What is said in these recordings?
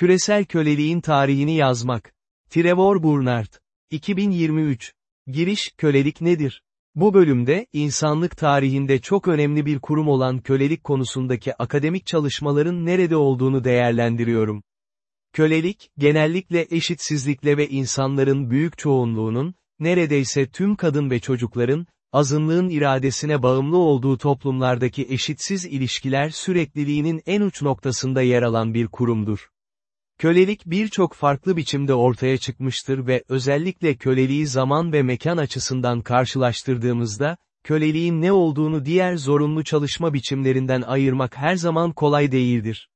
Küresel köleliğin tarihini yazmak. Trevor Burnard. 2023. Giriş, kölelik nedir? Bu bölümde, insanlık tarihinde çok önemli bir kurum olan kölelik konusundaki akademik çalışmaların nerede olduğunu değerlendiriyorum. Kölelik, genellikle eşitsizlikle ve insanların büyük çoğunluğunun, neredeyse tüm kadın ve çocukların, azınlığın iradesine bağımlı olduğu toplumlardaki eşitsiz ilişkiler sürekliliğinin en uç noktasında yer alan bir kurumdur. Kölelik birçok farklı biçimde ortaya çıkmıştır ve özellikle köleliği zaman ve mekan açısından karşılaştırdığımızda, köleliğin ne olduğunu diğer zorunlu çalışma biçimlerinden ayırmak her zaman kolay değildir.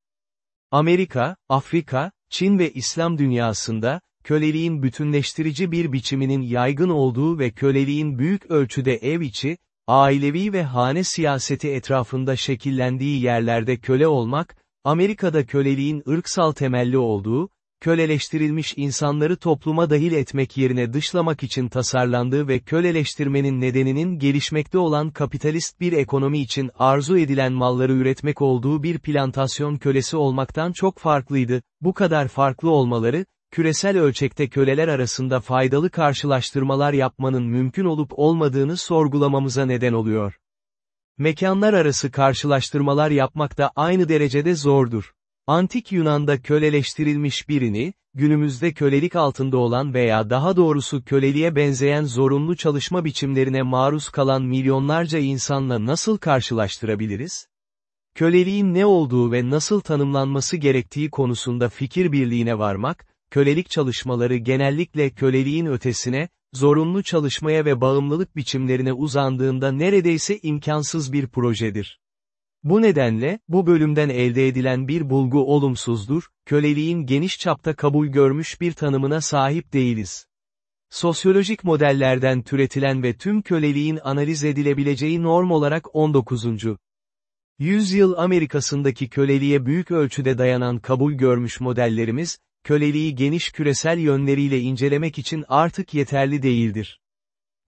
Amerika, Afrika, Çin ve İslam dünyasında, köleliğin bütünleştirici bir biçiminin yaygın olduğu ve köleliğin büyük ölçüde ev içi, ailevi ve hane siyaseti etrafında şekillendiği yerlerde köle olmak, Amerika'da köleliğin ırksal temelli olduğu, köleleştirilmiş insanları topluma dahil etmek yerine dışlamak için tasarlandığı ve köleleştirmenin nedeninin gelişmekte olan kapitalist bir ekonomi için arzu edilen malları üretmek olduğu bir plantasyon kölesi olmaktan çok farklıydı, bu kadar farklı olmaları, küresel ölçekte köleler arasında faydalı karşılaştırmalar yapmanın mümkün olup olmadığını sorgulamamıza neden oluyor. Mekanlar arası karşılaştırmalar yapmak da aynı derecede zordur. Antik Yunan'da köleleştirilmiş birini, günümüzde kölelik altında olan veya daha doğrusu köleliğe benzeyen zorunlu çalışma biçimlerine maruz kalan milyonlarca insanla nasıl karşılaştırabiliriz? Köleliğin ne olduğu ve nasıl tanımlanması gerektiği konusunda fikir birliğine varmak, kölelik çalışmaları genellikle köleliğin ötesine, zorunlu çalışmaya ve bağımlılık biçimlerine uzandığında neredeyse imkansız bir projedir. Bu nedenle, bu bölümden elde edilen bir bulgu olumsuzdur, köleliğin geniş çapta kabul görmüş bir tanımına sahip değiliz. Sosyolojik modellerden türetilen ve tüm köleliğin analiz edilebileceği norm olarak 19. Yüzyıl Amerikasındaki köleliğe büyük ölçüde dayanan kabul görmüş modellerimiz, köleliği geniş küresel yönleriyle incelemek için artık yeterli değildir.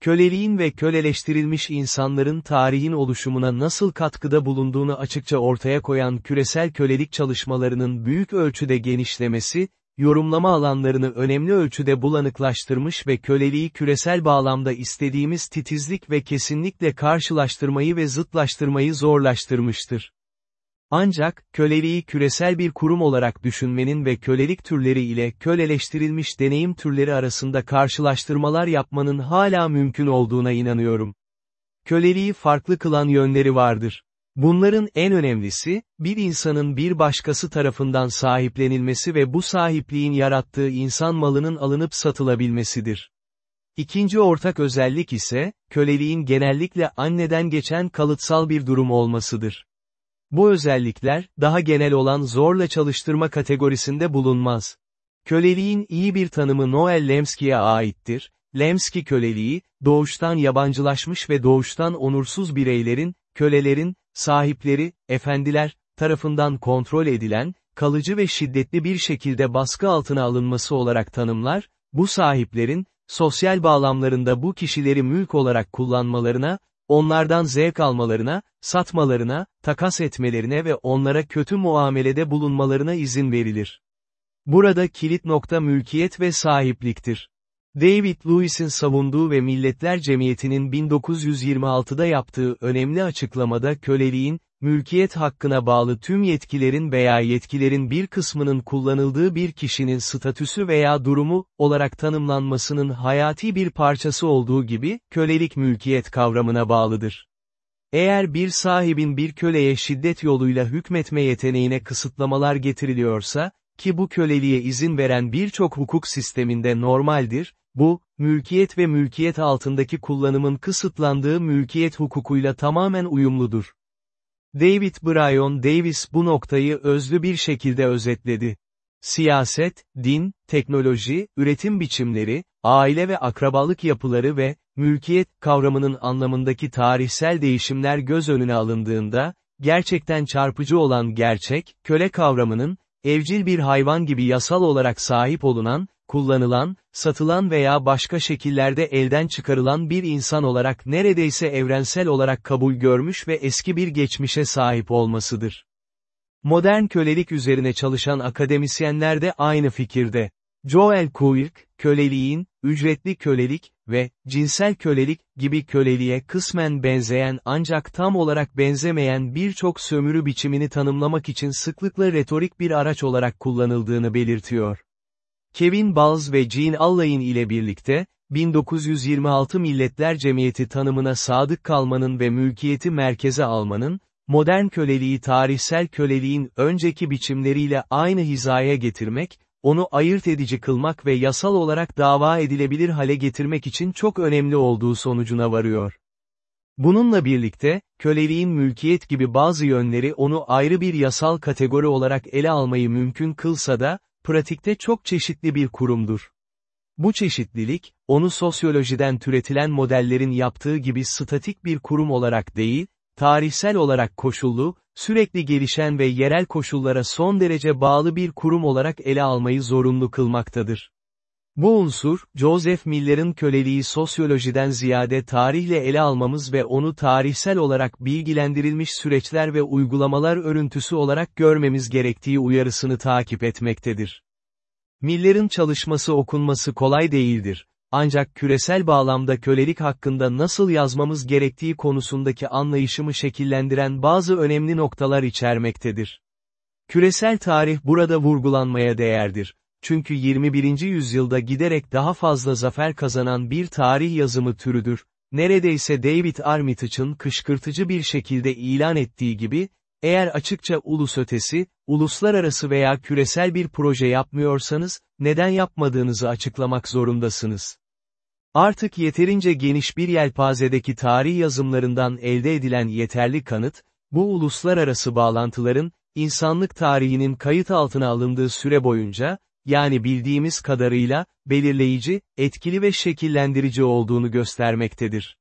Köleliğin ve köleleştirilmiş insanların tarihin oluşumuna nasıl katkıda bulunduğunu açıkça ortaya koyan küresel kölelik çalışmalarının büyük ölçüde genişlemesi, yorumlama alanlarını önemli ölçüde bulanıklaştırmış ve köleliği küresel bağlamda istediğimiz titizlik ve kesinlikle karşılaştırmayı ve zıtlaştırmayı zorlaştırmıştır. Ancak, köleliği küresel bir kurum olarak düşünmenin ve kölelik türleri ile köleleştirilmiş deneyim türleri arasında karşılaştırmalar yapmanın hala mümkün olduğuna inanıyorum. Köleliği farklı kılan yönleri vardır. Bunların en önemlisi, bir insanın bir başkası tarafından sahiplenilmesi ve bu sahipliğin yarattığı insan malının alınıp satılabilmesidir. İkinci ortak özellik ise, köleliğin genellikle anneden geçen kalıtsal bir durum olmasıdır. Bu özellikler, daha genel olan zorla çalıştırma kategorisinde bulunmaz. Köleliğin iyi bir tanımı Noel Lemski'ye aittir. Lemski köleliği, doğuştan yabancılaşmış ve doğuştan onursuz bireylerin, kölelerin, sahipleri, efendiler, tarafından kontrol edilen, kalıcı ve şiddetli bir şekilde baskı altına alınması olarak tanımlar, bu sahiplerin, sosyal bağlamlarında bu kişileri mülk olarak kullanmalarına, onlardan zevk almalarına, satmalarına, takas etmelerine ve onlara kötü muamelede bulunmalarına izin verilir. Burada kilit nokta mülkiyet ve sahipliktir. David Lewis'in savunduğu ve Milletler Cemiyeti'nin 1926'da yaptığı önemli açıklamada köleliğin, mülkiyet hakkına bağlı tüm yetkilerin veya yetkilerin bir kısmının kullanıldığı bir kişinin statüsü veya durumu, olarak tanımlanmasının hayati bir parçası olduğu gibi, kölelik mülkiyet kavramına bağlıdır. Eğer bir sahibin bir köleye şiddet yoluyla hükmetme yeteneğine kısıtlamalar getiriliyorsa, ki bu köleliğe izin veren birçok hukuk sisteminde normaldir, bu, mülkiyet ve mülkiyet altındaki kullanımın kısıtlandığı mülkiyet hukukuyla tamamen uyumludur. David Bryan Davis bu noktayı özlü bir şekilde özetledi. Siyaset, din, teknoloji, üretim biçimleri, aile ve akrabalık yapıları ve, mülkiyet kavramının anlamındaki tarihsel değişimler göz önüne alındığında, gerçekten çarpıcı olan gerçek, köle kavramının, evcil bir hayvan gibi yasal olarak sahip olunan, kullanılan, satılan veya başka şekillerde elden çıkarılan bir insan olarak neredeyse evrensel olarak kabul görmüş ve eski bir geçmişe sahip olmasıdır. Modern kölelik üzerine çalışan akademisyenler de aynı fikirde. Joel Kuilk, köleliğin, ücretli kölelik ve cinsel kölelik gibi köleliğe kısmen benzeyen ancak tam olarak benzemeyen birçok sömürü biçimini tanımlamak için sıklıkla retorik bir araç olarak kullanıldığını belirtiyor. Kevin Balls ve Jean Allain ile birlikte, 1926 Milletler Cemiyeti tanımına sadık kalmanın ve mülkiyeti merkeze almanın, modern köleliği tarihsel köleliğin önceki biçimleriyle aynı hizaya getirmek, onu ayırt edici kılmak ve yasal olarak dava edilebilir hale getirmek için çok önemli olduğu sonucuna varıyor. Bununla birlikte, köleliğin mülkiyet gibi bazı yönleri onu ayrı bir yasal kategori olarak ele almayı mümkün kılsa da, pratikte çok çeşitli bir kurumdur. Bu çeşitlilik, onu sosyolojiden türetilen modellerin yaptığı gibi statik bir kurum olarak değil, tarihsel olarak koşullu, sürekli gelişen ve yerel koşullara son derece bağlı bir kurum olarak ele almayı zorunlu kılmaktadır. Bu unsur, Joseph Miller'ın köleliği sosyolojiden ziyade tarihle ele almamız ve onu tarihsel olarak bilgilendirilmiş süreçler ve uygulamalar örüntüsü olarak görmemiz gerektiği uyarısını takip etmektedir. Miller'ın çalışması okunması kolay değildir. Ancak küresel bağlamda kölelik hakkında nasıl yazmamız gerektiği konusundaki anlayışımı şekillendiren bazı önemli noktalar içermektedir. Küresel tarih burada vurgulanmaya değerdir. Çünkü 21. yüzyılda giderek daha fazla zafer kazanan bir tarih yazımı türüdür. Neredeyse David Armitage'ın kışkırtıcı bir şekilde ilan ettiği gibi, eğer açıkça ulus ötesi, uluslararası veya küresel bir proje yapmıyorsanız, neden yapmadığınızı açıklamak zorundasınız. Artık yeterince geniş bir yelpazedeki tarih yazımlarından elde edilen yeterli kanıt, bu uluslararası bağlantıların, insanlık tarihinin kayıt altına alındığı süre boyunca, yani bildiğimiz kadarıyla, belirleyici, etkili ve şekillendirici olduğunu göstermektedir.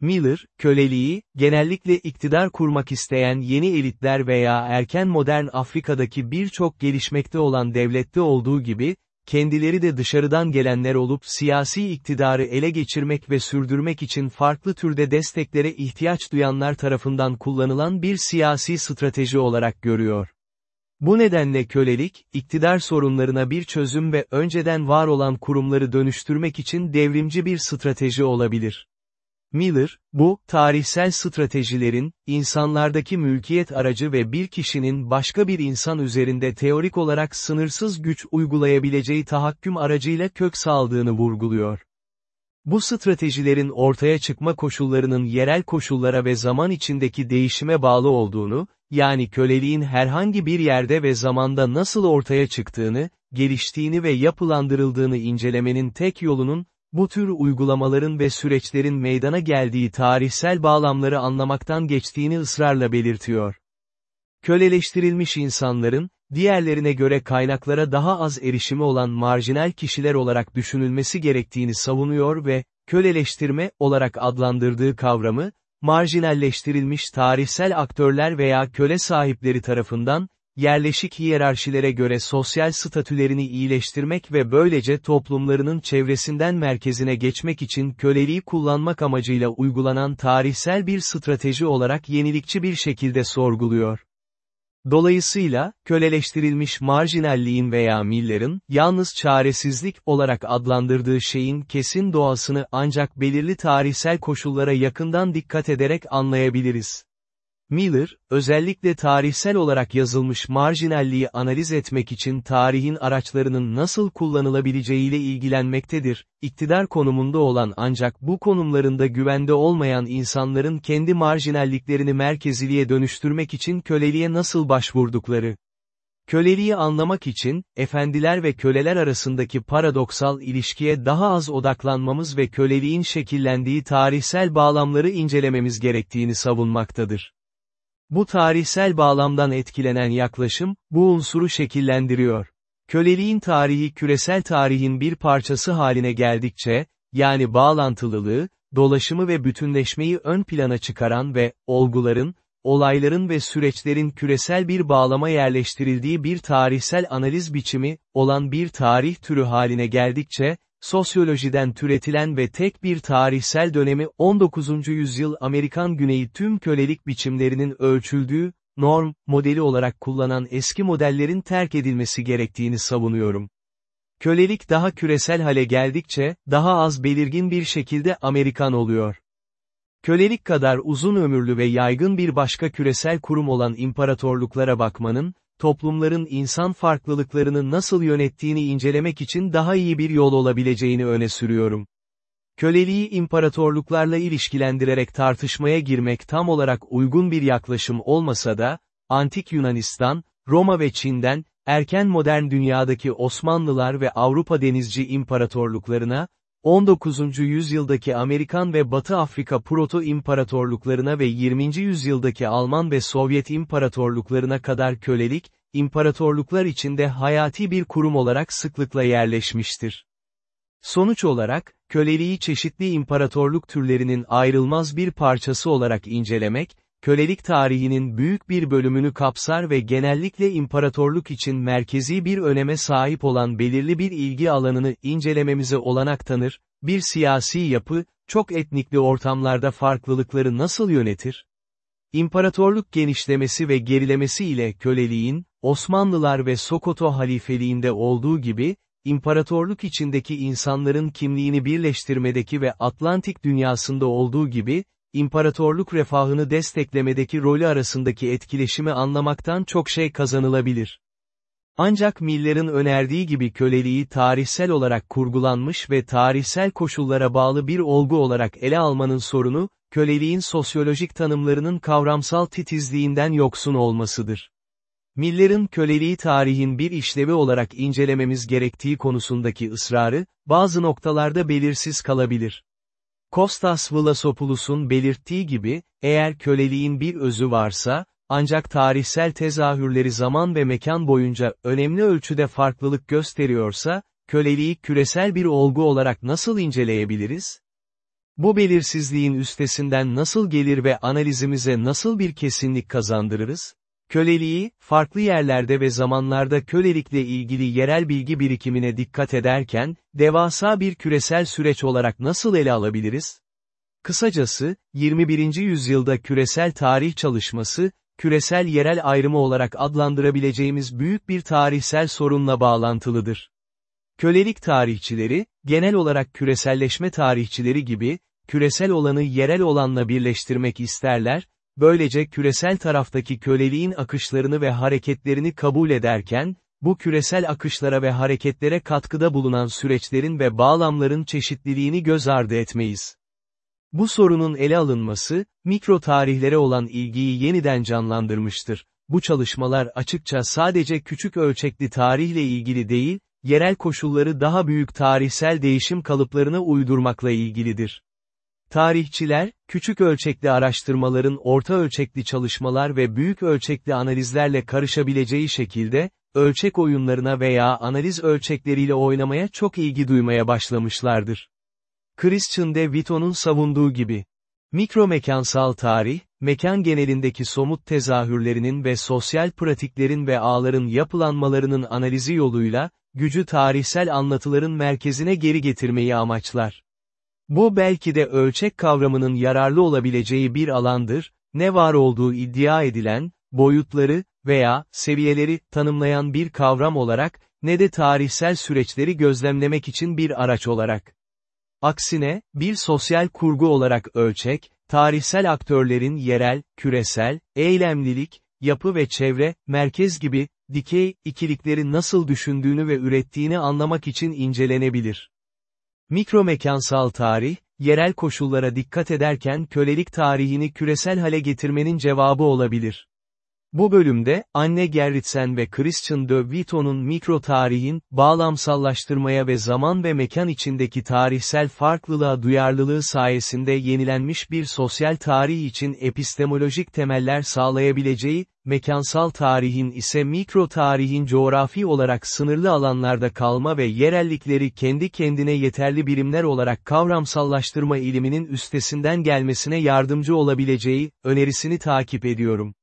Miller, köleliği, genellikle iktidar kurmak isteyen yeni elitler veya erken modern Afrika'daki birçok gelişmekte olan devlette olduğu gibi, kendileri de dışarıdan gelenler olup siyasi iktidarı ele geçirmek ve sürdürmek için farklı türde desteklere ihtiyaç duyanlar tarafından kullanılan bir siyasi strateji olarak görüyor. Bu nedenle kölelik, iktidar sorunlarına bir çözüm ve önceden var olan kurumları dönüştürmek için devrimci bir strateji olabilir. Miller, bu, tarihsel stratejilerin, insanlardaki mülkiyet aracı ve bir kişinin başka bir insan üzerinde teorik olarak sınırsız güç uygulayabileceği tahakküm aracıyla kök saldığını vurguluyor. Bu stratejilerin ortaya çıkma koşullarının yerel koşullara ve zaman içindeki değişime bağlı olduğunu, yani köleliğin herhangi bir yerde ve zamanda nasıl ortaya çıktığını, geliştiğini ve yapılandırıldığını incelemenin tek yolunun, bu tür uygulamaların ve süreçlerin meydana geldiği tarihsel bağlamları anlamaktan geçtiğini ısrarla belirtiyor. Köleleştirilmiş insanların, diğerlerine göre kaynaklara daha az erişimi olan marjinal kişiler olarak düşünülmesi gerektiğini savunuyor ve, köleleştirme olarak adlandırdığı kavramı, marjinalleştirilmiş tarihsel aktörler veya köle sahipleri tarafından, yerleşik hiyerarşilere göre sosyal statülerini iyileştirmek ve böylece toplumlarının çevresinden merkezine geçmek için köleliği kullanmak amacıyla uygulanan tarihsel bir strateji olarak yenilikçi bir şekilde sorguluyor. Dolayısıyla, köleleştirilmiş marjinalliğin veya millerin, yalnız çaresizlik olarak adlandırdığı şeyin kesin doğasını ancak belirli tarihsel koşullara yakından dikkat ederek anlayabiliriz. Miller, özellikle tarihsel olarak yazılmış marjinalliği analiz etmek için tarihin araçlarının nasıl kullanılabileceğiyle ilgilenmektedir, iktidar konumunda olan ancak bu konumlarında güvende olmayan insanların kendi marjinalliklerini merkeziliğe dönüştürmek için köleliğe nasıl başvurdukları. Köleliği anlamak için, efendiler ve köleler arasındaki paradoksal ilişkiye daha az odaklanmamız ve köleliğin şekillendiği tarihsel bağlamları incelememiz gerektiğini savunmaktadır. Bu tarihsel bağlamdan etkilenen yaklaşım, bu unsuru şekillendiriyor. Köleliğin tarihi küresel tarihin bir parçası haline geldikçe, yani bağlantılılığı, dolaşımı ve bütünleşmeyi ön plana çıkaran ve, olguların, olayların ve süreçlerin küresel bir bağlama yerleştirildiği bir tarihsel analiz biçimi, olan bir tarih türü haline geldikçe, sosyolojiden türetilen ve tek bir tarihsel dönemi 19. yüzyıl Amerikan güneyi tüm kölelik biçimlerinin ölçüldüğü, norm, modeli olarak kullanan eski modellerin terk edilmesi gerektiğini savunuyorum. Kölelik daha küresel hale geldikçe, daha az belirgin bir şekilde Amerikan oluyor. Kölelik kadar uzun ömürlü ve yaygın bir başka küresel kurum olan imparatorluklara bakmanın, toplumların insan farklılıklarını nasıl yönettiğini incelemek için daha iyi bir yol olabileceğini öne sürüyorum. Köleliği imparatorluklarla ilişkilendirerek tartışmaya girmek tam olarak uygun bir yaklaşım olmasa da, Antik Yunanistan, Roma ve Çin'den, erken modern dünyadaki Osmanlılar ve Avrupa denizci imparatorluklarına, 19. yüzyıldaki Amerikan ve Batı Afrika Proto İmparatorluklarına ve 20. yüzyıldaki Alman ve Sovyet İmparatorluklarına kadar kölelik, imparatorluklar içinde hayati bir kurum olarak sıklıkla yerleşmiştir. Sonuç olarak, köleliği çeşitli imparatorluk türlerinin ayrılmaz bir parçası olarak incelemek, kölelik tarihinin büyük bir bölümünü kapsar ve genellikle imparatorluk için merkezi bir öneme sahip olan belirli bir ilgi alanını incelememize olanak tanır, bir siyasi yapı, çok etnikli ortamlarda farklılıkları nasıl yönetir? İmparatorluk genişlemesi ve gerilemesi ile köleliğin, Osmanlılar ve Sokoto halifeliğinde olduğu gibi, imparatorluk içindeki insanların kimliğini birleştirmedeki ve Atlantik dünyasında olduğu gibi, imparatorluk refahını desteklemedeki rolü arasındaki etkileşimi anlamaktan çok şey kazanılabilir. Ancak Miller'ın önerdiği gibi köleliği tarihsel olarak kurgulanmış ve tarihsel koşullara bağlı bir olgu olarak ele almanın sorunu, köleliğin sosyolojik tanımlarının kavramsal titizliğinden yoksun olmasıdır. Miller'ın köleliği tarihin bir işlevi olarak incelememiz gerektiği konusundaki ısrarı, bazı noktalarda belirsiz kalabilir. Kostas Vlasopoulos'un belirttiği gibi, eğer köleliğin bir özü varsa, ancak tarihsel tezahürleri zaman ve mekan boyunca önemli ölçüde farklılık gösteriyorsa, köleliği küresel bir olgu olarak nasıl inceleyebiliriz? Bu belirsizliğin üstesinden nasıl gelir ve analizimize nasıl bir kesinlik kazandırırız? Köleliği, farklı yerlerde ve zamanlarda kölelikle ilgili yerel bilgi birikimine dikkat ederken, devasa bir küresel süreç olarak nasıl ele alabiliriz? Kısacası, 21. yüzyılda küresel tarih çalışması, küresel yerel ayrımı olarak adlandırabileceğimiz büyük bir tarihsel sorunla bağlantılıdır. Kölelik tarihçileri, genel olarak küreselleşme tarihçileri gibi, küresel olanı yerel olanla birleştirmek isterler, böylece küresel taraftaki köleliğin akışlarını ve hareketlerini kabul ederken, bu küresel akışlara ve hareketlere katkıda bulunan süreçlerin ve bağlamların çeşitliliğini göz ardı etmeyiz. Bu sorunun ele alınması, mikro tarihlere olan ilgiyi yeniden canlandırmıştır. Bu çalışmalar açıkça sadece küçük ölçekli tarihle ilgili değil, yerel koşulları daha büyük tarihsel değişim kalıplarına uydurmakla ilgilidir. Tarihçiler, küçük ölçekli araştırmaların orta ölçekli çalışmalar ve büyük ölçekli analizlerle karışabileceği şekilde, ölçek oyunlarına veya analiz ölçekleriyle oynamaya çok ilgi duymaya başlamışlardır. Christian de Vito'nun savunduğu gibi, mikromekansal tarih, mekan genelindeki somut tezahürlerinin ve sosyal pratiklerin ve ağların yapılanmalarının analizi yoluyla, gücü tarihsel anlatıların merkezine geri getirmeyi amaçlar. Bu belki de ölçek kavramının yararlı olabileceği bir alandır, ne var olduğu iddia edilen, boyutları veya seviyeleri tanımlayan bir kavram olarak, ne de tarihsel süreçleri gözlemlemek için bir araç olarak. Aksine, bir sosyal kurgu olarak ölçek, tarihsel aktörlerin yerel, küresel, eylemlilik, yapı ve çevre, merkez gibi, dikey, ikilikleri nasıl düşündüğünü ve ürettiğini anlamak için incelenebilir. Mikromekansal tarih, yerel koşullara dikkat ederken kölelik tarihini küresel hale getirmenin cevabı olabilir. Bu bölümde, Anne Gerritsen ve Christian de Vito'nun mikro tarihin, bağlamsallaştırmaya ve zaman ve mekan içindeki tarihsel farklılığa duyarlılığı sayesinde yenilenmiş bir sosyal tarih için epistemolojik temeller sağlayabileceği, mekansal tarihin ise mikro tarihin coğrafi olarak sınırlı alanlarda kalma ve yerellikleri kendi kendine yeterli birimler olarak kavramsallaştırma iliminin üstesinden gelmesine yardımcı olabileceği, önerisini takip ediyorum.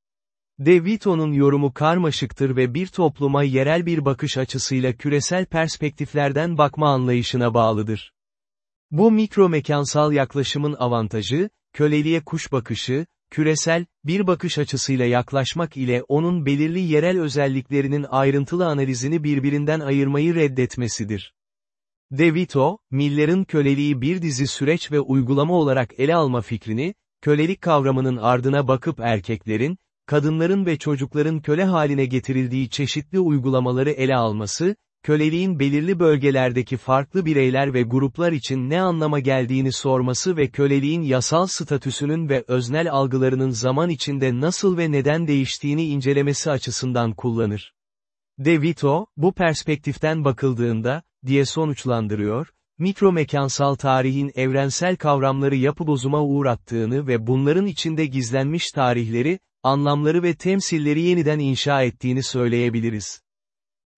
De Vito'nun yorumu karmaşıktır ve bir topluma yerel bir bakış açısıyla küresel perspektiflerden bakma anlayışına bağlıdır. Bu mikro mekansal yaklaşımın avantajı, köleliğe kuş bakışı, küresel, bir bakış açısıyla yaklaşmak ile onun belirli yerel özelliklerinin ayrıntılı analizini birbirinden ayırmayı reddetmesidir. De Vito, Miller'ın köleliği bir dizi süreç ve uygulama olarak ele alma fikrini, kölelik kavramının ardına bakıp erkeklerin, kadınların ve çocukların köle haline getirildiği çeşitli uygulamaları ele alması, köleliğin belirli bölgelerdeki farklı bireyler ve gruplar için ne anlama geldiğini sorması ve köleliğin yasal statüsünün ve öznel algılarının zaman içinde nasıl ve neden değiştiğini incelemesi açısından kullanır. De Vito, bu perspektiften bakıldığında, diye sonuçlandırıyor, mikromekansal tarihin evrensel kavramları yapı bozuma uğrattığını ve bunların içinde gizlenmiş tarihleri, anlamları ve temsilleri yeniden inşa ettiğini söyleyebiliriz.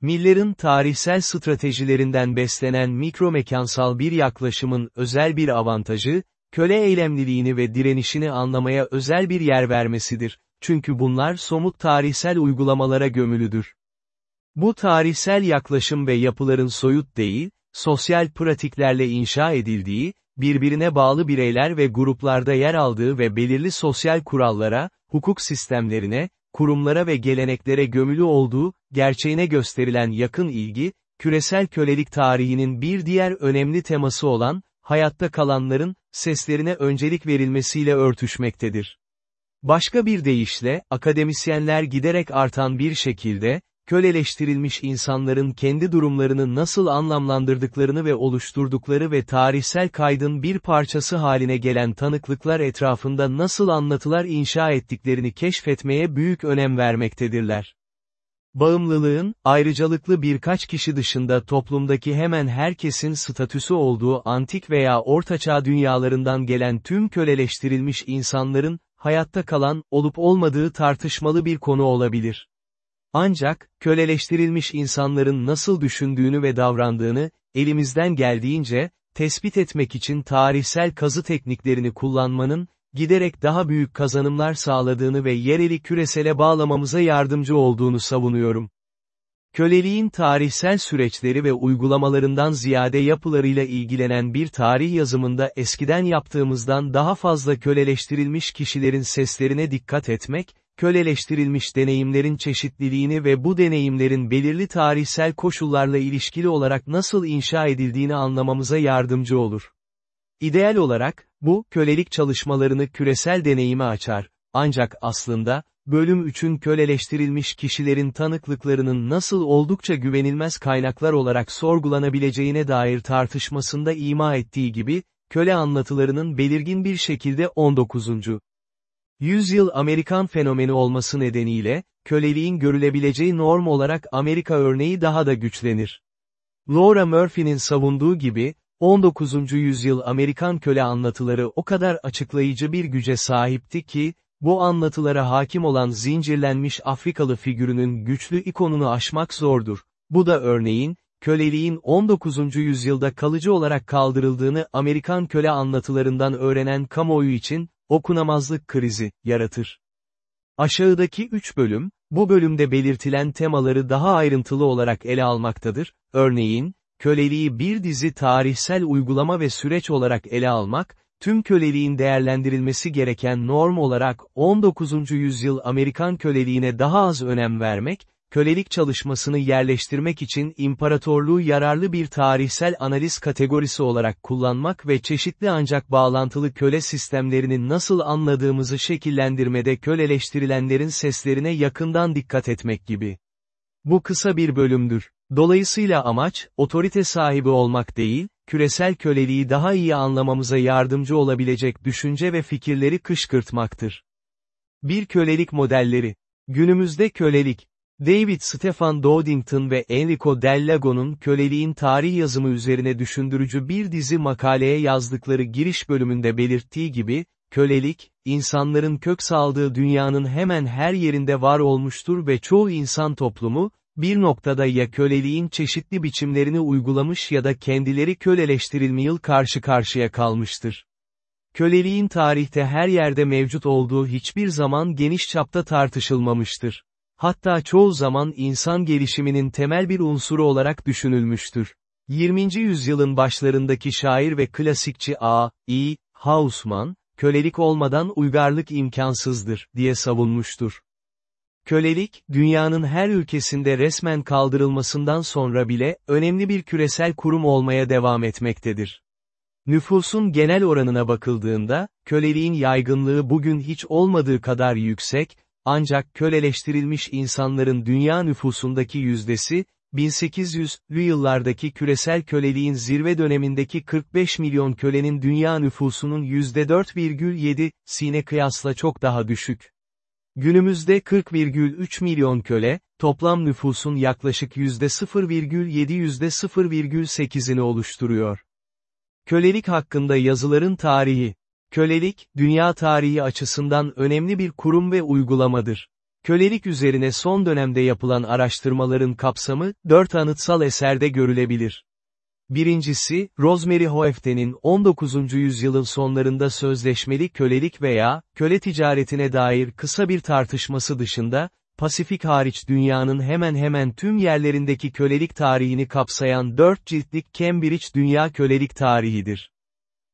Miller'ın tarihsel stratejilerinden beslenen mikromekansal bir yaklaşımın özel bir avantajı, köle eylemliliğini ve direnişini anlamaya özel bir yer vermesidir, çünkü bunlar somut tarihsel uygulamalara gömülüdür. Bu tarihsel yaklaşım ve yapıların soyut değil, sosyal pratiklerle inşa edildiği, birbirine bağlı bireyler ve gruplarda yer aldığı ve belirli sosyal kurallara, hukuk sistemlerine, kurumlara ve geleneklere gömülü olduğu, gerçeğine gösterilen yakın ilgi, küresel kölelik tarihinin bir diğer önemli teması olan, hayatta kalanların, seslerine öncelik verilmesiyle örtüşmektedir. Başka bir deyişle, akademisyenler giderek artan bir şekilde, köleleştirilmiş insanların kendi durumlarını nasıl anlamlandırdıklarını ve oluşturdukları ve tarihsel kaydın bir parçası haline gelen tanıklıklar etrafında nasıl anlatılar inşa ettiklerini keşfetmeye büyük önem vermektedirler. Bağımlılığın, ayrıcalıklı birkaç kişi dışında toplumdaki hemen herkesin statüsü olduğu antik veya ortaçağ dünyalarından gelen tüm köleleştirilmiş insanların, hayatta kalan, olup olmadığı tartışmalı bir konu olabilir. Ancak, köleleştirilmiş insanların nasıl düşündüğünü ve davrandığını, elimizden geldiğince, tespit etmek için tarihsel kazı tekniklerini kullanmanın, giderek daha büyük kazanımlar sağladığını ve yereli küresele bağlamamıza yardımcı olduğunu savunuyorum. Köleliğin tarihsel süreçleri ve uygulamalarından ziyade yapılarıyla ilgilenen bir tarih yazımında eskiden yaptığımızdan daha fazla köleleştirilmiş kişilerin seslerine dikkat etmek, köleleştirilmiş deneyimlerin çeşitliliğini ve bu deneyimlerin belirli tarihsel koşullarla ilişkili olarak nasıl inşa edildiğini anlamamıza yardımcı olur. İdeal olarak, bu, kölelik çalışmalarını küresel deneyime açar. Ancak aslında, bölüm 3'ün köleleştirilmiş kişilerin tanıklıklarının nasıl oldukça güvenilmez kaynaklar olarak sorgulanabileceğine dair tartışmasında ima ettiği gibi, köle anlatılarının belirgin bir şekilde 19. Yüzyıl Amerikan fenomeni olması nedeniyle, köleliğin görülebileceği norm olarak Amerika örneği daha da güçlenir. Laura Murphy'nin savunduğu gibi, 19. yüzyıl Amerikan köle anlatıları o kadar açıklayıcı bir güce sahipti ki, bu anlatılara hakim olan zincirlenmiş Afrikalı figürünün güçlü ikonunu aşmak zordur. Bu da örneğin, köleliğin 19. yüzyılda kalıcı olarak kaldırıldığını Amerikan köle anlatılarından öğrenen kamuoyu için, okunamazlık krizi, yaratır. Aşağıdaki üç bölüm, bu bölümde belirtilen temaları daha ayrıntılı olarak ele almaktadır, örneğin, köleliği bir dizi tarihsel uygulama ve süreç olarak ele almak, tüm köleliğin değerlendirilmesi gereken norm olarak 19. yüzyıl Amerikan köleliğine daha az önem vermek, kölelik çalışmasını yerleştirmek için imparatorluğu yararlı bir tarihsel analiz kategorisi olarak kullanmak ve çeşitli ancak bağlantılı köle sistemlerini nasıl anladığımızı şekillendirmede köleleştirilenlerin seslerine yakından dikkat etmek gibi. Bu kısa bir bölümdür. Dolayısıyla amaç, otorite sahibi olmak değil, küresel köleliği daha iyi anlamamıza yardımcı olabilecek düşünce ve fikirleri kışkırtmaktır. Bir kölelik modelleri. Günümüzde kölelik, David Stefan Dodington ve Enrico Dellago'nun köleliğin tarih yazımı üzerine düşündürücü bir dizi makaleye yazdıkları giriş bölümünde belirttiği gibi, kölelik, insanların kök saldığı dünyanın hemen her yerinde var olmuştur ve çoğu insan toplumu, bir noktada ya köleliğin çeşitli biçimlerini uygulamış ya da kendileri köleleştirilme yıl karşı karşıya kalmıştır. Köleliğin tarihte her yerde mevcut olduğu hiçbir zaman geniş çapta tartışılmamıştır hatta çoğu zaman insan gelişiminin temel bir unsuru olarak düşünülmüştür. 20. yüzyılın başlarındaki şair ve klasikçi A. E. Hausman, kölelik olmadan uygarlık imkansızdır, diye savunmuştur. Kölelik, dünyanın her ülkesinde resmen kaldırılmasından sonra bile, önemli bir küresel kurum olmaya devam etmektedir. Nüfusun genel oranına bakıldığında, köleliğin yaygınlığı bugün hiç olmadığı kadar yüksek, ancak köleleştirilmiş insanların dünya nüfusundaki yüzdesi, 1800'lü yıllardaki küresel köleliğin zirve dönemindeki 45 milyon kölenin dünya nüfusunun %4,7'sine kıyasla çok daha düşük. Günümüzde 40,3 milyon köle, toplam nüfusun yaklaşık %0,7-%0,8'ini oluşturuyor. Kölelik hakkında yazıların tarihi. Kölelik, dünya tarihi açısından önemli bir kurum ve uygulamadır. Kölelik üzerine son dönemde yapılan araştırmaların kapsamı, dört anıtsal eserde görülebilir. Birincisi, Rosemary Hoeften'in 19. yüzyılın sonlarında sözleşmeli kölelik veya, köle ticaretine dair kısa bir tartışması dışında, Pasifik hariç dünyanın hemen hemen tüm yerlerindeki kölelik tarihini kapsayan dört ciltlik Cambridge Dünya Kölelik Tarihidir.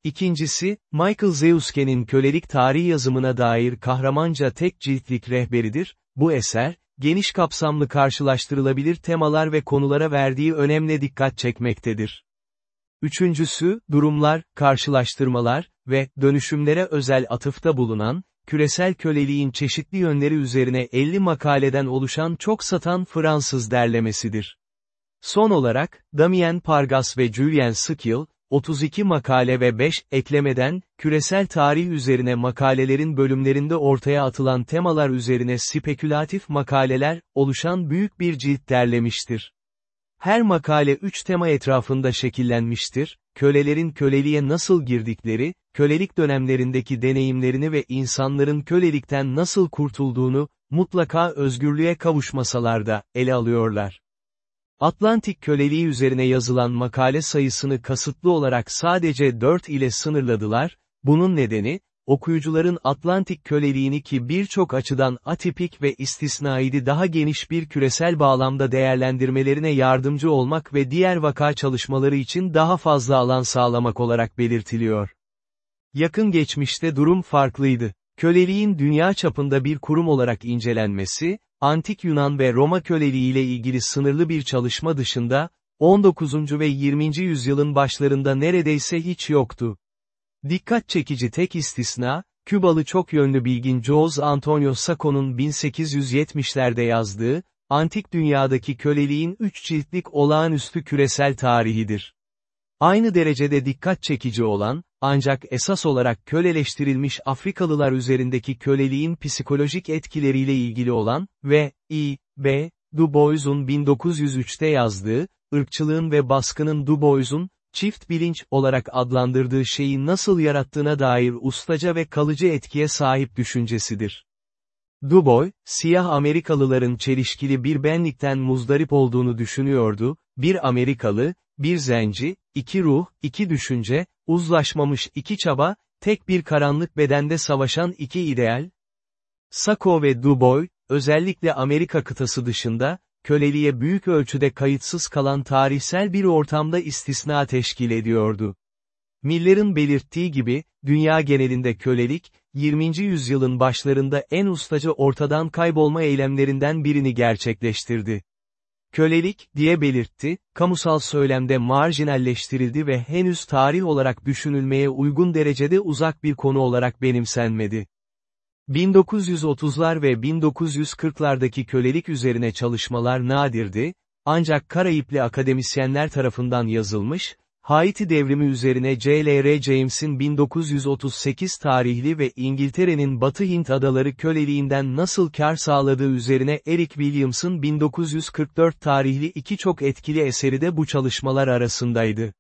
İkincisi, Michael Zeuske'nin kölelik tarihi yazımına dair kahramanca tek ciltlik rehberidir, bu eser, geniş kapsamlı karşılaştırılabilir temalar ve konulara verdiği önemle dikkat çekmektedir. Üçüncüsü, durumlar, karşılaştırmalar ve dönüşümlere özel atıfta bulunan, küresel köleliğin çeşitli yönleri üzerine 50 makaleden oluşan çok satan Fransız derlemesidir. Son olarak, Damien Pargas ve Julien Skill, 32 makale ve 5 eklemeden, küresel tarih üzerine makalelerin bölümlerinde ortaya atılan temalar üzerine spekülatif makaleler, oluşan büyük bir cilt derlemiştir. Her makale üç tema etrafında şekillenmiştir, kölelerin köleliğe nasıl girdikleri, kölelik dönemlerindeki deneyimlerini ve insanların kölelikten nasıl kurtulduğunu, mutlaka özgürlüğe kavuşmasalar da, ele alıyorlar. Atlantik köleliği üzerine yazılan makale sayısını kasıtlı olarak sadece 4 ile sınırladılar, bunun nedeni, okuyucuların Atlantik köleliğini ki birçok açıdan atipik ve istisnaidi daha geniş bir küresel bağlamda değerlendirmelerine yardımcı olmak ve diğer vaka çalışmaları için daha fazla alan sağlamak olarak belirtiliyor. Yakın geçmişte durum farklıydı. Köleliğin dünya çapında bir kurum olarak incelenmesi, Antik Yunan ve Roma köleliği ile ilgili sınırlı bir çalışma dışında, 19. ve 20. yüzyılın başlarında neredeyse hiç yoktu. Dikkat çekici tek istisna, Kübalı çok yönlü bilgin Jose Antonio Sacco'nun 1870'lerde yazdığı, Antik Dünyadaki Köleliğin üç ciltlik olağanüstü küresel tarihidir. Aynı derecede dikkat çekici olan, ancak esas olarak köleleştirilmiş Afrikalılar üzerindeki köleliğin psikolojik etkileriyle ilgili olan, ve, I. B. Du Bois'un 1903'te yazdığı, ırkçılığın ve baskının Du Bois'un, çift bilinç olarak adlandırdığı şeyi nasıl yarattığına dair ustaca ve kalıcı etkiye sahip düşüncesidir. Dubois, siyah Amerikalıların çelişkili bir benlikten muzdarip olduğunu düşünüyordu, bir Amerikalı, bir zenci, iki ruh, iki düşünce, uzlaşmamış iki çaba, tek bir karanlık bedende savaşan iki ideal. Sacco ve Dubois, özellikle Amerika kıtası dışında, köleliğe büyük ölçüde kayıtsız kalan tarihsel bir ortamda istisna teşkil ediyordu. Miller'ın belirttiği gibi, dünya genelinde kölelik, 20. yüzyılın başlarında en ustaca ortadan kaybolma eylemlerinden birini gerçekleştirdi. Kölelik, diye belirtti, kamusal söylemde marjinalleştirildi ve henüz tarih olarak düşünülmeye uygun derecede uzak bir konu olarak benimsenmedi. 1930'lar ve 1940'lardaki kölelik üzerine çalışmalar nadirdi, ancak Karayipli akademisyenler tarafından yazılmış, Haiti devrimi üzerine J.L.R. James'in 1938 tarihli ve İngiltere'nin Batı Hint adaları köleliğinden nasıl kar sağladığı üzerine Eric Williams'ın 1944 tarihli iki çok etkili eseri de bu çalışmalar arasındaydı.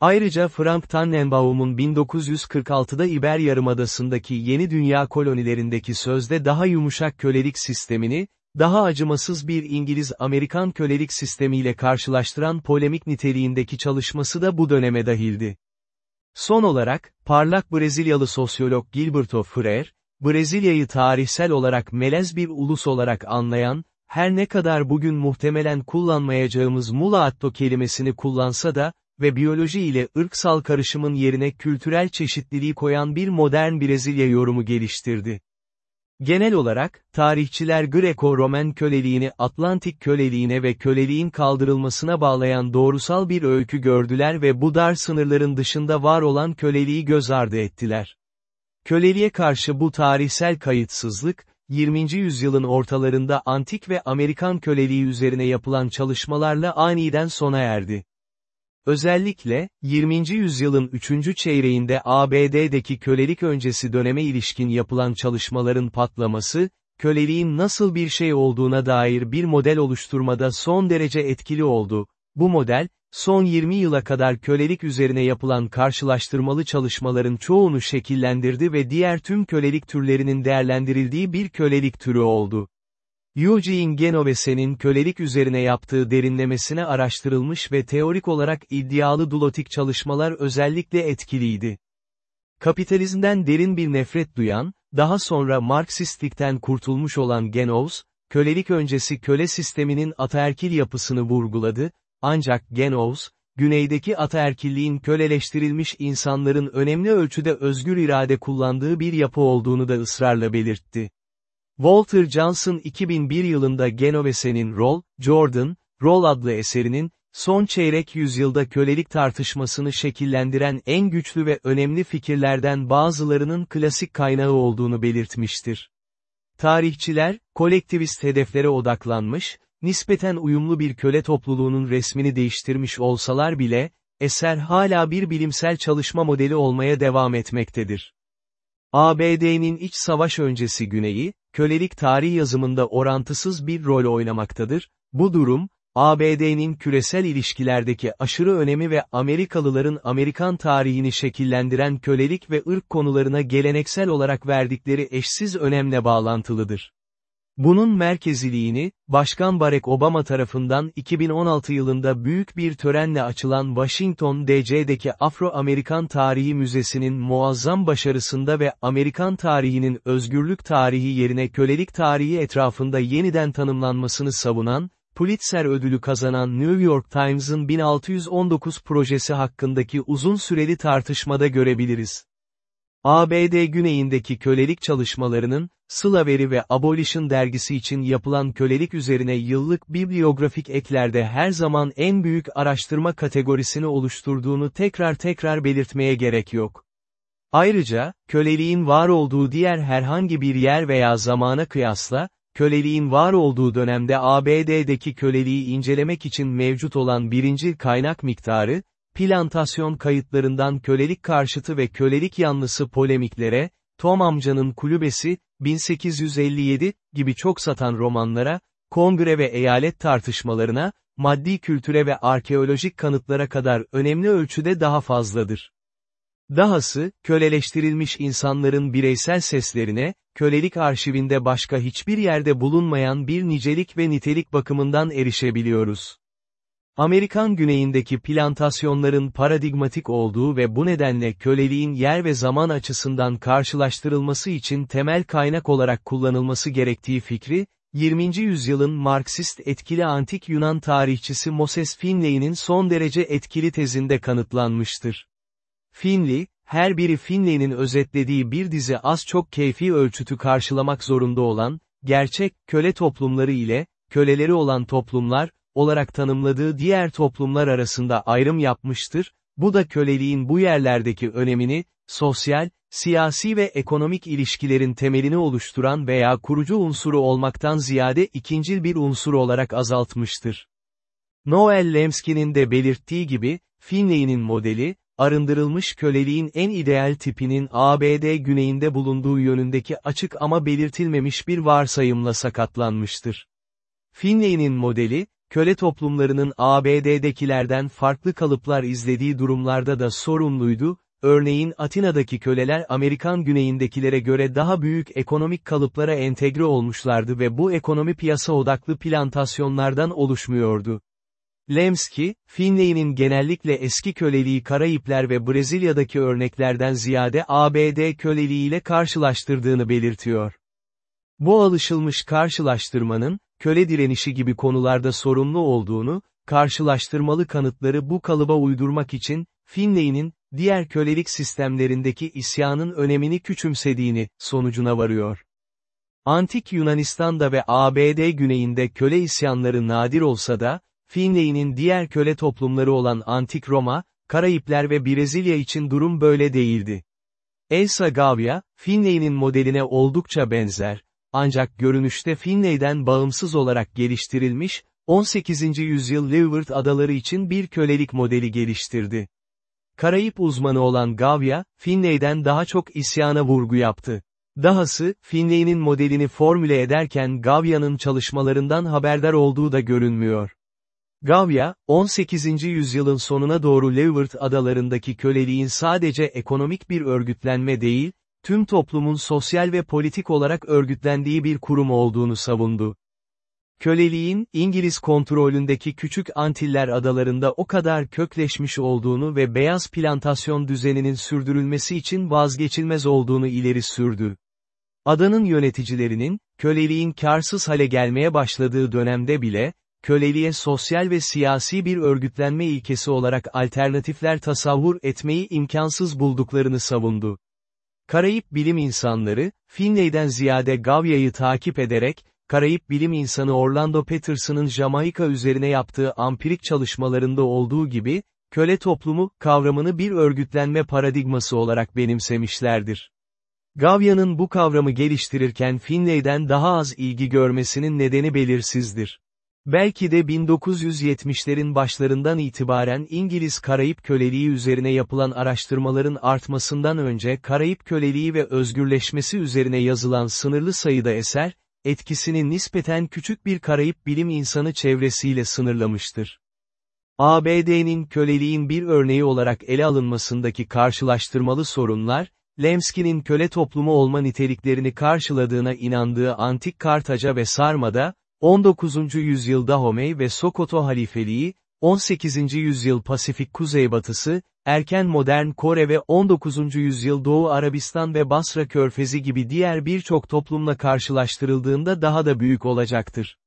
Ayrıca Frank Tannenbaum'un 1946'da İber Yarımadası'ndaki yeni dünya kolonilerindeki sözde daha yumuşak kölelik sistemini, daha acımasız bir İngiliz-Amerikan kölelik sistemiyle karşılaştıran polemik niteliğindeki çalışması da bu döneme dahildi. Son olarak, parlak Brezilyalı sosyolog Gilberto Freire, Brezilya'yı tarihsel olarak melez bir ulus olarak anlayan, her ne kadar bugün muhtemelen kullanmayacağımız mulaatto kelimesini kullansa da, ve biyoloji ile ırksal karışımın yerine kültürel çeşitliliği koyan bir modern Brezilya yorumu geliştirdi. Genel olarak, tarihçiler Greco-Romen köleliğini Atlantik köleliğine ve köleliğin kaldırılmasına bağlayan doğrusal bir öykü gördüler ve bu dar sınırların dışında var olan köleliği göz ardı ettiler. Köleliğe karşı bu tarihsel kayıtsızlık, 20. yüzyılın ortalarında antik ve Amerikan köleliği üzerine yapılan çalışmalarla aniden sona erdi. Özellikle, 20. yüzyılın 3. çeyreğinde ABD'deki kölelik öncesi döneme ilişkin yapılan çalışmaların patlaması, köleliğin nasıl bir şey olduğuna dair bir model oluşturmada son derece etkili oldu. Bu model, son 20 yıla kadar kölelik üzerine yapılan karşılaştırmalı çalışmaların çoğunu şekillendirdi ve diğer tüm kölelik türlerinin değerlendirildiği bir kölelik türü oldu. Eugene Genovese'nin kölelik üzerine yaptığı derinlemesine araştırılmış ve teorik olarak iddialı dulotik çalışmalar özellikle etkiliydi. Kapitalizmden derin bir nefret duyan, daha sonra Marksistlikten kurtulmuş olan Genoves, kölelik öncesi köle sisteminin ataerkil yapısını vurguladı, ancak Genoves, güneydeki ataerkilliğin köleleştirilmiş insanların önemli ölçüde özgür irade kullandığı bir yapı olduğunu da ısrarla belirtti. Walter Johnson 2001 yılında Genovese'nin Roll, Jordan, Roll adlı eserinin, son çeyrek yüzyılda kölelik tartışmasını şekillendiren en güçlü ve önemli fikirlerden bazılarının klasik kaynağı olduğunu belirtmiştir. Tarihçiler, kolektivist hedeflere odaklanmış, nispeten uyumlu bir köle topluluğunun resmini değiştirmiş olsalar bile, eser hala bir bilimsel çalışma modeli olmaya devam etmektedir. ABD'nin iç savaş öncesi güneyi, kölelik tarih yazımında orantısız bir rol oynamaktadır, bu durum, ABD'nin küresel ilişkilerdeki aşırı önemi ve Amerikalıların Amerikan tarihini şekillendiren kölelik ve ırk konularına geleneksel olarak verdikleri eşsiz önemle bağlantılıdır. Bunun merkeziliğini, Başkan Barack Obama tarafından 2016 yılında büyük bir törenle açılan Washington DC'deki Afro-Amerikan Tarihi Müzesi'nin muazzam başarısında ve Amerikan tarihinin özgürlük tarihi yerine kölelik tarihi etrafında yeniden tanımlanmasını savunan, Pulitzer ödülü kazanan New York Times'ın 1619 projesi hakkındaki uzun süreli tartışmada görebiliriz. ABD güneyindeki kölelik çalışmalarının, Slavery ve Abolition dergisi için yapılan kölelik üzerine yıllık bibliografik eklerde her zaman en büyük araştırma kategorisini oluşturduğunu tekrar tekrar belirtmeye gerek yok. Ayrıca, köleliğin var olduğu diğer herhangi bir yer veya zamana kıyasla, köleliğin var olduğu dönemde ABD'deki köleliği incelemek için mevcut olan birinci kaynak miktarı, plantasyon kayıtlarından kölelik karşıtı ve kölelik yanlısı polemiklere, Tom amcanın kulübesi, 1857, gibi çok satan romanlara, kongre ve eyalet tartışmalarına, maddi kültüre ve arkeolojik kanıtlara kadar önemli ölçüde daha fazladır. Dahası, köleleştirilmiş insanların bireysel seslerine, kölelik arşivinde başka hiçbir yerde bulunmayan bir nicelik ve nitelik bakımından erişebiliyoruz. Amerikan güneyindeki plantasyonların paradigmatik olduğu ve bu nedenle köleliğin yer ve zaman açısından karşılaştırılması için temel kaynak olarak kullanılması gerektiği fikri, 20. yüzyılın Marksist etkili antik Yunan tarihçisi Moses Finley'nin son derece etkili tezinde kanıtlanmıştır. Finley, her biri Finley'nin özetlediği bir dizi az çok keyfi ölçütü karşılamak zorunda olan, gerçek, köle toplumları ile, köleleri olan toplumlar, olarak tanımladığı diğer toplumlar arasında ayrım yapmıştır, bu da köleliğin bu yerlerdeki önemini, sosyal, siyasi ve ekonomik ilişkilerin temelini oluşturan veya kurucu unsuru olmaktan ziyade ikincil bir unsur olarak azaltmıştır. Noel Lemsky'nin de belirttiği gibi, Finley'nin modeli, arındırılmış köleliğin en ideal tipinin ABD güneyinde bulunduğu yönündeki açık ama belirtilmemiş bir varsayımla sakatlanmıştır. Finley'nin modeli, köle toplumlarının ABD'dekilerden farklı kalıplar izlediği durumlarda da sorumluydu, örneğin Atina'daki köleler Amerikan güneyindekilere göre daha büyük ekonomik kalıplara entegre olmuşlardı ve bu ekonomi piyasa odaklı plantasyonlardan oluşmuyordu. Lemsky, Finley'nin genellikle eski köleliği Karayipler ve Brezilya'daki örneklerden ziyade ABD köleliğiyle karşılaştırdığını belirtiyor. Bu alışılmış karşılaştırmanın, köle direnişi gibi konularda sorumlu olduğunu, karşılaştırmalı kanıtları bu kalıba uydurmak için, Finley'nin, diğer kölelik sistemlerindeki isyanın önemini küçümsediğini, sonucuna varıyor. Antik Yunanistan'da ve ABD güneyinde köle isyanları nadir olsa da, Finley'nin diğer köle toplumları olan Antik Roma, Karayipler ve Brezilya için durum böyle değildi. Elsa Gavia, Finley'nin modeline oldukça benzer, ancak görünüşte Finley'den bağımsız olarak geliştirilmiş, 18. yüzyıl Leeward adaları için bir kölelik modeli geliştirdi. Karayip uzmanı olan Gavia, Finley'den daha çok isyana vurgu yaptı. Dahası, Finley'nin modelini formüle ederken Gavia'nın çalışmalarından haberdar olduğu da görünmüyor. Gavia, 18. yüzyılın sonuna doğru Leeward adalarındaki köleliğin sadece ekonomik bir örgütlenme değil, tüm toplumun sosyal ve politik olarak örgütlendiği bir kurum olduğunu savundu. Köleliğin, İngiliz kontrolündeki küçük Antiller adalarında o kadar kökleşmiş olduğunu ve beyaz plantasyon düzeninin sürdürülmesi için vazgeçilmez olduğunu ileri sürdü. Adanın yöneticilerinin, köleliğin karsız hale gelmeye başladığı dönemde bile, köleliğe sosyal ve siyasi bir örgütlenme ilkesi olarak alternatifler tasavvur etmeyi imkansız bulduklarını savundu. Karayip bilim insanları, Finley'den ziyade Gavia'yı takip ederek, Karayip bilim insanı Orlando Patterson'ın Jamaika üzerine yaptığı ampirik çalışmalarında olduğu gibi, köle toplumu, kavramını bir örgütlenme paradigması olarak benimsemişlerdir. Gavia'nın bu kavramı geliştirirken Finley'den daha az ilgi görmesinin nedeni belirsizdir. Belki de 1970'lerin başlarından itibaren İngiliz Karayip köleliği üzerine yapılan araştırmaların artmasından önce Karayip köleliği ve özgürleşmesi üzerine yazılan sınırlı sayıda eser, etkisini nispeten küçük bir Karayip bilim insanı çevresiyle sınırlamıştır. ABD'nin köleliğin bir örneği olarak ele alınmasındaki karşılaştırmalı sorunlar, Lemski'nin köle toplumu olma niteliklerini karşıladığına inandığı Antik Kartaca ve Sarma'da, 19. yüzyılda Homey ve Sokoto halifeliği, 18. yüzyıl Pasifik kuzeybatısı, erken modern Kore ve 19. yüzyıl Doğu Arabistan ve Basra körfezi gibi diğer birçok toplumla karşılaştırıldığında daha da büyük olacaktır.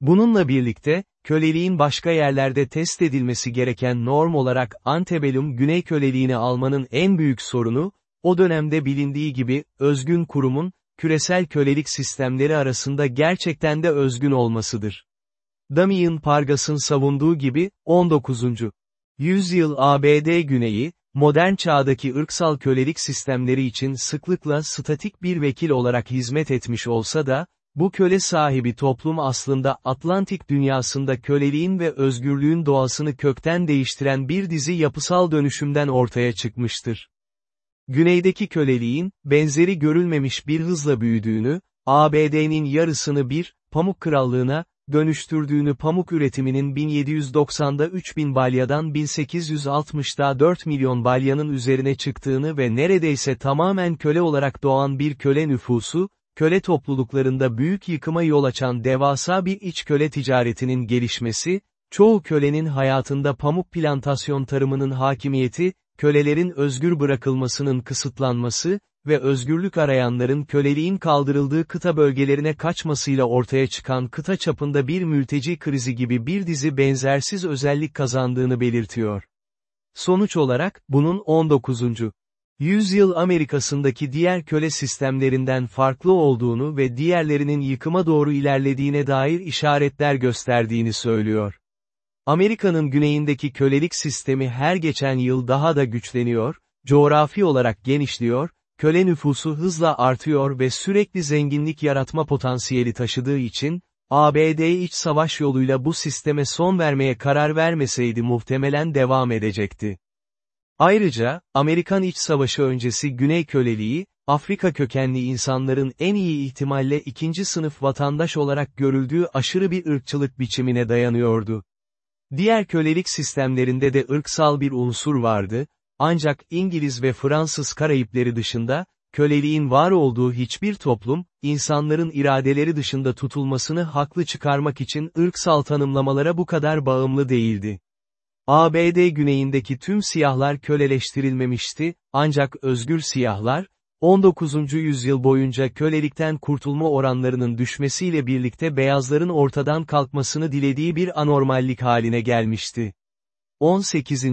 Bununla birlikte, köleliğin başka yerlerde test edilmesi gereken norm olarak antebellum güney köleliğini almanın en büyük sorunu, o dönemde bilindiği gibi, özgün kurumun, küresel kölelik sistemleri arasında gerçekten de özgün olmasıdır. Damien Pargas'ın savunduğu gibi, 19. yüzyıl ABD güneyi, modern çağdaki ırksal kölelik sistemleri için sıklıkla statik bir vekil olarak hizmet etmiş olsa da, bu köle sahibi toplum aslında Atlantik dünyasında köleliğin ve özgürlüğün doğasını kökten değiştiren bir dizi yapısal dönüşümden ortaya çıkmıştır. Güneydeki köleliğin, benzeri görülmemiş bir hızla büyüdüğünü, ABD'nin yarısını bir, pamuk krallığına, dönüştürdüğünü pamuk üretiminin 1790'da 3000 balyadan 1860'da 4 milyon balyanın üzerine çıktığını ve neredeyse tamamen köle olarak doğan bir köle nüfusu, köle topluluklarında büyük yıkıma yol açan devasa bir iç köle ticaretinin gelişmesi, çoğu kölenin hayatında pamuk plantasyon tarımının hakimiyeti, kölelerin özgür bırakılmasının kısıtlanması ve özgürlük arayanların köleliğin kaldırıldığı kıta bölgelerine kaçmasıyla ortaya çıkan kıta çapında bir mülteci krizi gibi bir dizi benzersiz özellik kazandığını belirtiyor. Sonuç olarak, bunun 19. yüzyıl Amerika'sındaki diğer köle sistemlerinden farklı olduğunu ve diğerlerinin yıkıma doğru ilerlediğine dair işaretler gösterdiğini söylüyor. Amerika'nın güneyindeki kölelik sistemi her geçen yıl daha da güçleniyor, coğrafi olarak genişliyor, köle nüfusu hızla artıyor ve sürekli zenginlik yaratma potansiyeli taşıdığı için, ABD iç savaş yoluyla bu sisteme son vermeye karar vermeseydi muhtemelen devam edecekti. Ayrıca, Amerikan İç Savaşı öncesi Güney köleliği, Afrika kökenli insanların en iyi ihtimalle ikinci sınıf vatandaş olarak görüldüğü aşırı bir ırkçılık biçimine dayanıyordu. Diğer kölelik sistemlerinde de ırksal bir unsur vardı, ancak İngiliz ve Fransız Karayipleri dışında, köleliğin var olduğu hiçbir toplum, insanların iradeleri dışında tutulmasını haklı çıkarmak için ırksal tanımlamalara bu kadar bağımlı değildi. ABD güneyindeki tüm siyahlar köleleştirilmemişti, ancak özgür siyahlar, 19. yüzyıl boyunca kölelikten kurtulma oranlarının düşmesiyle birlikte beyazların ortadan kalkmasını dilediği bir anormallik haline gelmişti. 18.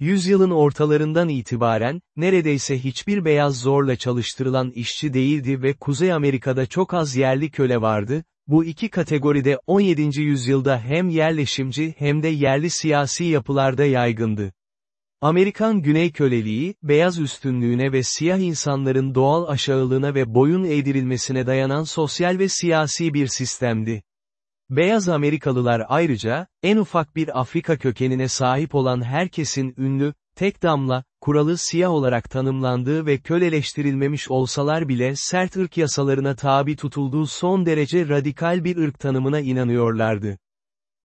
Yüzyılın ortalarından itibaren, neredeyse hiçbir beyaz zorla çalıştırılan işçi değildi ve Kuzey Amerika'da çok az yerli köle vardı, bu iki kategoride 17. yüzyılda hem yerleşimci hem de yerli siyasi yapılarda yaygındı. Amerikan güney köleliği, beyaz üstünlüğüne ve siyah insanların doğal aşağılığına ve boyun eğdirilmesine dayanan sosyal ve siyasi bir sistemdi. Beyaz Amerikalılar ayrıca, en ufak bir Afrika kökenine sahip olan herkesin ünlü, tek damla, kuralı siyah olarak tanımlandığı ve köleleştirilmemiş olsalar bile sert ırk yasalarına tabi tutulduğu son derece radikal bir ırk tanımına inanıyorlardı.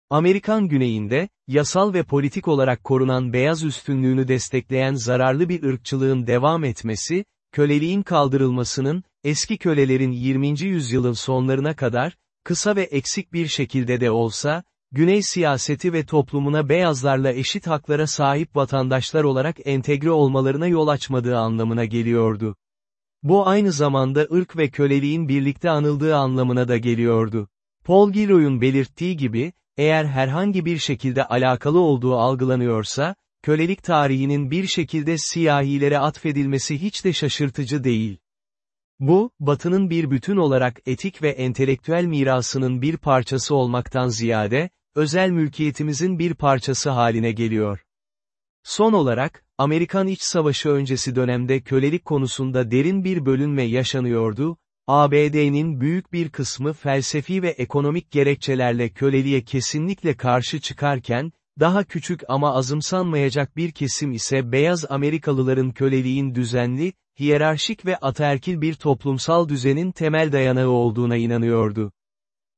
Amerikan güneyinde, yasal ve politik olarak korunan beyaz üstünlüğünü destekleyen zararlı bir ırkçılığın devam etmesi, köleliğin kaldırılmasının, eski kölelerin 20. yüzyılın sonlarına kadar, kısa ve eksik bir şekilde de olsa, Güney siyaseti ve toplumuna beyazlarla eşit haklara sahip vatandaşlar olarak entegre olmalarına yol açmadığı anlamına geliyordu. Bu aynı zamanda ırk ve köleliğin birlikte anıldığı anlamına da geliyordu. Paul Gilroy'un belirttiği gibi, eğer herhangi bir şekilde alakalı olduğu algılanıyorsa, kölelik tarihinin bir şekilde siyahilere atfedilmesi hiç de şaşırtıcı değil. Bu, Batı'nın bir bütün olarak etik ve entelektüel mirasının bir parçası olmaktan ziyade, özel mülkiyetimizin bir parçası haline geliyor. Son olarak, Amerikan İç Savaşı öncesi dönemde kölelik konusunda derin bir bölünme yaşanıyordu, ABD'nin büyük bir kısmı felsefi ve ekonomik gerekçelerle köleliğe kesinlikle karşı çıkarken, daha küçük ama azımsanmayacak bir kesim ise beyaz Amerikalıların köleliğin düzenli, hiyerarşik ve ataerkil bir toplumsal düzenin temel dayanağı olduğuna inanıyordu.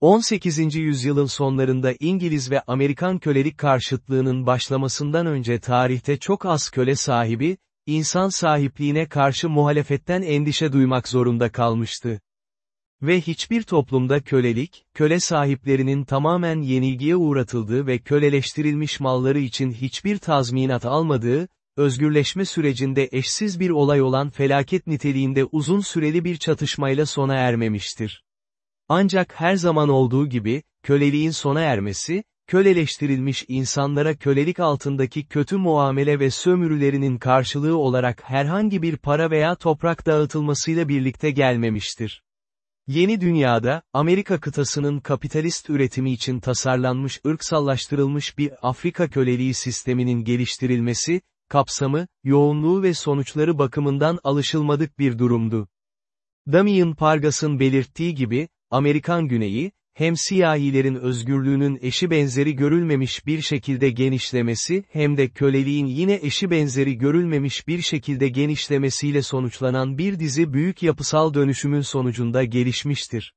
18. yüzyılın sonlarında İngiliz ve Amerikan kölelik karşıtlığının başlamasından önce tarihte çok az köle sahibi, insan sahipliğine karşı muhalefetten endişe duymak zorunda kalmıştı. Ve hiçbir toplumda kölelik, köle sahiplerinin tamamen yenilgiye uğratıldığı ve köleleştirilmiş malları için hiçbir tazminat almadığı, özgürleşme sürecinde eşsiz bir olay olan felaket niteliğinde uzun süreli bir çatışmayla sona ermemiştir. Ancak her zaman olduğu gibi, köleliğin sona ermesi, köleleştirilmiş insanlara kölelik altındaki kötü muamele ve sömürülerinin karşılığı olarak herhangi bir para veya toprak dağıtılmasıyla birlikte gelmemiştir. Yeni dünyada, Amerika kıtasının kapitalist üretimi için tasarlanmış ırksallaştırılmış bir Afrika köleliği sisteminin geliştirilmesi, kapsamı, yoğunluğu ve sonuçları bakımından alışılmadık bir durumdu. Damien Pargas'ın belirttiği gibi, Amerikan güneyi, hem siyahilerin özgürlüğünün eşi benzeri görülmemiş bir şekilde genişlemesi hem de köleliğin yine eşi benzeri görülmemiş bir şekilde genişlemesiyle sonuçlanan bir dizi büyük yapısal dönüşümün sonucunda gelişmiştir.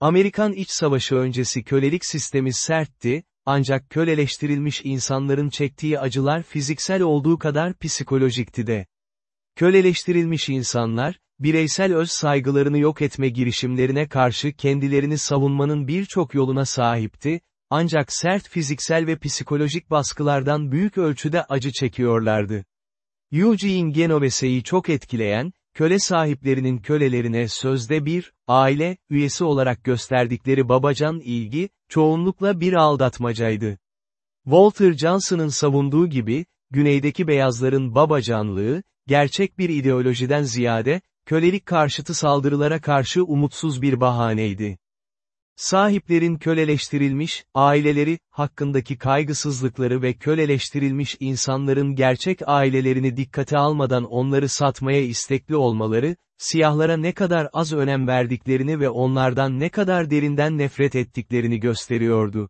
Amerikan İç Savaşı öncesi kölelik sistemi sertti, ancak köleleştirilmiş insanların çektiği acılar fiziksel olduğu kadar psikolojikti de. Köleleştirilmiş insanlar, bireysel öz saygılarını yok etme girişimlerine karşı kendilerini savunmanın birçok yoluna sahipti, ancak sert fiziksel ve psikolojik baskılardan büyük ölçüde acı çekiyorlardı. Eugene Genovese'yi çok etkileyen, köle sahiplerinin kölelerine sözde bir, aile, üyesi olarak gösterdikleri babacan ilgi, çoğunlukla bir aldatmacaydı. Walter Johnson'ın savunduğu gibi, güneydeki beyazların babacanlığı, gerçek bir ideolojiden ziyade, kölelik karşıtı saldırılara karşı umutsuz bir bahaneydi. Sahiplerin köleleştirilmiş, aileleri, hakkındaki kaygısızlıkları ve köleleştirilmiş insanların gerçek ailelerini dikkate almadan onları satmaya istekli olmaları, siyahlara ne kadar az önem verdiklerini ve onlardan ne kadar derinden nefret ettiklerini gösteriyordu.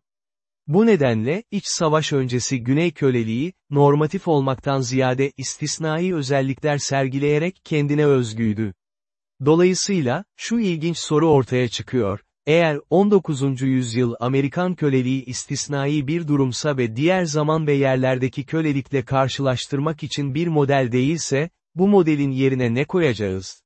Bu nedenle, iç savaş öncesi Güney köleliği, normatif olmaktan ziyade istisnai özellikler sergileyerek kendine özgüydü. Dolayısıyla, şu ilginç soru ortaya çıkıyor. Eğer 19. yüzyıl Amerikan köleliği istisnai bir durumsa ve diğer zaman ve yerlerdeki kölelikle karşılaştırmak için bir model değilse, bu modelin yerine ne koyacağız?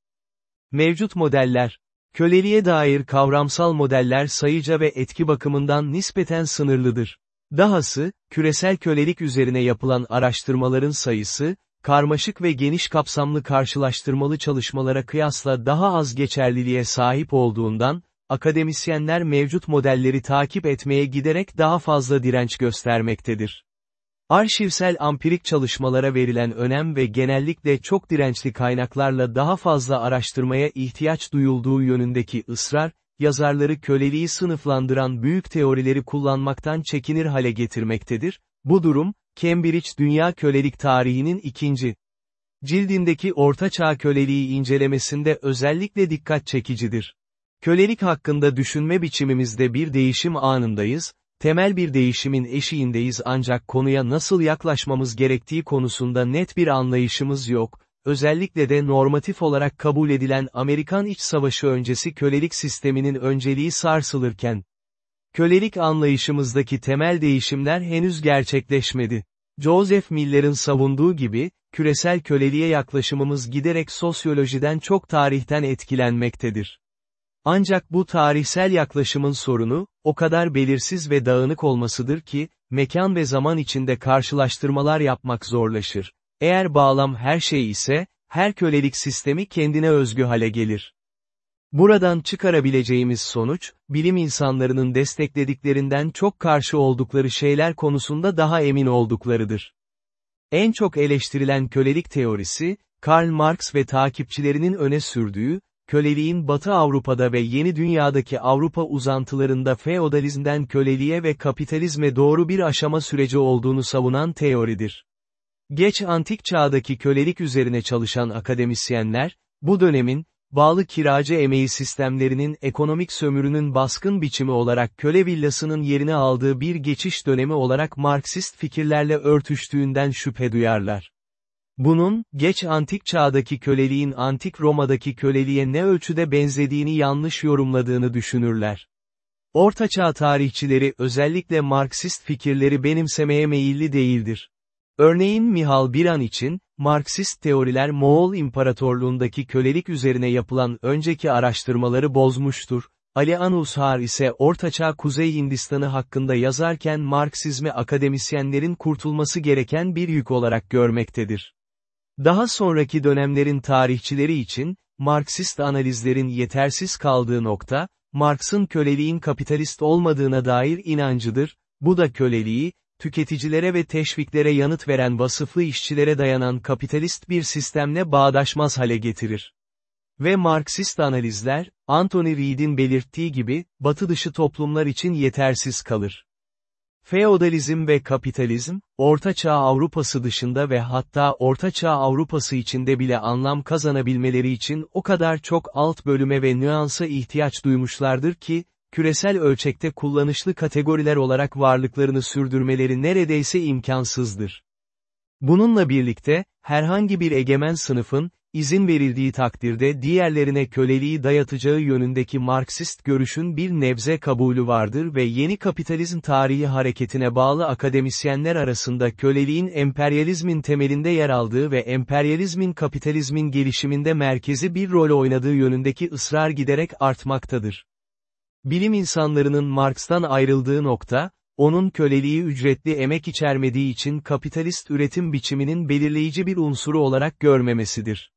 Mevcut modeller, Köleliğe dair kavramsal modeller sayıca ve etki bakımından nispeten sınırlıdır. Dahası, küresel kölelik üzerine yapılan araştırmaların sayısı, karmaşık ve geniş kapsamlı karşılaştırmalı çalışmalara kıyasla daha az geçerliliğe sahip olduğundan, akademisyenler mevcut modelleri takip etmeye giderek daha fazla direnç göstermektedir. Arşivsel ampirik çalışmalara verilen önem ve genellikle çok dirençli kaynaklarla daha fazla araştırmaya ihtiyaç duyulduğu yönündeki ısrar, yazarları köleliği sınıflandıran büyük teorileri kullanmaktan çekinir hale getirmektedir. Bu durum, Cambridge Dünya Kölelik Tarihinin ikinci cildindeki Ortaçağ köleliği incelemesinde özellikle dikkat çekicidir. Kölelik hakkında düşünme biçimimizde bir değişim anındayız, temel bir değişimin eşiğindeyiz ancak konuya nasıl yaklaşmamız gerektiği konusunda net bir anlayışımız yok, özellikle de normatif olarak kabul edilen Amerikan İç Savaşı öncesi kölelik sisteminin önceliği sarsılırken, kölelik anlayışımızdaki temel değişimler henüz gerçekleşmedi. Joseph Miller'ın savunduğu gibi, küresel köleliğe yaklaşımımız giderek sosyolojiden çok tarihten etkilenmektedir. Ancak bu tarihsel yaklaşımın sorunu, o kadar belirsiz ve dağınık olmasıdır ki, mekan ve zaman içinde karşılaştırmalar yapmak zorlaşır. Eğer bağlam her şey ise, her kölelik sistemi kendine özgü hale gelir. Buradan çıkarabileceğimiz sonuç, bilim insanlarının desteklediklerinden çok karşı oldukları şeyler konusunda daha emin olduklarıdır. En çok eleştirilen kölelik teorisi, Karl Marx ve takipçilerinin öne sürdüğü, köleliğin Batı Avrupa'da ve Yeni Dünya'daki Avrupa uzantılarında feodalizmden köleliğe ve kapitalizme doğru bir aşama süreci olduğunu savunan teoridir. Geç antik çağdaki kölelik üzerine çalışan akademisyenler, bu dönemin, bağlı kiracı emeği sistemlerinin ekonomik sömürünün baskın biçimi olarak köle villasının yerini aldığı bir geçiş dönemi olarak Marksist fikirlerle örtüştüğünden şüphe duyarlar. Bunun, geç antik çağdaki köleliğin antik Roma'daki köleliğe ne ölçüde benzediğini yanlış yorumladığını düşünürler. Ortaçağ tarihçileri özellikle Marksist fikirleri benimsemeye meyilli değildir. Örneğin Mihal Biran için, Marksist teoriler Moğol İmparatorluğundaki kölelik üzerine yapılan önceki araştırmaları bozmuştur. Ali Anushar ise Ortaçağ Kuzey Hindistan'ı hakkında yazarken Marksizmi akademisyenlerin kurtulması gereken bir yük olarak görmektedir. Daha sonraki dönemlerin tarihçileri için, Marksist analizlerin yetersiz kaldığı nokta, Marx'ın köleliğin kapitalist olmadığına dair inancıdır, bu da köleliği, tüketicilere ve teşviklere yanıt veren vasıflı işçilere dayanan kapitalist bir sistemle bağdaşmaz hale getirir. Ve Marksist analizler, Anthony Reid'in belirttiği gibi, batı dışı toplumlar için yetersiz kalır. Feodalizm ve kapitalizm, Ortaçağ Avrupası dışında ve hatta Ortaçağ Avrupası içinde bile anlam kazanabilmeleri için o kadar çok alt bölüme ve nüansa ihtiyaç duymuşlardır ki, küresel ölçekte kullanışlı kategoriler olarak varlıklarını sürdürmeleri neredeyse imkansızdır. Bununla birlikte, herhangi bir egemen sınıfın, izin verildiği takdirde diğerlerine köleliği dayatacağı yönündeki Marksist görüşün bir nebze kabulü vardır ve yeni kapitalizm tarihi hareketine bağlı akademisyenler arasında köleliğin emperyalizmin temelinde yer aldığı ve emperyalizmin kapitalizmin gelişiminde merkezi bir rol oynadığı yönündeki ısrar giderek artmaktadır. Bilim insanlarının Marx'tan ayrıldığı nokta, onun köleliği ücretli emek içermediği için kapitalist üretim biçiminin belirleyici bir unsuru olarak görmemesidir.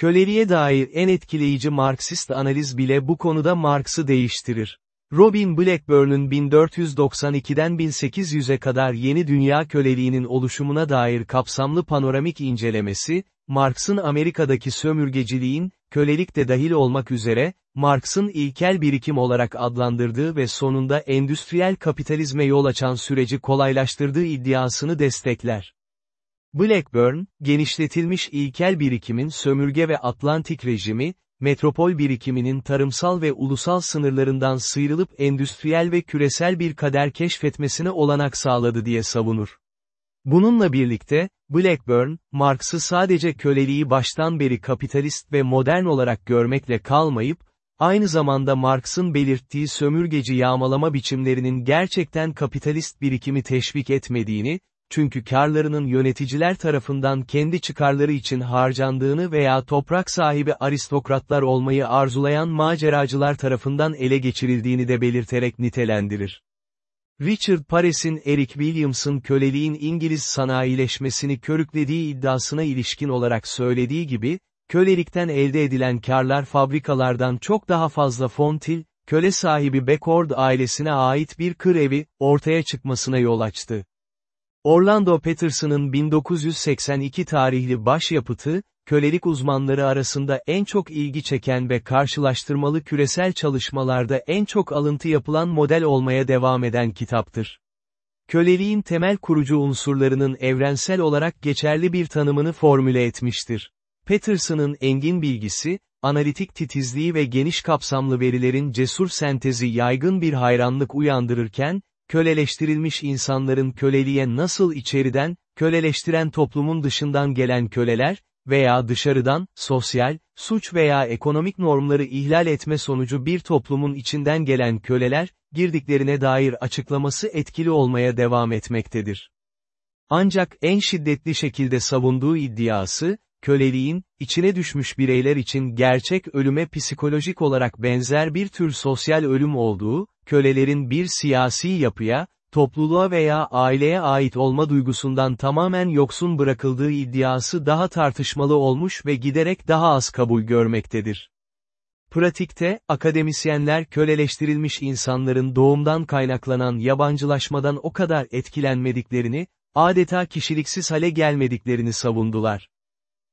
Köleliğe dair en etkileyici Marksist analiz bile bu konuda Marx'ı değiştirir. Robin Blackburn'un 1492'den 1800'e kadar yeni dünya köleliğinin oluşumuna dair kapsamlı panoramik incelemesi, Marx'ın Amerika'daki sömürgeciliğin, kölelik de dahil olmak üzere, Marx'ın ilkel birikim olarak adlandırdığı ve sonunda endüstriyel kapitalizme yol açan süreci kolaylaştırdığı iddiasını destekler. Blackburn, genişletilmiş ilkel birikimin sömürge ve Atlantik rejimi, metropol birikiminin tarımsal ve ulusal sınırlarından sıyrılıp endüstriyel ve küresel bir kader keşfetmesine olanak sağladı diye savunur. Bununla birlikte, Blackburn, Marx'ı sadece köleliği baştan beri kapitalist ve modern olarak görmekle kalmayıp, aynı zamanda Marx'ın belirttiği sömürgeci yağmalama biçimlerinin gerçekten kapitalist birikimi teşvik etmediğini, çünkü karlarının yöneticiler tarafından kendi çıkarları için harcandığını veya toprak sahibi aristokratlar olmayı arzulayan maceracılar tarafından ele geçirildiğini de belirterek nitelendirir. Richard Pares'in Eric Williams'ın köleliğin İngiliz sanayileşmesini körüklediği iddiasına ilişkin olarak söylediği gibi, kölelikten elde edilen karlar fabrikalardan çok daha fazla fontil, köle sahibi Becord ailesine ait bir kır evi, ortaya çıkmasına yol açtı. Orlando Patterson'ın 1982 tarihli başyapıtı, kölelik uzmanları arasında en çok ilgi çeken ve karşılaştırmalı küresel çalışmalarda en çok alıntı yapılan model olmaya devam eden kitaptır. Köleliğin temel kurucu unsurlarının evrensel olarak geçerli bir tanımını formüle etmiştir. Patterson'ın engin bilgisi, analitik titizliği ve geniş kapsamlı verilerin cesur sentezi yaygın bir hayranlık uyandırırken, köleleştirilmiş insanların köleliğe nasıl içeriden, köleleştiren toplumun dışından gelen köleler, veya dışarıdan, sosyal, suç veya ekonomik normları ihlal etme sonucu bir toplumun içinden gelen köleler, girdiklerine dair açıklaması etkili olmaya devam etmektedir. Ancak en şiddetli şekilde savunduğu iddiası, köleliğin, içine düşmüş bireyler için gerçek ölüme psikolojik olarak benzer bir tür sosyal ölüm olduğu, kölelerin bir siyasi yapıya, topluluğa veya aileye ait olma duygusundan tamamen yoksun bırakıldığı iddiası daha tartışmalı olmuş ve giderek daha az kabul görmektedir. Pratikte, akademisyenler köleleştirilmiş insanların doğumdan kaynaklanan yabancılaşmadan o kadar etkilenmediklerini, adeta kişiliksiz hale gelmediklerini savundular.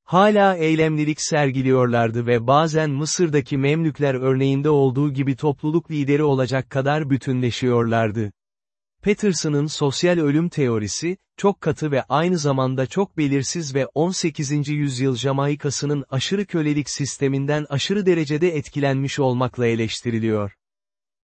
Hala eylemlilik sergiliyorlardı ve bazen Mısır'daki Memlükler örneğinde olduğu gibi topluluk lideri olacak kadar bütünleşiyorlardı. Patterson'ın sosyal ölüm teorisi, çok katı ve aynı zamanda çok belirsiz ve 18. yüzyıl Jamaikası'nın aşırı kölelik sisteminden aşırı derecede etkilenmiş olmakla eleştiriliyor.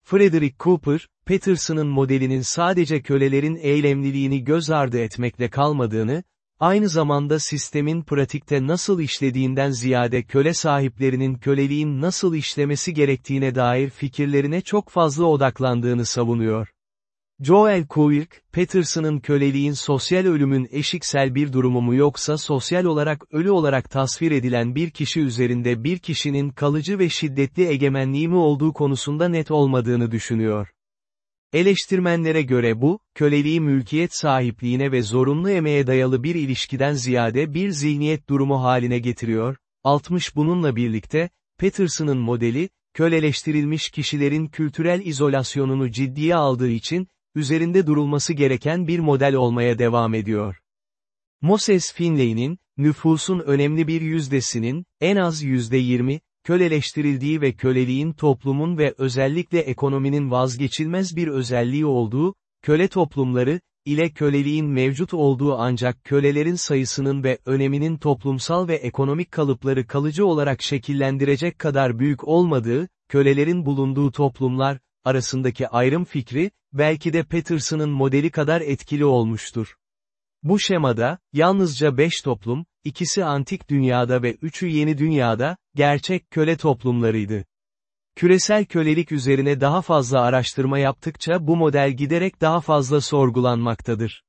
Frederick Cooper, Patterson'ın modelinin sadece kölelerin eylemliliğini göz ardı etmekle kalmadığını, aynı zamanda sistemin pratikte nasıl işlediğinden ziyade köle sahiplerinin köleliğin nasıl işlemesi gerektiğine dair fikirlerine çok fazla odaklandığını savunuyor. Joel Kuirk, Patterson'ın köleliğin sosyal ölümün eşiksel bir durumu mu yoksa sosyal olarak ölü olarak tasvir edilen bir kişi üzerinde bir kişinin kalıcı ve şiddetli egemenliği mi olduğu konusunda net olmadığını düşünüyor. Eleştirmenlere göre bu, köleliği mülkiyet sahipliğine ve zorunlu emeğe dayalı bir ilişkiden ziyade bir zihniyet durumu haline getiriyor, 60 bununla birlikte, Patterson'ın modeli, köleleştirilmiş kişilerin kültürel izolasyonunu ciddiye aldığı için, üzerinde durulması gereken bir model olmaya devam ediyor. Moses Finley'nin, nüfusun önemli bir yüzdesinin, en az yüzde yirmi, köleleştirildiği ve köleliğin toplumun ve özellikle ekonominin vazgeçilmez bir özelliği olduğu, köle toplumları, ile köleliğin mevcut olduğu ancak kölelerin sayısının ve öneminin toplumsal ve ekonomik kalıpları kalıcı olarak şekillendirecek kadar büyük olmadığı, kölelerin bulunduğu toplumlar, arasındaki ayrım fikri, belki de Patterson'ın modeli kadar etkili olmuştur. Bu şemada, yalnızca beş toplum, ikisi antik dünyada ve üçü yeni dünyada, gerçek köle toplumlarıydı. Küresel kölelik üzerine daha fazla araştırma yaptıkça bu model giderek daha fazla sorgulanmaktadır.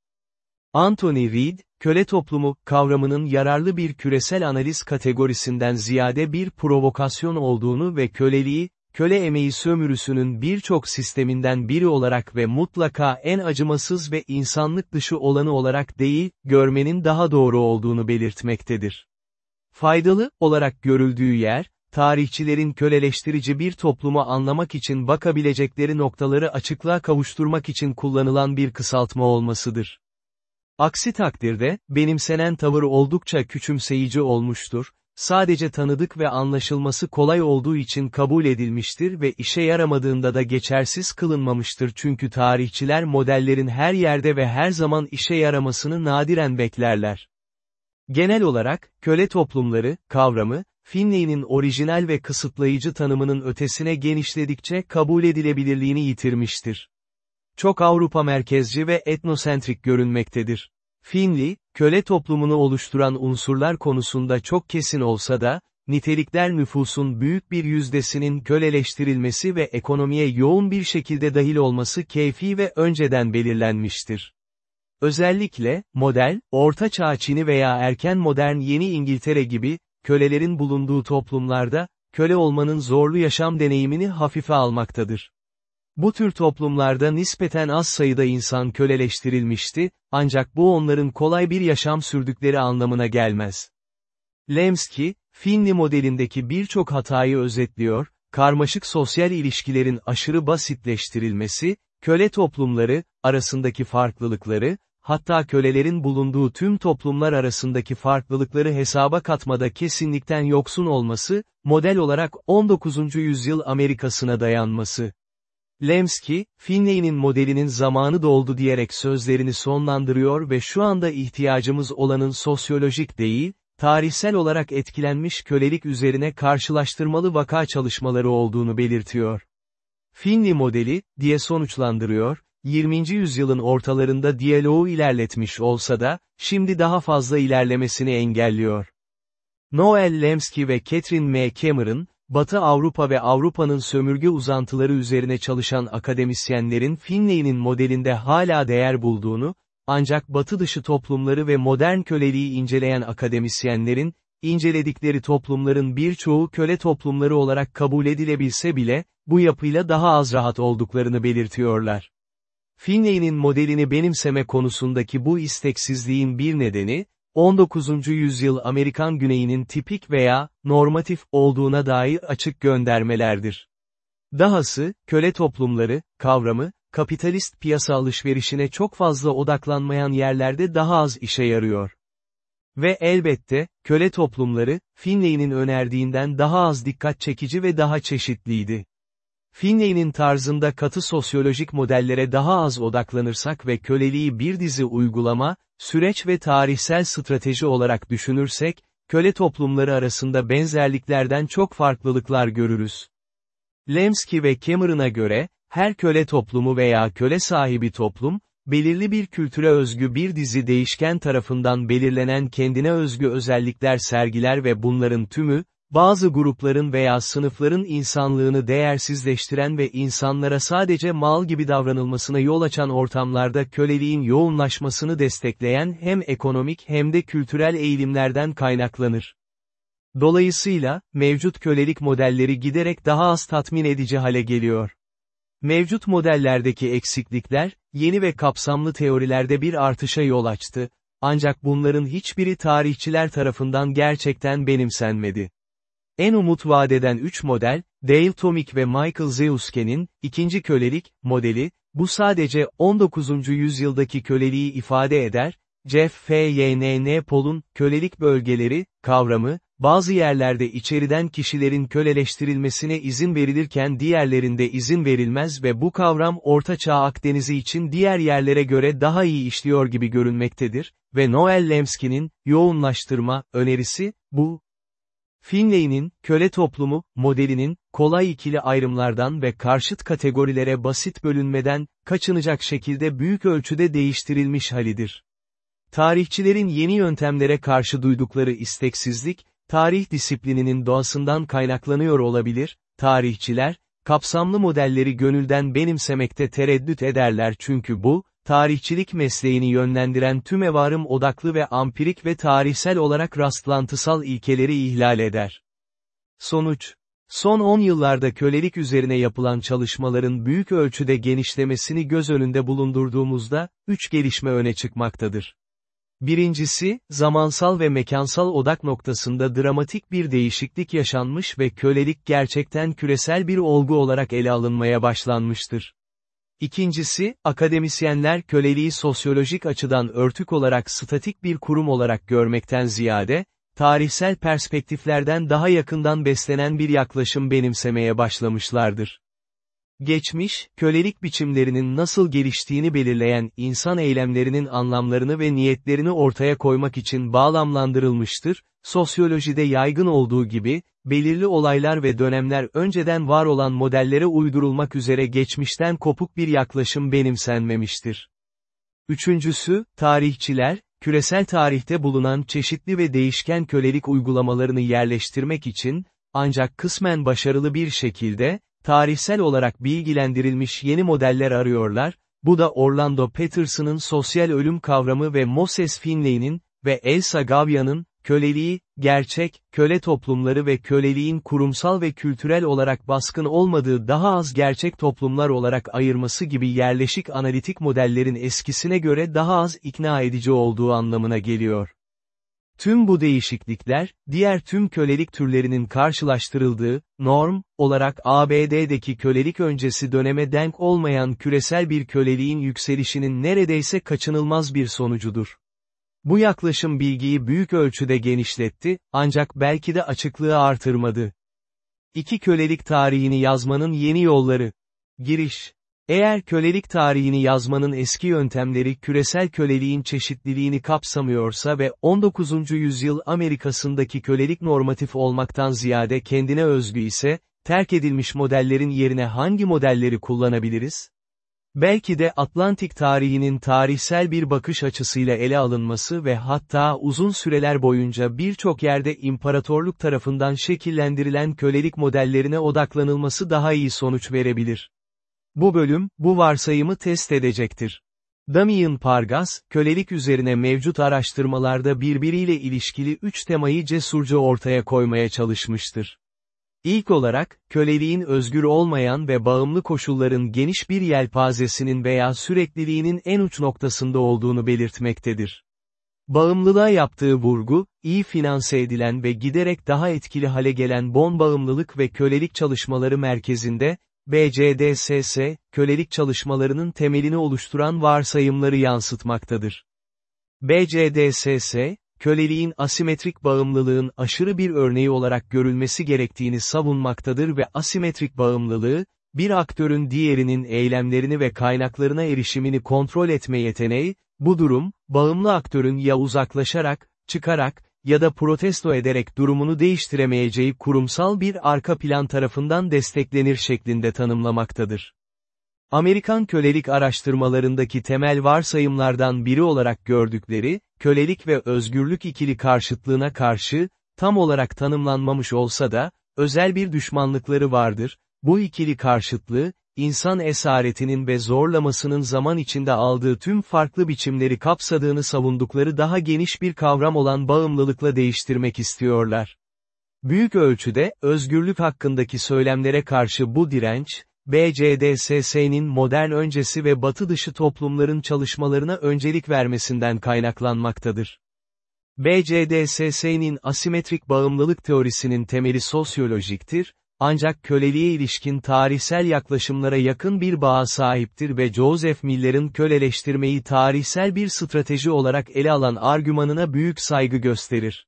Anthony Reid, köle toplumu, kavramının yararlı bir küresel analiz kategorisinden ziyade bir provokasyon olduğunu ve köleliği, köle emeği sömürüsünün birçok sisteminden biri olarak ve mutlaka en acımasız ve insanlık dışı olanı olarak değil, görmenin daha doğru olduğunu belirtmektedir. Faydalı olarak görüldüğü yer, tarihçilerin köleleştirici bir toplumu anlamak için bakabilecekleri noktaları açıklığa kavuşturmak için kullanılan bir kısaltma olmasıdır. Aksi takdirde, benimsenen tavır oldukça küçümseyici olmuştur, sadece tanıdık ve anlaşılması kolay olduğu için kabul edilmiştir ve işe yaramadığında da geçersiz kılınmamıştır çünkü tarihçiler modellerin her yerde ve her zaman işe yaramasını nadiren beklerler. Genel olarak, köle toplumları, kavramı, Finley'nin orijinal ve kısıtlayıcı tanımının ötesine genişledikçe kabul edilebilirliğini yitirmiştir. Çok Avrupa merkezci ve etnosentrik görünmektedir. Finley, köle toplumunu oluşturan unsurlar konusunda çok kesin olsa da, nitelikler nüfusun büyük bir yüzdesinin köleleştirilmesi ve ekonomiye yoğun bir şekilde dahil olması keyfi ve önceden belirlenmiştir. Özellikle, model, Orta Çağ Çin'i veya erken modern Yeni İngiltere gibi, kölelerin bulunduğu toplumlarda, köle olmanın zorlu yaşam deneyimini hafife almaktadır. Bu tür toplumlarda nispeten az sayıda insan köleleştirilmişti, ancak bu onların kolay bir yaşam sürdükleri anlamına gelmez. Lemsky, Finley modelindeki birçok hatayı özetliyor, karmaşık sosyal ilişkilerin aşırı basitleştirilmesi, köle toplumları, arasındaki farklılıkları, hatta kölelerin bulunduğu tüm toplumlar arasındaki farklılıkları hesaba katmada kesinlikten yoksun olması, model olarak 19. yüzyıl Amerikasına dayanması. Lemsky, Finley'nin modelinin zamanı doldu diyerek sözlerini sonlandırıyor ve şu anda ihtiyacımız olanın sosyolojik değil, tarihsel olarak etkilenmiş kölelik üzerine karşılaştırmalı vaka çalışmaları olduğunu belirtiyor. Finley modeli, diye sonuçlandırıyor, 20. yüzyılın ortalarında diyaloğu ilerletmiş olsa da, şimdi daha fazla ilerlemesini engelliyor. Noel Lemsky ve Catherine M. Cameron, Batı Avrupa ve Avrupa'nın sömürge uzantıları üzerine çalışan akademisyenlerin Finley'nin modelinde hala değer bulduğunu, ancak batı dışı toplumları ve modern köleliği inceleyen akademisyenlerin, inceledikleri toplumların birçoğu köle toplumları olarak kabul edilebilse bile, bu yapıyla daha az rahat olduklarını belirtiyorlar. Finley'nin modelini benimseme konusundaki bu isteksizliğin bir nedeni, 19. yüzyıl Amerikan güneyinin tipik veya normatif olduğuna dair açık göndermelerdir. Dahası, köle toplumları, kavramı, kapitalist piyasa alışverişine çok fazla odaklanmayan yerlerde daha az işe yarıyor. Ve elbette, köle toplumları, Finley'nin önerdiğinden daha az dikkat çekici ve daha çeşitliydi. Finley'nin tarzında katı sosyolojik modellere daha az odaklanırsak ve köleliği bir dizi uygulama, süreç ve tarihsel strateji olarak düşünürsek, köle toplumları arasında benzerliklerden çok farklılıklar görürüz. Lemsky ve Cameron'a göre, her köle toplumu veya köle sahibi toplum, belirli bir kültüre özgü bir dizi değişken tarafından belirlenen kendine özgü özellikler sergiler ve bunların tümü, bazı grupların veya sınıfların insanlığını değersizleştiren ve insanlara sadece mal gibi davranılmasına yol açan ortamlarda köleliğin yoğunlaşmasını destekleyen hem ekonomik hem de kültürel eğilimlerden kaynaklanır. Dolayısıyla, mevcut kölelik modelleri giderek daha az tatmin edici hale geliyor. Mevcut modellerdeki eksiklikler, yeni ve kapsamlı teorilerde bir artışa yol açtı, ancak bunların hiçbiri tarihçiler tarafından gerçekten benimsenmedi. En umut vadeden üç model, Dale Tomic ve Michael Zeuske'nin, ikinci kölelik, modeli, bu sadece 19. yüzyıldaki köleliği ifade eder, Jeff F. Y. N. N. Paul'un, kölelik bölgeleri, kavramı, bazı yerlerde içeriden kişilerin köleleştirilmesine izin verilirken diğerlerinde izin verilmez ve bu kavram Orta Çağ Akdeniz'i için diğer yerlere göre daha iyi işliyor gibi görünmektedir, ve Noel Lemsky'nin, yoğunlaştırma, önerisi, bu, Finley'nin, köle toplumu, modelinin, kolay ikili ayrımlardan ve karşıt kategorilere basit bölünmeden, kaçınacak şekilde büyük ölçüde değiştirilmiş halidir. Tarihçilerin yeni yöntemlere karşı duydukları isteksizlik, tarih disiplininin doğasından kaynaklanıyor olabilir, tarihçiler, kapsamlı modelleri gönülden benimsemekte tereddüt ederler çünkü bu, tarihçilik mesleğini yönlendiren tümevarım odaklı ve ampirik ve tarihsel olarak rastlantısal ilkeleri ihlal eder. Sonuç Son 10 yıllarda kölelik üzerine yapılan çalışmaların büyük ölçüde genişlemesini göz önünde bulundurduğumuzda, üç gelişme öne çıkmaktadır. Birincisi, zamansal ve mekansal odak noktasında dramatik bir değişiklik yaşanmış ve kölelik gerçekten küresel bir olgu olarak ele alınmaya başlanmıştır. İkincisi, akademisyenler köleliği sosyolojik açıdan örtük olarak statik bir kurum olarak görmekten ziyade, tarihsel perspektiflerden daha yakından beslenen bir yaklaşım benimsemeye başlamışlardır. Geçmiş, kölelik biçimlerinin nasıl geliştiğini belirleyen insan eylemlerinin anlamlarını ve niyetlerini ortaya koymak için bağlamlandırılmıştır, sosyolojide yaygın olduğu gibi, belirli olaylar ve dönemler önceden var olan modellere uydurulmak üzere geçmişten kopuk bir yaklaşım benimsenmemiştir. Üçüncüsü, tarihçiler, küresel tarihte bulunan çeşitli ve değişken kölelik uygulamalarını yerleştirmek için, ancak kısmen başarılı bir şekilde, tarihsel olarak bilgilendirilmiş yeni modeller arıyorlar, bu da Orlando Patterson'ın sosyal ölüm kavramı ve Moses Finley'nin ve Elsa Gavia'nın, köleliği, gerçek, köle toplumları ve köleliğin kurumsal ve kültürel olarak baskın olmadığı daha az gerçek toplumlar olarak ayırması gibi yerleşik analitik modellerin eskisine göre daha az ikna edici olduğu anlamına geliyor. Tüm bu değişiklikler, diğer tüm kölelik türlerinin karşılaştırıldığı, norm, olarak ABD'deki kölelik öncesi döneme denk olmayan küresel bir köleliğin yükselişinin neredeyse kaçınılmaz bir sonucudur. Bu yaklaşım bilgiyi büyük ölçüde genişletti, ancak belki de açıklığı artırmadı. İki kölelik tarihini yazmanın yeni yolları. Giriş eğer kölelik tarihini yazmanın eski yöntemleri küresel köleliğin çeşitliliğini kapsamıyorsa ve 19. yüzyıl Amerikasındaki kölelik normatif olmaktan ziyade kendine özgü ise, terk edilmiş modellerin yerine hangi modelleri kullanabiliriz? Belki de Atlantik tarihinin tarihsel bir bakış açısıyla ele alınması ve hatta uzun süreler boyunca birçok yerde imparatorluk tarafından şekillendirilen kölelik modellerine odaklanılması daha iyi sonuç verebilir. Bu bölüm, bu varsayımı test edecektir. Damien Pargas, kölelik üzerine mevcut araştırmalarda birbiriyle ilişkili üç temayı cesurca ortaya koymaya çalışmıştır. İlk olarak, köleliğin özgür olmayan ve bağımlı koşulların geniş bir yelpazesinin veya sürekliliğinin en uç noktasında olduğunu belirtmektedir. Bağımlılığa yaptığı vurgu, iyi finanse edilen ve giderek daha etkili hale gelen bon bağımlılık ve kölelik çalışmaları merkezinde, BCDSS, kölelik çalışmalarının temelini oluşturan varsayımları yansıtmaktadır. BCDSS, köleliğin asimetrik bağımlılığın aşırı bir örneği olarak görülmesi gerektiğini savunmaktadır ve asimetrik bağımlılığı, bir aktörün diğerinin eylemlerini ve kaynaklarına erişimini kontrol etme yeteneği, bu durum, bağımlı aktörün ya uzaklaşarak, çıkarak, ya da protesto ederek durumunu değiştiremeyeceği kurumsal bir arka plan tarafından desteklenir şeklinde tanımlamaktadır. Amerikan kölelik araştırmalarındaki temel varsayımlardan biri olarak gördükleri, kölelik ve özgürlük ikili karşıtlığına karşı, tam olarak tanımlanmamış olsa da, özel bir düşmanlıkları vardır, bu ikili karşıtlığı, insan esaretinin ve zorlamasının zaman içinde aldığı tüm farklı biçimleri kapsadığını savundukları daha geniş bir kavram olan bağımlılıkla değiştirmek istiyorlar. Büyük ölçüde, özgürlük hakkındaki söylemlere karşı bu direnç, BCDSS'nin modern öncesi ve batı dışı toplumların çalışmalarına öncelik vermesinden kaynaklanmaktadır. BCDSS'nin asimetrik bağımlılık teorisinin temeli sosyolojiktir, ancak köleliğe ilişkin tarihsel yaklaşımlara yakın bir bağa sahiptir ve Joseph Miller'ın köleleştirmeyi tarihsel bir strateji olarak ele alan argümanına büyük saygı gösterir.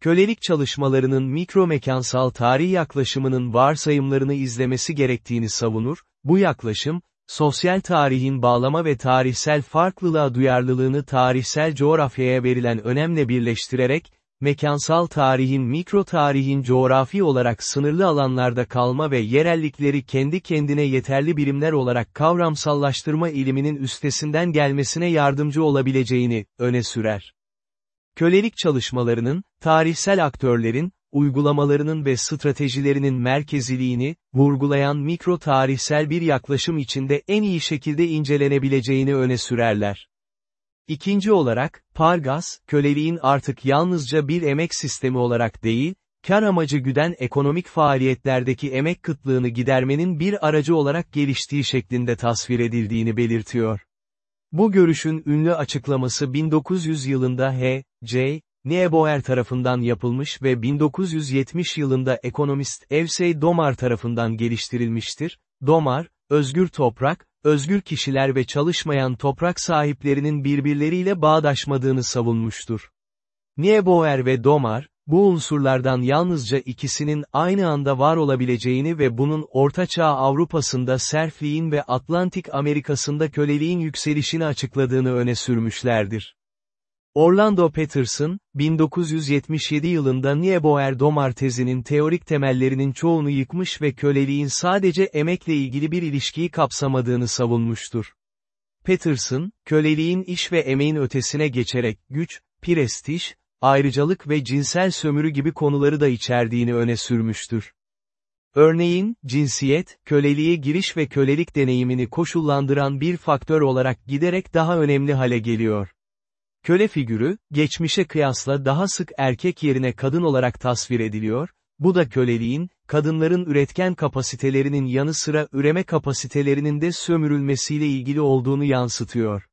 Kölelik çalışmalarının mikromekansal tarih yaklaşımının varsayımlarını izlemesi gerektiğini savunur, bu yaklaşım, sosyal tarihin bağlama ve tarihsel farklılığa duyarlılığını tarihsel coğrafyaya verilen önemle birleştirerek, mekansal tarihin mikro tarihin coğrafi olarak sınırlı alanlarda kalma ve yerellikleri kendi kendine yeterli birimler olarak kavramsallaştırma iliminin üstesinden gelmesine yardımcı olabileceğini, öne sürer. Kölelik çalışmalarının, tarihsel aktörlerin, uygulamalarının ve stratejilerinin merkeziliğini, vurgulayan mikro tarihsel bir yaklaşım içinde en iyi şekilde incelenebileceğini öne sürerler. İkinci olarak, Pargas, köleliğin artık yalnızca bir emek sistemi olarak değil, kar amacı güden ekonomik faaliyetlerdeki emek kıtlığını gidermenin bir aracı olarak geliştiği şeklinde tasvir edildiğini belirtiyor. Bu görüşün ünlü açıklaması 1900 yılında H. J. Nieboer tarafından yapılmış ve 1970 yılında ekonomist Evsey Domar tarafından geliştirilmiştir. Domar, özgür toprak, özgür kişiler ve çalışmayan toprak sahiplerinin birbirleriyle bağdaşmadığını savunmuştur. Nieboer ve Domar, bu unsurlardan yalnızca ikisinin aynı anda var olabileceğini ve bunun Ortaçağ Avrupa'sında serfliğin ve Atlantik Amerika'sında köleliğin yükselişini açıkladığını öne sürmüşlerdir. Orlando Patterson, 1977 yılında Nieboer-Domar tezinin teorik temellerinin çoğunu yıkmış ve köleliğin sadece emekle ilgili bir ilişkiyi kapsamadığını savunmuştur. Patterson, köleliğin iş ve emeğin ötesine geçerek güç, prestij, ayrıcalık ve cinsel sömürü gibi konuları da içerdiğini öne sürmüştür. Örneğin, cinsiyet, köleliğe giriş ve kölelik deneyimini koşullandıran bir faktör olarak giderek daha önemli hale geliyor. Köle figürü, geçmişe kıyasla daha sık erkek yerine kadın olarak tasvir ediliyor, bu da köleliğin, kadınların üretken kapasitelerinin yanı sıra üreme kapasitelerinin de sömürülmesiyle ilgili olduğunu yansıtıyor.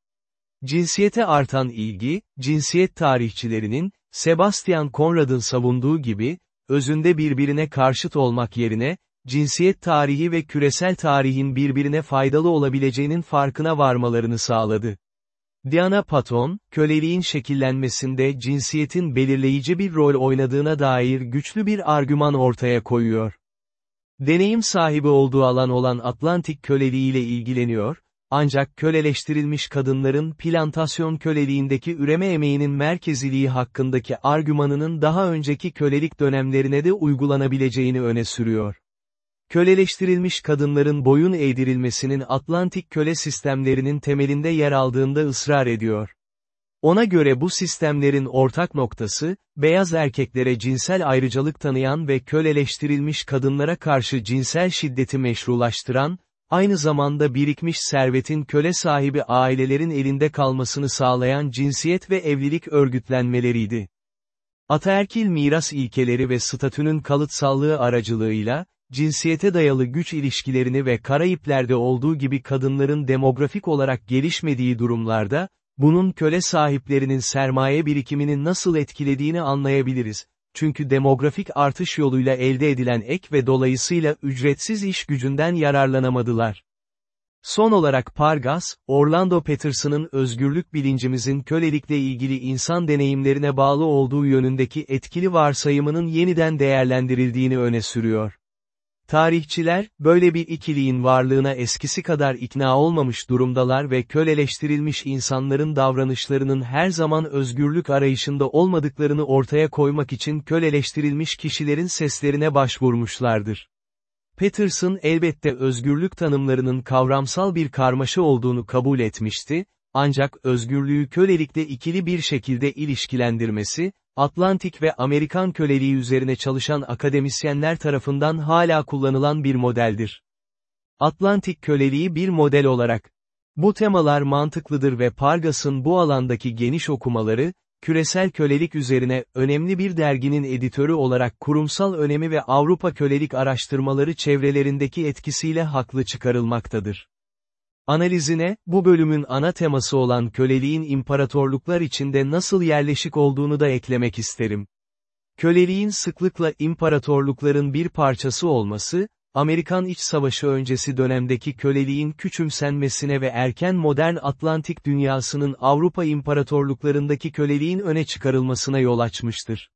Cinsiyete artan ilgi, cinsiyet tarihçilerinin, Sebastian Conrad'ın savunduğu gibi, özünde birbirine karşıt olmak yerine, cinsiyet tarihi ve küresel tarihin birbirine faydalı olabileceğinin farkına varmalarını sağladı. Diana Patton, köleliğin şekillenmesinde cinsiyetin belirleyici bir rol oynadığına dair güçlü bir argüman ortaya koyuyor. Deneyim sahibi olduğu alan olan Atlantik köleliğiyle ilgileniyor, ancak köleleştirilmiş kadınların plantasyon köleliğindeki üreme emeğinin merkeziliği hakkındaki argümanının daha önceki kölelik dönemlerine de uygulanabileceğini öne sürüyor. Köleleştirilmiş kadınların boyun eğdirilmesinin Atlantik köle sistemlerinin temelinde yer aldığında ısrar ediyor. Ona göre bu sistemlerin ortak noktası, beyaz erkeklere cinsel ayrıcalık tanıyan ve köleleştirilmiş kadınlara karşı cinsel şiddeti meşrulaştıran, aynı zamanda birikmiş servetin köle sahibi ailelerin elinde kalmasını sağlayan cinsiyet ve evlilik örgütlenmeleriydi. Ataerkil miras ilkeleri ve statünün kalıtsallığı aracılığıyla, cinsiyete dayalı güç ilişkilerini ve Karayipler'de olduğu gibi kadınların demografik olarak gelişmediği durumlarda, bunun köle sahiplerinin sermaye birikimini nasıl etkilediğini anlayabiliriz. Çünkü demografik artış yoluyla elde edilen ek ve dolayısıyla ücretsiz iş gücünden yararlanamadılar. Son olarak Pargas, Orlando Patterson'ın özgürlük bilincimizin kölelikle ilgili insan deneyimlerine bağlı olduğu yönündeki etkili varsayımının yeniden değerlendirildiğini öne sürüyor. Tarihçiler, böyle bir ikiliğin varlığına eskisi kadar ikna olmamış durumdalar ve köleleştirilmiş insanların davranışlarının her zaman özgürlük arayışında olmadıklarını ortaya koymak için köleleştirilmiş kişilerin seslerine başvurmuşlardır. Peterson elbette özgürlük tanımlarının kavramsal bir karmaşa olduğunu kabul etmişti, ancak özgürlüğü kölelikle ikili bir şekilde ilişkilendirmesi, Atlantik ve Amerikan köleliği üzerine çalışan akademisyenler tarafından hala kullanılan bir modeldir. Atlantik köleliği bir model olarak. Bu temalar mantıklıdır ve Pargas'ın bu alandaki geniş okumaları, küresel kölelik üzerine önemli bir derginin editörü olarak kurumsal önemi ve Avrupa kölelik araştırmaları çevrelerindeki etkisiyle haklı çıkarılmaktadır. Analizine, bu bölümün ana teması olan köleliğin imparatorluklar içinde nasıl yerleşik olduğunu da eklemek isterim. Köleliğin sıklıkla imparatorlukların bir parçası olması, Amerikan İç Savaşı öncesi dönemdeki köleliğin küçümsenmesine ve erken modern Atlantik dünyasının Avrupa imparatorluklarındaki köleliğin öne çıkarılmasına yol açmıştır.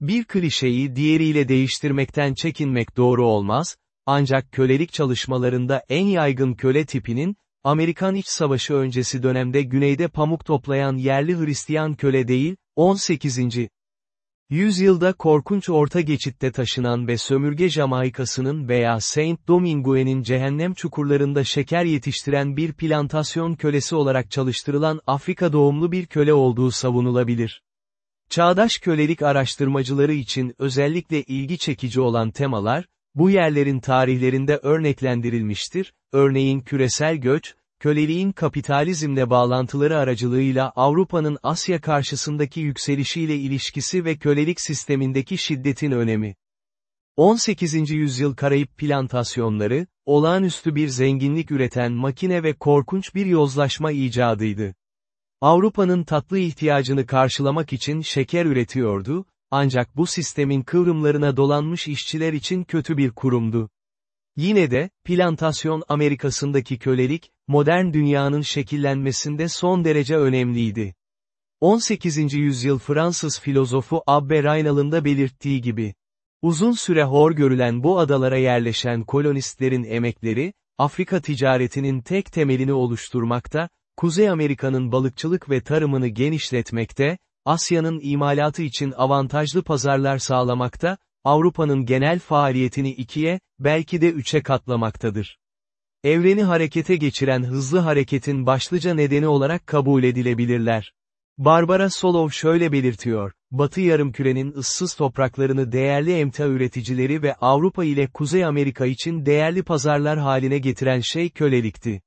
Bir klişeyi diğeriyle değiştirmekten çekinmek doğru olmaz, ancak kölelik çalışmalarında en yaygın köle tipinin, Amerikan İç Savaşı öncesi dönemde güneyde pamuk toplayan yerli Hristiyan köle değil, 18. Yüzyılda korkunç orta geçitte taşınan ve sömürge Jamaikası'nın veya Saint Domingue'nin cehennem çukurlarında şeker yetiştiren bir plantasyon kölesi olarak çalıştırılan Afrika doğumlu bir köle olduğu savunulabilir. Çağdaş kölelik araştırmacıları için özellikle ilgi çekici olan temalar, bu yerlerin tarihlerinde örneklendirilmiştir, örneğin küresel göç, köleliğin kapitalizmle bağlantıları aracılığıyla Avrupa'nın Asya karşısındaki yükselişiyle ilişkisi ve kölelik sistemindeki şiddetin önemi. 18. yüzyıl Karayip plantasyonları, olağanüstü bir zenginlik üreten makine ve korkunç bir yozlaşma icadıydı. Avrupa'nın tatlı ihtiyacını karşılamak için şeker üretiyordu, ancak bu sistemin kıvrımlarına dolanmış işçiler için kötü bir kurumdu. Yine de, plantasyon Amerikasındaki kölelik, modern dünyanın şekillenmesinde son derece önemliydi. 18. yüzyıl Fransız filozofu Abbe Raynal'ın da belirttiği gibi, uzun süre hor görülen bu adalara yerleşen kolonistlerin emekleri, Afrika ticaretinin tek temelini oluşturmakta, Kuzey Amerika'nın balıkçılık ve tarımını genişletmekte, Asya'nın imalatı için avantajlı pazarlar sağlamakta, Avrupa'nın genel faaliyetini ikiye, belki de üçe katlamaktadır. Evreni harekete geçiren hızlı hareketin başlıca nedeni olarak kabul edilebilirler. Barbara Solov şöyle belirtiyor, Batı yarımkürenin ıssız topraklarını değerli emtia üreticileri ve Avrupa ile Kuzey Amerika için değerli pazarlar haline getiren şey kölelikti.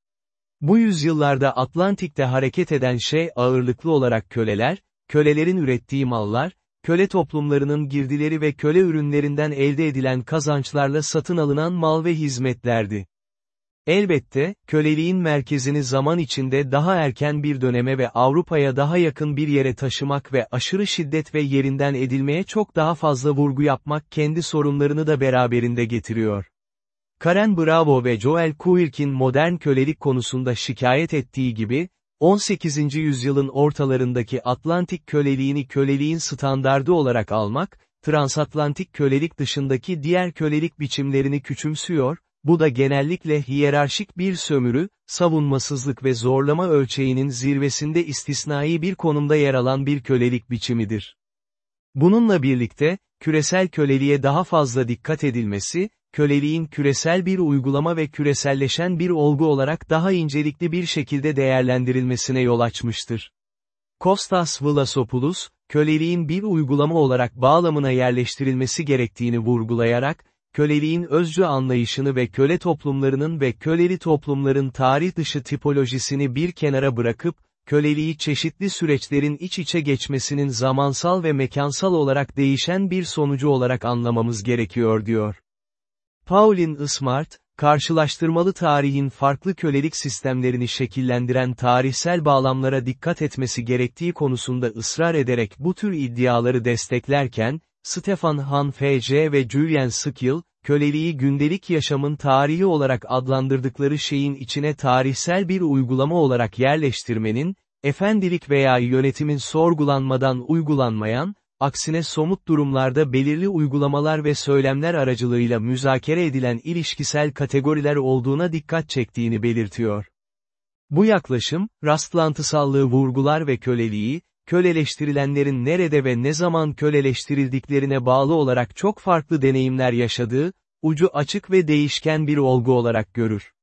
Bu yüzyıllarda Atlantik'te hareket eden şey ağırlıklı olarak köleler, kölelerin ürettiği mallar, köle toplumlarının girdileri ve köle ürünlerinden elde edilen kazançlarla satın alınan mal ve hizmetlerdi. Elbette, köleliğin merkezini zaman içinde daha erken bir döneme ve Avrupa'ya daha yakın bir yere taşımak ve aşırı şiddet ve yerinden edilmeye çok daha fazla vurgu yapmak kendi sorunlarını da beraberinde getiriyor. Karen Bravo ve Joel Kuilk'in modern kölelik konusunda şikayet ettiği gibi, 18. yüzyılın ortalarındaki Atlantik köleliğini köleliğin standardı olarak almak, transatlantik kölelik dışındaki diğer kölelik biçimlerini küçümsüyor, bu da genellikle hiyerarşik bir sömürü, savunmasızlık ve zorlama ölçeğinin zirvesinde istisnai bir konumda yer alan bir kölelik biçimidir. Bununla birlikte, küresel köleliğe daha fazla dikkat edilmesi, köleliğin küresel bir uygulama ve küreselleşen bir olgu olarak daha incelikli bir şekilde değerlendirilmesine yol açmıştır. Kostas Vlasopoulos, köleliğin bir uygulama olarak bağlamına yerleştirilmesi gerektiğini vurgulayarak, köleliğin özcü anlayışını ve köle toplumlarının ve köleli toplumların tarih dışı tipolojisini bir kenara bırakıp, köleliği çeşitli süreçlerin iç içe geçmesinin zamansal ve mekansal olarak değişen bir sonucu olarak anlamamız gerekiyor diyor. Pauline Ismart, karşılaştırmalı tarihin farklı kölelik sistemlerini şekillendiren tarihsel bağlamlara dikkat etmesi gerektiği konusunda ısrar ederek bu tür iddiaları desteklerken, Stefan Han F.C. ve Julian Skill, köleliği gündelik yaşamın tarihi olarak adlandırdıkları şeyin içine tarihsel bir uygulama olarak yerleştirmenin, efendilik veya yönetimin sorgulanmadan uygulanmayan, aksine somut durumlarda belirli uygulamalar ve söylemler aracılığıyla müzakere edilen ilişkisel kategoriler olduğuna dikkat çektiğini belirtiyor. Bu yaklaşım, rastlantısallığı vurgular ve köleliği, köleleştirilenlerin nerede ve ne zaman köleleştirildiklerine bağlı olarak çok farklı deneyimler yaşadığı, ucu açık ve değişken bir olgu olarak görür.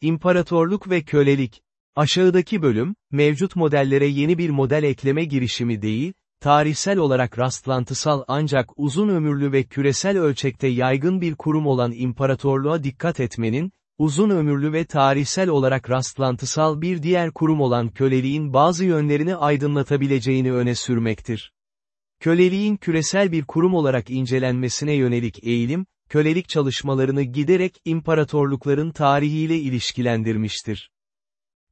İmparatorluk ve kölelik Aşağıdaki bölüm, mevcut modellere yeni bir model ekleme girişimi değil, tarihsel olarak rastlantısal ancak uzun ömürlü ve küresel ölçekte yaygın bir kurum olan imparatorluğa dikkat etmenin, uzun ömürlü ve tarihsel olarak rastlantısal bir diğer kurum olan köleliğin bazı yönlerini aydınlatabileceğini öne sürmektir. Köleliğin küresel bir kurum olarak incelenmesine yönelik eğilim, kölelik çalışmalarını giderek imparatorlukların tarihiyle ilişkilendirmiştir.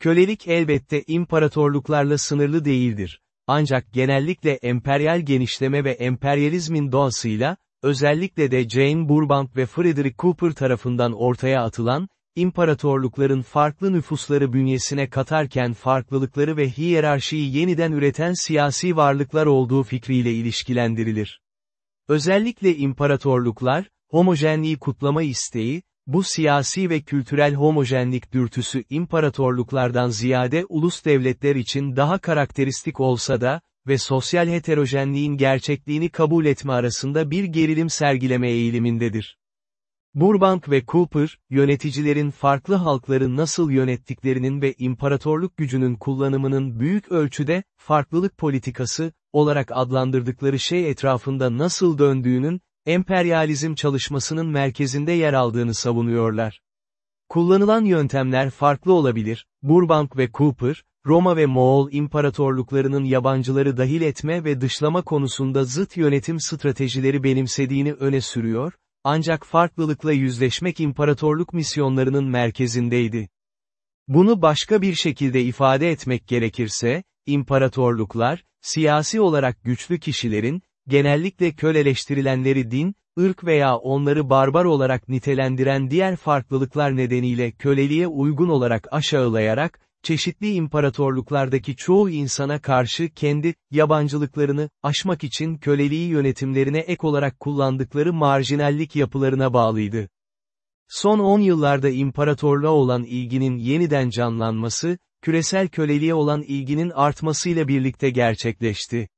Kölelik elbette imparatorluklarla sınırlı değildir. Ancak genellikle emperyal genişleme ve emperyalizmin doğasıyla, özellikle de Jane Burbank ve Frederick Cooper tarafından ortaya atılan, imparatorlukların farklı nüfusları bünyesine katarken farklılıkları ve hiyerarşiyi yeniden üreten siyasi varlıklar olduğu fikriyle ilişkilendirilir. Özellikle imparatorluklar, homojenliği kutlama isteği, bu siyasi ve kültürel homojenlik dürtüsü imparatorluklardan ziyade ulus devletler için daha karakteristik olsa da, ve sosyal heterojenliğin gerçekliğini kabul etme arasında bir gerilim sergileme eğilimindedir. Burbank ve Cooper, yöneticilerin farklı halkları nasıl yönettiklerinin ve imparatorluk gücünün kullanımının büyük ölçüde, farklılık politikası, olarak adlandırdıkları şey etrafında nasıl döndüğünün, emperyalizm çalışmasının merkezinde yer aldığını savunuyorlar. Kullanılan yöntemler farklı olabilir, Burbank ve Cooper, Roma ve Moğol imparatorluklarının yabancıları dahil etme ve dışlama konusunda zıt yönetim stratejileri benimsediğini öne sürüyor, ancak farklılıkla yüzleşmek imparatorluk misyonlarının merkezindeydi. Bunu başka bir şekilde ifade etmek gerekirse, imparatorluklar, siyasi olarak güçlü kişilerin, genellikle köleleştirilenleri din, ırk veya onları barbar olarak nitelendiren diğer farklılıklar nedeniyle köleliğe uygun olarak aşağılayarak, çeşitli imparatorluklardaki çoğu insana karşı kendi, yabancılıklarını, aşmak için köleliği yönetimlerine ek olarak kullandıkları marjinallik yapılarına bağlıydı. Son 10 yıllarda imparatorluğa olan ilginin yeniden canlanması, küresel köleliğe olan ilginin artmasıyla birlikte gerçekleşti.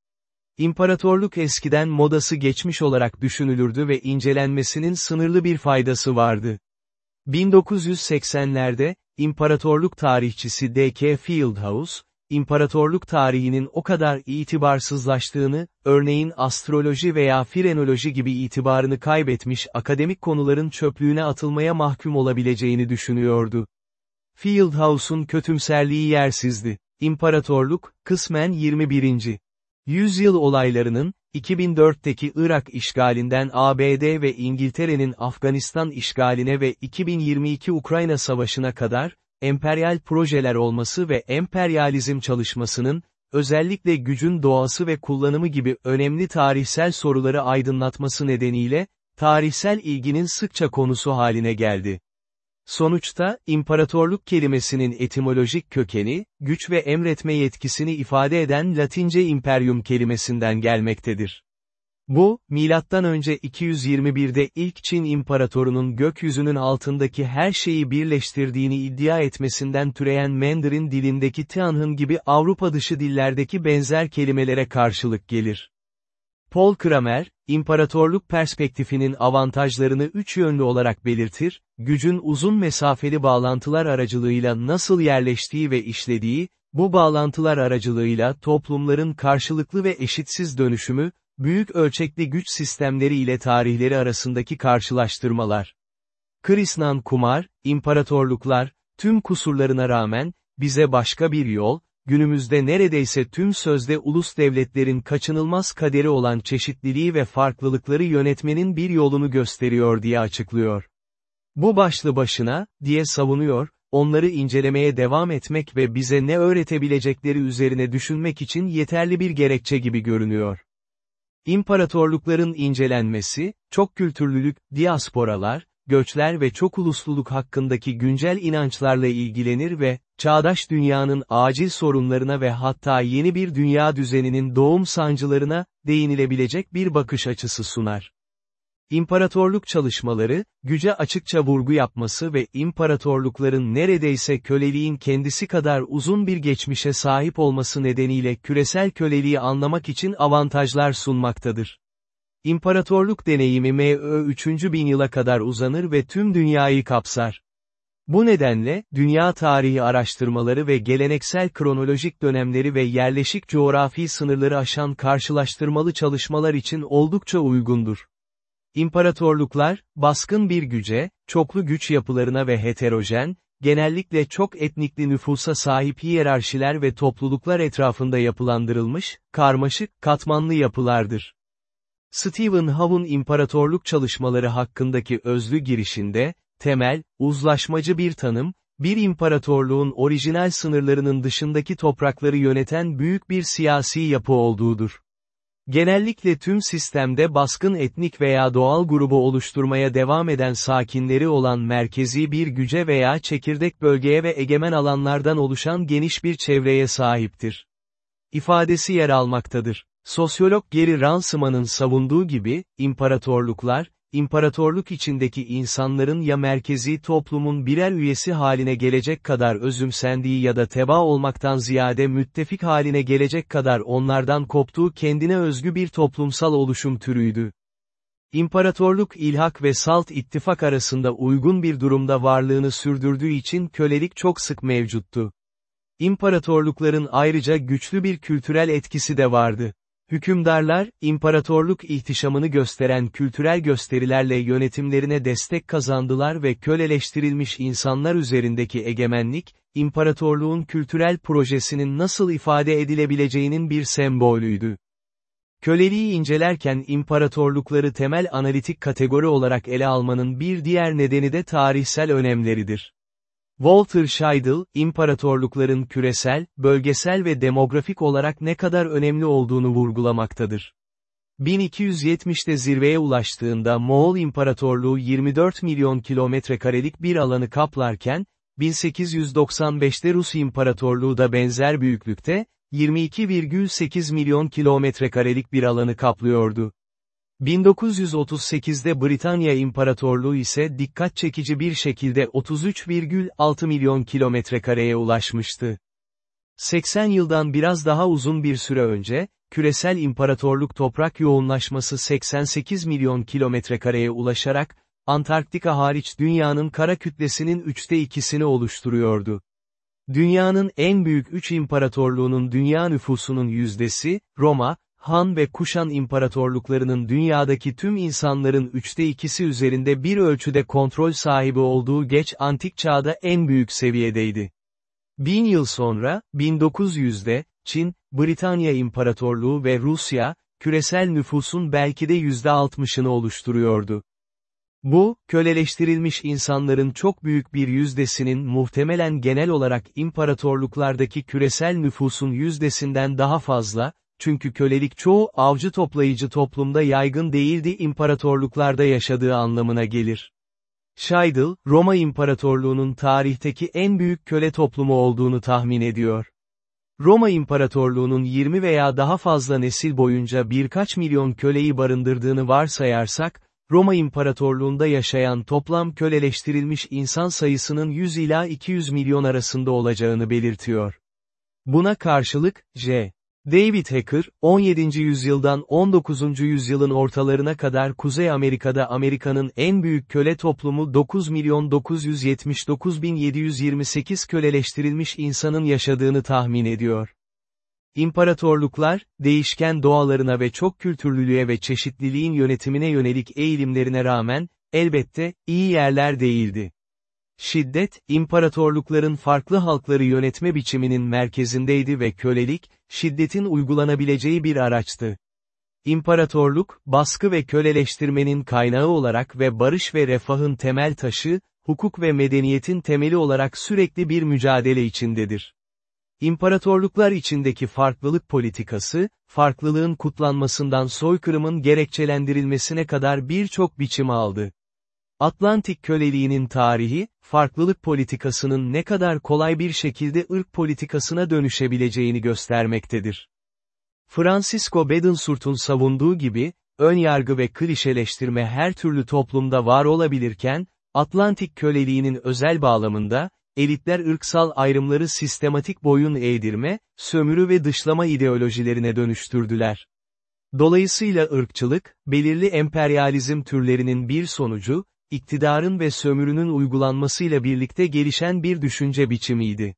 İmparatorluk eskiden modası geçmiş olarak düşünülürdü ve incelenmesinin sınırlı bir faydası vardı. 1980'lerde, İmparatorluk tarihçisi D.K. Fieldhouse, imparatorluk tarihinin o kadar itibarsızlaştığını, örneğin astroloji veya frenoloji gibi itibarını kaybetmiş akademik konuların çöplüğüne atılmaya mahkum olabileceğini düşünüyordu. Fieldhouse'un kötümserliği yersizdi. İmparatorluk, kısmen 21. Yüzyıl olaylarının, 2004'teki Irak işgalinden ABD ve İngiltere'nin Afganistan işgaline ve 2022 Ukrayna Savaşı'na kadar, emperyal projeler olması ve emperyalizm çalışmasının, özellikle gücün doğası ve kullanımı gibi önemli tarihsel soruları aydınlatması nedeniyle, tarihsel ilginin sıkça konusu haline geldi. Sonuçta, imparatorluk kelimesinin etimolojik kökeni, güç ve emretme yetkisini ifade eden Latince imperium kelimesinden gelmektedir. Bu, önce 221'de ilk Çin imparatorunun gökyüzünün altındaki her şeyi birleştirdiğini iddia etmesinden türeyen Mandarin dilindeki Tianhın gibi Avrupa dışı dillerdeki benzer kelimelere karşılık gelir. Paul Kramer, imparatorluk perspektifinin avantajlarını üç yönlü olarak belirtir, gücün uzun mesafeli bağlantılar aracılığıyla nasıl yerleştiği ve işlediği, bu bağlantılar aracılığıyla toplumların karşılıklı ve eşitsiz dönüşümü, büyük ölçekli güç sistemleri ile tarihleri arasındaki karşılaştırmalar. Krisnan Kumar, imparatorluklar, tüm kusurlarına rağmen, bize başka bir yol, günümüzde neredeyse tüm sözde ulus devletlerin kaçınılmaz kaderi olan çeşitliliği ve farklılıkları yönetmenin bir yolunu gösteriyor diye açıklıyor. Bu başlı başına, diye savunuyor, onları incelemeye devam etmek ve bize ne öğretebilecekleri üzerine düşünmek için yeterli bir gerekçe gibi görünüyor. İmparatorlukların incelenmesi, çok kültürlülük, diasporalar, göçler ve çok ulusluluk hakkındaki güncel inançlarla ilgilenir ve, çağdaş dünyanın acil sorunlarına ve hatta yeni bir dünya düzeninin doğum sancılarına, değinilebilecek bir bakış açısı sunar. İmparatorluk çalışmaları, güce açıkça vurgu yapması ve imparatorlukların neredeyse köleliğin kendisi kadar uzun bir geçmişe sahip olması nedeniyle küresel köleliği anlamak için avantajlar sunmaktadır. İmparatorluk deneyimi M.Ö. 3. bin yıla kadar uzanır ve tüm dünyayı kapsar. Bu nedenle, dünya tarihi araştırmaları ve geleneksel kronolojik dönemleri ve yerleşik coğrafi sınırları aşan karşılaştırmalı çalışmalar için oldukça uygundur. İmparatorluklar, baskın bir güce, çoklu güç yapılarına ve heterojen, genellikle çok etnikli nüfusa sahip hiyerarşiler ve topluluklar etrafında yapılandırılmış, karmaşık, katmanlı yapılardır. Stephen Howe'un imparatorluk çalışmaları hakkındaki özlü girişinde, temel, uzlaşmacı bir tanım, bir imparatorluğun orijinal sınırlarının dışındaki toprakları yöneten büyük bir siyasi yapı olduğudur. Genellikle tüm sistemde baskın etnik veya doğal grubu oluşturmaya devam eden sakinleri olan merkezi bir güce veya çekirdek bölgeye ve egemen alanlardan oluşan geniş bir çevreye sahiptir. İfadesi yer almaktadır. Sosyolog Gary Ransoma'nın savunduğu gibi, imparatorluklar, imparatorluk içindeki insanların ya merkezi toplumun birer üyesi haline gelecek kadar özümsendiği ya da teba olmaktan ziyade müttefik haline gelecek kadar onlardan koptuğu kendine özgü bir toplumsal oluşum türüydü. İmparatorluk ilhak ve salt ittifak arasında uygun bir durumda varlığını sürdürdüğü için kölelik çok sık mevcuttu. İmparatorlukların ayrıca güçlü bir kültürel etkisi de vardı. Hükümdarlar, imparatorluk ihtişamını gösteren kültürel gösterilerle yönetimlerine destek kazandılar ve köleleştirilmiş insanlar üzerindeki egemenlik, imparatorluğun kültürel projesinin nasıl ifade edilebileceğinin bir sembolüydü. Köleliği incelerken imparatorlukları temel analitik kategori olarak ele almanın bir diğer nedeni de tarihsel önemleridir. Walter Scheidel, imparatorlukların küresel, bölgesel ve demografik olarak ne kadar önemli olduğunu vurgulamaktadır. 1270'te zirveye ulaştığında Moğol İmparatorluğu 24 milyon kilometre karelik bir alanı kaplarken, 1895'te Rus İmparatorluğu da benzer büyüklükte, 22,8 milyon kilometre karelik bir alanı kaplıyordu. 1938'de Britanya İmparatorluğu ise dikkat çekici bir şekilde 33,6 milyon kilometrekareye ulaşmıştı. 80 yıldan biraz daha uzun bir süre önce, küresel imparatorluk toprak yoğunlaşması 88 milyon kilometrekareye ulaşarak, Antarktika hariç dünyanın kara kütlesinin üçte ikisini oluşturuyordu. Dünyanın en büyük üç imparatorluğunun dünya nüfusunun yüzdesi, Roma, Han ve Kuşan imparatorluklarının dünyadaki tüm insanların üçte ikisi üzerinde bir ölçüde kontrol sahibi olduğu geç antik çağda en büyük seviyedeydi. Bin yıl sonra, 1900'de, Çin, Britanya İmparatorluğu ve Rusya, küresel nüfusun belki de %60'ını oluşturuyordu. Bu, köleleştirilmiş insanların çok büyük bir yüzdesinin muhtemelen genel olarak imparatorluklardaki küresel nüfusun yüzdesinden daha fazla, çünkü kölelik çoğu avcı toplayıcı toplumda yaygın değildi imparatorluklarda yaşadığı anlamına gelir. Scheidel, Roma İmparatorluğu'nun tarihteki en büyük köle toplumu olduğunu tahmin ediyor. Roma İmparatorluğu'nun 20 veya daha fazla nesil boyunca birkaç milyon köleyi barındırdığını varsayarsak, Roma İmparatorluğu'nda yaşayan toplam köleleştirilmiş insan sayısının 100 ila 200 milyon arasında olacağını belirtiyor. Buna karşılık, J. David Hacker, 17. yüzyıldan 19. yüzyılın ortalarına kadar Kuzey Amerika'da Amerika'nın en büyük köle toplumu 9 milyon 979 bin 728 köleleştirilmiş insanın yaşadığını tahmin ediyor. İmparatorluklar, değişken doğalarına ve çok kültürlülüğe ve çeşitliliğin yönetimine yönelik eğilimlerine rağmen, elbette, iyi yerler değildi. Şiddet, imparatorlukların farklı halkları yönetme biçiminin merkezindeydi ve kölelik, şiddetin uygulanabileceği bir araçtı. İmparatorluk, baskı ve köleleştirmenin kaynağı olarak ve barış ve refahın temel taşı, hukuk ve medeniyetin temeli olarak sürekli bir mücadele içindedir. İmparatorluklar içindeki farklılık politikası, farklılığın kutlanmasından soykırımın gerekçelendirilmesine kadar birçok biçim aldı. Atlantik köleliğinin tarihi, farklılık politikasının ne kadar kolay bir şekilde ırk politikasına dönüşebileceğini göstermektedir. Francisco Bedensurt'un savunduğu gibi, ön yargı ve klişeleştirme her türlü toplumda var olabilirken, Atlantik köleliğinin özel bağlamında, elitler ırksal ayrımları sistematik boyun eğdirme, sömürü ve dışlama ideolojilerine dönüştürdüler. Dolayısıyla ırkçılık, belirli emperyalizm türlerinin bir sonucu, iktidarın ve sömürünün uygulanmasıyla birlikte gelişen bir düşünce biçimiydi.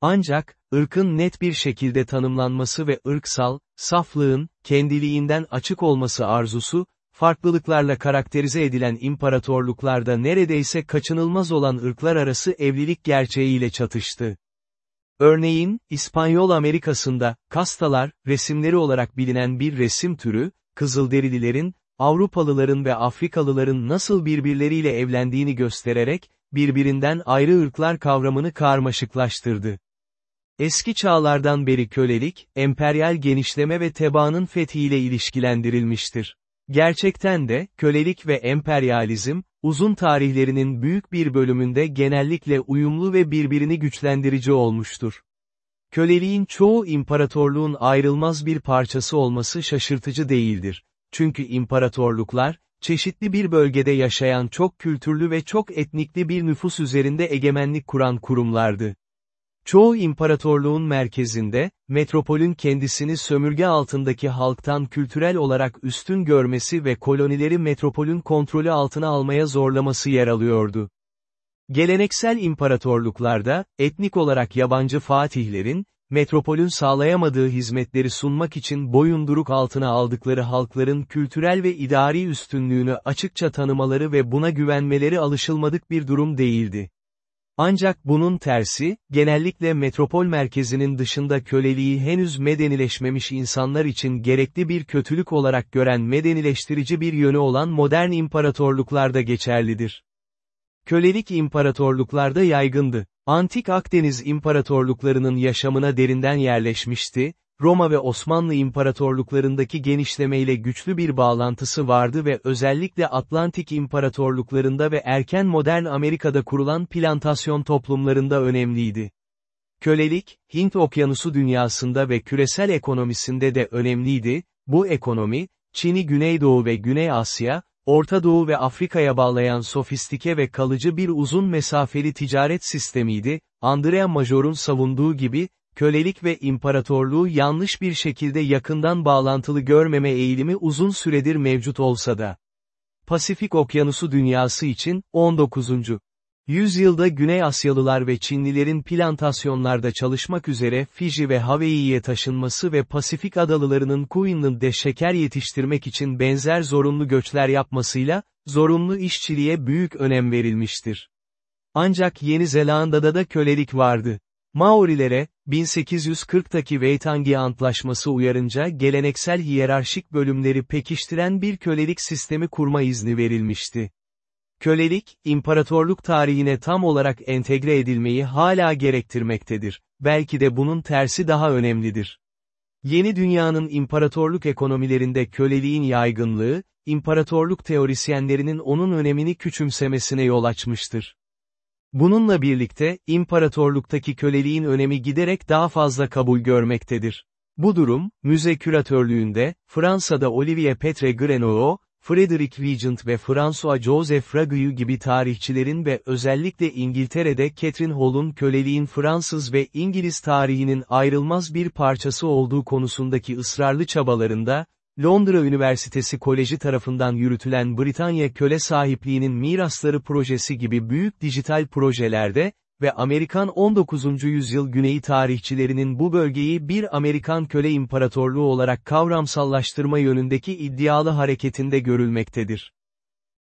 Ancak, ırkın net bir şekilde tanımlanması ve ırksal, saflığın, kendiliğinden açık olması arzusu, farklılıklarla karakterize edilen imparatorluklarda neredeyse kaçınılmaz olan ırklar arası evlilik gerçeğiyle çatıştı. Örneğin, İspanyol Amerikası'nda, kastalar, resimleri olarak bilinen bir resim türü, Kızılderililerin, Avrupalıların ve Afrikalıların nasıl birbirleriyle evlendiğini göstererek, birbirinden ayrı ırklar kavramını karmaşıklaştırdı. Eski çağlardan beri kölelik, emperyal genişleme ve tebaanın fethiyle ilişkilendirilmiştir. Gerçekten de, kölelik ve emperyalizm, uzun tarihlerinin büyük bir bölümünde genellikle uyumlu ve birbirini güçlendirici olmuştur. Köleliğin çoğu imparatorluğun ayrılmaz bir parçası olması şaşırtıcı değildir. Çünkü imparatorluklar, çeşitli bir bölgede yaşayan çok kültürlü ve çok etnikli bir nüfus üzerinde egemenlik kuran kurumlardı. Çoğu imparatorluğun merkezinde, metropolün kendisini sömürge altındaki halktan kültürel olarak üstün görmesi ve kolonileri metropolün kontrolü altına almaya zorlaması yer alıyordu. Geleneksel imparatorluklarda, etnik olarak yabancı fatihlerin, metropolün sağlayamadığı hizmetleri sunmak için boyunduruk altına aldıkları halkların kültürel ve idari üstünlüğünü açıkça tanımaları ve buna güvenmeleri alışılmadık bir durum değildi. Ancak bunun tersi, genellikle metropol merkezinin dışında köleliği henüz medenileşmemiş insanlar için gerekli bir kötülük olarak gören medenileştirici bir yönü olan modern imparatorluklarda geçerlidir. Kölelik imparatorluklarda yaygındı. Antik Akdeniz imparatorluklarının yaşamına derinden yerleşmişti, Roma ve Osmanlı imparatorluklarındaki genişlemeyle güçlü bir bağlantısı vardı ve özellikle Atlantik imparatorluklarında ve erken modern Amerika'da kurulan plantasyon toplumlarında önemliydi. Kölelik, Hint okyanusu dünyasında ve küresel ekonomisinde de önemliydi, bu ekonomi, Çin'i Güneydoğu ve Güney Asya, Orta Doğu ve Afrika'ya bağlayan sofistike ve kalıcı bir uzun mesafeli ticaret sistemiydi, Andrea Major'un savunduğu gibi, kölelik ve imparatorluğu yanlış bir şekilde yakından bağlantılı görmeme eğilimi uzun süredir mevcut olsa da. Pasifik Okyanusu dünyası için, 19. Yüzyılda Güney Asyalılar ve Çinlilerin plantasyonlarda çalışmak üzere Fiji ve Hawaii'ye taşınması ve Pasifik adalılarının Queensland'de şeker yetiştirmek için benzer zorunlu göçler yapmasıyla, zorunlu işçiliğe büyük önem verilmiştir. Ancak Yeni Zelanda'da da kölelik vardı. Maorilere, 1840'taki Waitangi Antlaşması uyarınca geleneksel hiyerarşik bölümleri pekiştiren bir kölelik sistemi kurma izni verilmişti. Kölelik, imparatorluk tarihine tam olarak entegre edilmeyi hala gerektirmektedir. Belki de bunun tersi daha önemlidir. Yeni dünyanın imparatorluk ekonomilerinde köleliğin yaygınlığı, imparatorluk teorisyenlerinin onun önemini küçümsemesine yol açmıştır. Bununla birlikte, imparatorluktaki köleliğin önemi giderek daha fazla kabul görmektedir. Bu durum, müze küratörlüğünde, Fransa'da Olivier Petre Grenouot, Frederick Vigent ve François Joseph Ragueux gibi tarihçilerin ve özellikle İngiltere'de Catherine Hall'un köleliğin Fransız ve İngiliz tarihinin ayrılmaz bir parçası olduğu konusundaki ısrarlı çabalarında, Londra Üniversitesi Koleji tarafından yürütülen Britanya köle sahipliğinin mirasları projesi gibi büyük dijital projelerde, ve Amerikan 19. yüzyıl güneyi tarihçilerinin bu bölgeyi bir Amerikan köle imparatorluğu olarak kavramsallaştırma yönündeki iddialı hareketinde görülmektedir.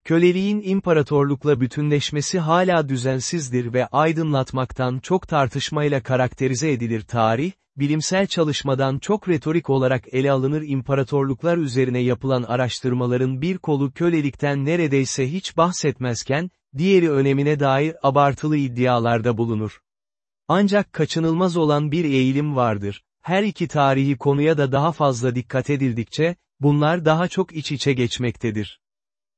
Köleliğin imparatorlukla bütünleşmesi hala düzensizdir ve aydınlatmaktan çok tartışmayla karakterize edilir tarih, bilimsel çalışmadan çok retorik olarak ele alınır imparatorluklar üzerine yapılan araştırmaların bir kolu kölelikten neredeyse hiç bahsetmezken, diğeri önemine dair abartılı iddialarda bulunur. Ancak kaçınılmaz olan bir eğilim vardır. Her iki tarihi konuya da daha fazla dikkat edildikçe, bunlar daha çok iç içe geçmektedir.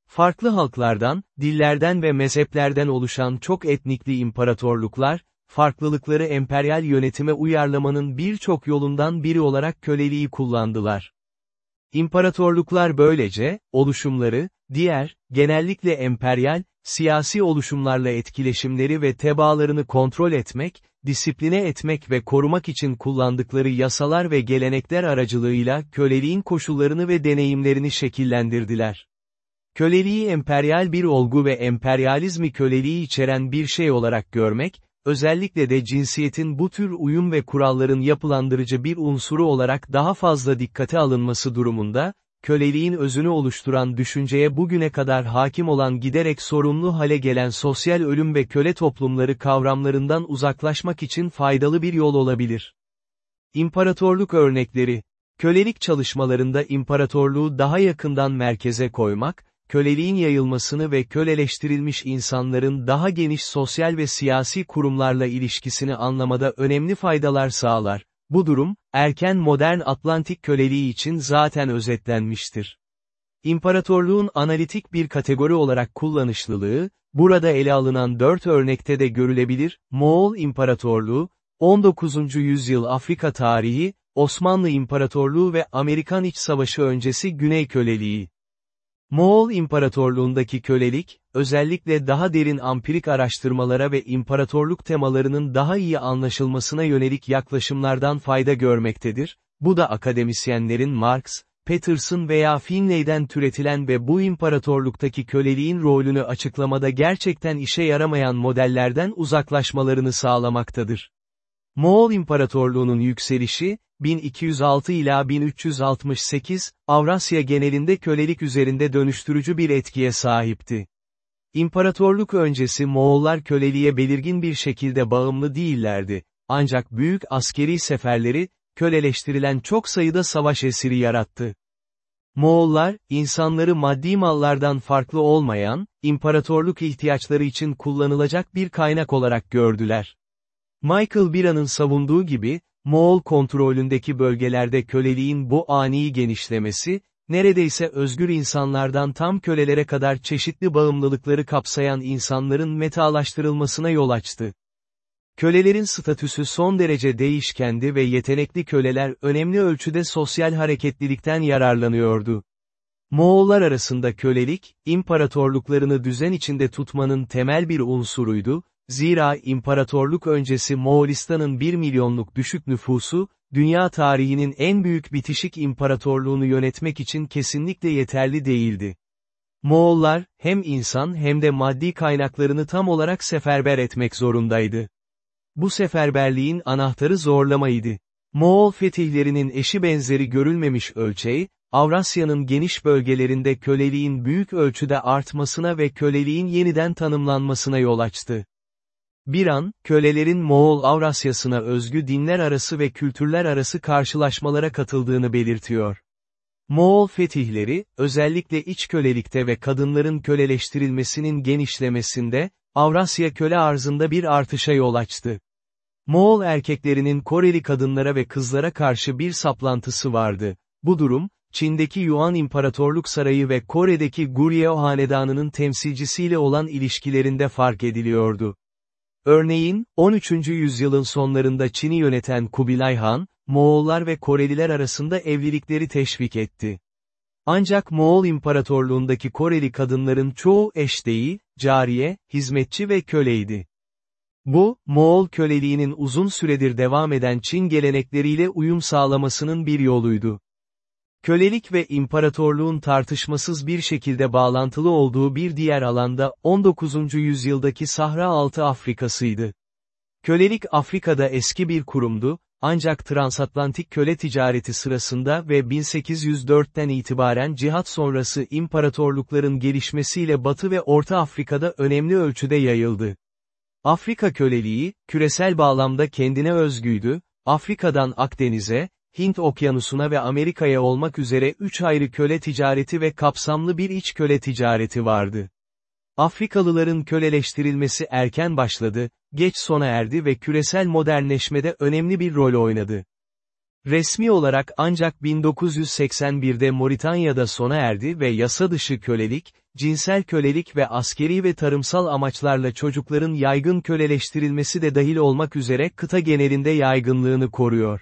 Farklı halklardan, dillerden ve mezheplerden oluşan çok etnikli imparatorluklar, farklılıkları emperyal yönetime uyarlamanın birçok yolundan biri olarak köleliği kullandılar. İmparatorluklar böylece, oluşumları, diğer, genellikle emperyal, siyasi oluşumlarla etkileşimleri ve tebaalarını kontrol etmek, disipline etmek ve korumak için kullandıkları yasalar ve gelenekler aracılığıyla köleliğin koşullarını ve deneyimlerini şekillendirdiler. Köleliği emperyal bir olgu ve emperyalizmi köleliği içeren bir şey olarak görmek, özellikle de cinsiyetin bu tür uyum ve kuralların yapılandırıcı bir unsuru olarak daha fazla dikkate alınması durumunda, köleliğin özünü oluşturan düşünceye bugüne kadar hakim olan giderek sorumlu hale gelen sosyal ölüm ve köle toplumları kavramlarından uzaklaşmak için faydalı bir yol olabilir. İmparatorluk örnekleri Kölelik çalışmalarında imparatorluğu daha yakından merkeze koymak, köleliğin yayılmasını ve köleleştirilmiş insanların daha geniş sosyal ve siyasi kurumlarla ilişkisini anlamada önemli faydalar sağlar. Bu durum, erken modern Atlantik köleliği için zaten özetlenmiştir. İmparatorluğun analitik bir kategori olarak kullanışlılığı, burada ele alınan dört örnekte de görülebilir, Moğol İmparatorluğu, 19. yüzyıl Afrika tarihi, Osmanlı İmparatorluğu ve Amerikan İç Savaşı öncesi Güney Köleliği. Moğol İmparatorluğundaki kölelik, özellikle daha derin ampirik araştırmalara ve imparatorluk temalarının daha iyi anlaşılmasına yönelik yaklaşımlardan fayda görmektedir, bu da akademisyenlerin Marx, Peterson veya Finley'den türetilen ve bu imparatorluktaki köleliğin rolünü açıklamada gerçekten işe yaramayan modellerden uzaklaşmalarını sağlamaktadır. Moğol İmparatorluğu'nun yükselişi, 1206 ila 1368, Avrasya genelinde kölelik üzerinde dönüştürücü bir etkiye sahipti. İmparatorluk öncesi Moğollar köleliğe belirgin bir şekilde bağımlı değillerdi, ancak büyük askeri seferleri, köleleştirilen çok sayıda savaş esiri yarattı. Moğollar, insanları maddi mallardan farklı olmayan, imparatorluk ihtiyaçları için kullanılacak bir kaynak olarak gördüler. Michael Bira'nın savunduğu gibi, Moğol kontrolündeki bölgelerde köleliğin bu ani genişlemesi, neredeyse özgür insanlardan tam kölelere kadar çeşitli bağımlılıkları kapsayan insanların metalaştırılmasına yol açtı. Kölelerin statüsü son derece değişkendi ve yetenekli köleler önemli ölçüde sosyal hareketlilikten yararlanıyordu. Moğollar arasında kölelik, imparatorluklarını düzen içinde tutmanın temel bir unsuruydu, Zira imparatorluk öncesi Moğolistan'ın 1 milyonluk düşük nüfusu, dünya tarihinin en büyük bitişik imparatorluğunu yönetmek için kesinlikle yeterli değildi. Moğollar, hem insan hem de maddi kaynaklarını tam olarak seferber etmek zorundaydı. Bu seferberliğin anahtarı zorlamaydı. Moğol fetihlerinin eşi benzeri görülmemiş ölçeği, Avrasya'nın geniş bölgelerinde köleliğin büyük ölçüde artmasına ve köleliğin yeniden tanımlanmasına yol açtı. Bir an, kölelerin Moğol Avrasyasına özgü dinler arası ve kültürler arası karşılaşmalara katıldığını belirtiyor. Moğol fetihleri, özellikle iç kölelikte ve kadınların köleleştirilmesinin genişlemesinde, Avrasya köle arzında bir artışa yol açtı. Moğol erkeklerinin Koreli kadınlara ve kızlara karşı bir saplantısı vardı. Bu durum, Çin'deki Yuan İmparatorluk Sarayı ve Kore'deki Goryeo Hanedanı'nın temsilcisiyle olan ilişkilerinde fark ediliyordu. Örneğin, 13. yüzyılın sonlarında Çin'i yöneten Kubilay Han, Moğollar ve Koreliler arasında evlilikleri teşvik etti. Ancak Moğol İmparatorluğundaki Koreli kadınların çoğu eş değil, cariye, hizmetçi ve köleydi. Bu, Moğol köleliğinin uzun süredir devam eden Çin gelenekleriyle uyum sağlamasının bir yoluydu. Kölelik ve imparatorluğun tartışmasız bir şekilde bağlantılı olduğu bir diğer alanda 19. yüzyıldaki Sahra Altı Afrikasıydı. Kölelik Afrika'da eski bir kurumdu, ancak transatlantik köle ticareti sırasında ve 1804'ten itibaren cihat sonrası imparatorlukların gelişmesiyle Batı ve Orta Afrika'da önemli ölçüde yayıldı. Afrika köleliği, küresel bağlamda kendine özgüydü, Afrika'dan Akdeniz'e, Hint okyanusuna ve Amerika'ya olmak üzere üç ayrı köle ticareti ve kapsamlı bir iç köle ticareti vardı. Afrikalıların köleleştirilmesi erken başladı, geç sona erdi ve küresel modernleşmede önemli bir rol oynadı. Resmi olarak ancak 1981'de Moritanya'da sona erdi ve yasa dışı kölelik, cinsel kölelik ve askeri ve tarımsal amaçlarla çocukların yaygın köleleştirilmesi de dahil olmak üzere kıta genelinde yaygınlığını koruyor.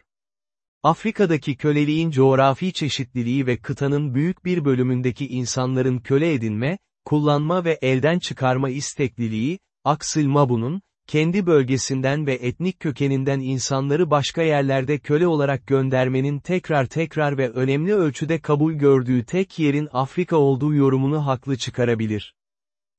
Afrika'daki köleliğin coğrafi çeşitliliği ve kıtanın büyük bir bölümündeki insanların köle edinme, kullanma ve elden çıkarma istekliliği, Aksil Mabu'nun, kendi bölgesinden ve etnik kökeninden insanları başka yerlerde köle olarak göndermenin tekrar tekrar ve önemli ölçüde kabul gördüğü tek yerin Afrika olduğu yorumunu haklı çıkarabilir.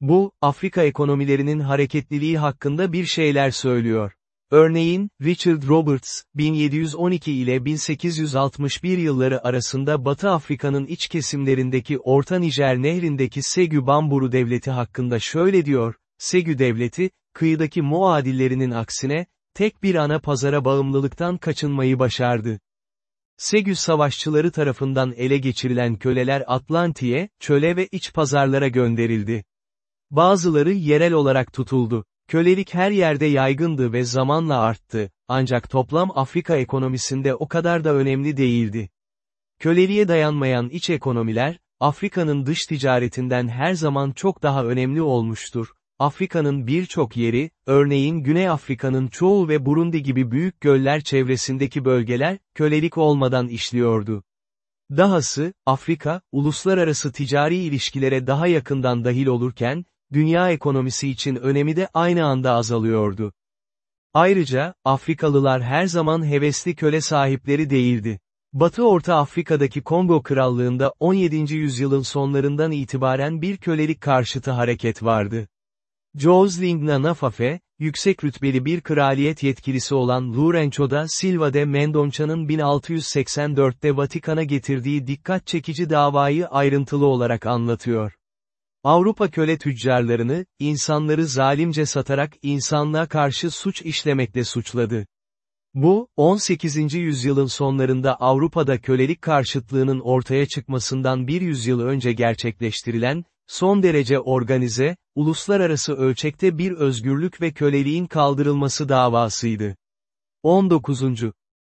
Bu, Afrika ekonomilerinin hareketliliği hakkında bir şeyler söylüyor. Örneğin, Richard Roberts, 1712 ile 1861 yılları arasında Batı Afrika'nın iç kesimlerindeki Orta Nijer nehrindeki Segü Bamburu devleti hakkında şöyle diyor, Segü devleti, kıyıdaki muadillerinin aksine, tek bir ana pazara bağımlılıktan kaçınmayı başardı. Segü savaşçıları tarafından ele geçirilen köleler Atlantiye, çöle ve iç pazarlara gönderildi. Bazıları yerel olarak tutuldu. Kölelik her yerde yaygındı ve zamanla arttı, ancak toplam Afrika ekonomisinde o kadar da önemli değildi. Köleliğe dayanmayan iç ekonomiler, Afrika'nın dış ticaretinden her zaman çok daha önemli olmuştur. Afrika'nın birçok yeri, örneğin Güney Afrika'nın çoğu ve Burundi gibi büyük göller çevresindeki bölgeler, kölelik olmadan işliyordu. Dahası, Afrika, uluslararası ticari ilişkilere daha yakından dahil olurken, dünya ekonomisi için önemi de aynı anda azalıyordu. Ayrıca, Afrikalılar her zaman hevesli köle sahipleri değildi. Batı Orta Afrika'daki Kongo Krallığında 17. yüzyılın sonlarından itibaren bir kölelik karşıtı hareket vardı. Josling Nafafe, yüksek rütbeli bir kraliyet yetkilisi olan Lourenço da Silva de Mendonça'nın 1684'te Vatikan'a getirdiği dikkat çekici davayı ayrıntılı olarak anlatıyor. Avrupa köle tüccarlarını, insanları zalimce satarak insanlığa karşı suç işlemekle suçladı. Bu, 18. yüzyılın sonlarında Avrupa'da kölelik karşıtlığının ortaya çıkmasından bir yüzyıl önce gerçekleştirilen, son derece organize, uluslararası ölçekte bir özgürlük ve köleliğin kaldırılması davasıydı. 19.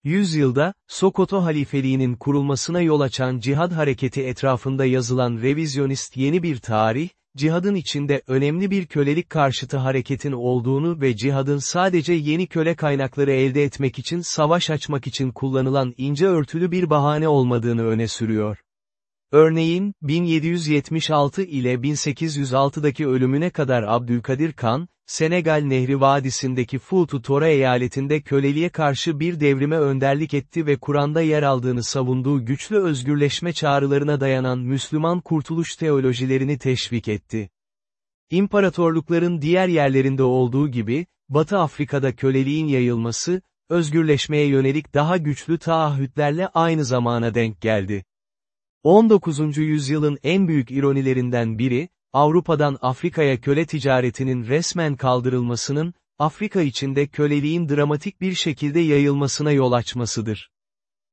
Yüzyılda, Sokoto halifeliğinin kurulmasına yol açan cihad hareketi etrafında yazılan revizyonist yeni bir tarih, cihadın içinde önemli bir kölelik karşıtı hareketin olduğunu ve cihadın sadece yeni köle kaynakları elde etmek için savaş açmak için kullanılan ince örtülü bir bahane olmadığını öne sürüyor. Örneğin, 1776 ile 1806'daki ölümüne kadar Abdülkadir Kan, Senegal Nehri Vadisi'ndeki Futu Tora eyaletinde köleliğe karşı bir devrime önderlik etti ve Kur'an'da yer aldığını savunduğu güçlü özgürleşme çağrılarına dayanan Müslüman kurtuluş teolojilerini teşvik etti. İmparatorlukların diğer yerlerinde olduğu gibi, Batı Afrika'da köleliğin yayılması, özgürleşmeye yönelik daha güçlü taahhütlerle aynı zamana denk geldi. 19. yüzyılın en büyük ironilerinden biri, Avrupa'dan Afrika'ya köle ticaretinin resmen kaldırılmasının, Afrika içinde köleliğin dramatik bir şekilde yayılmasına yol açmasıdır.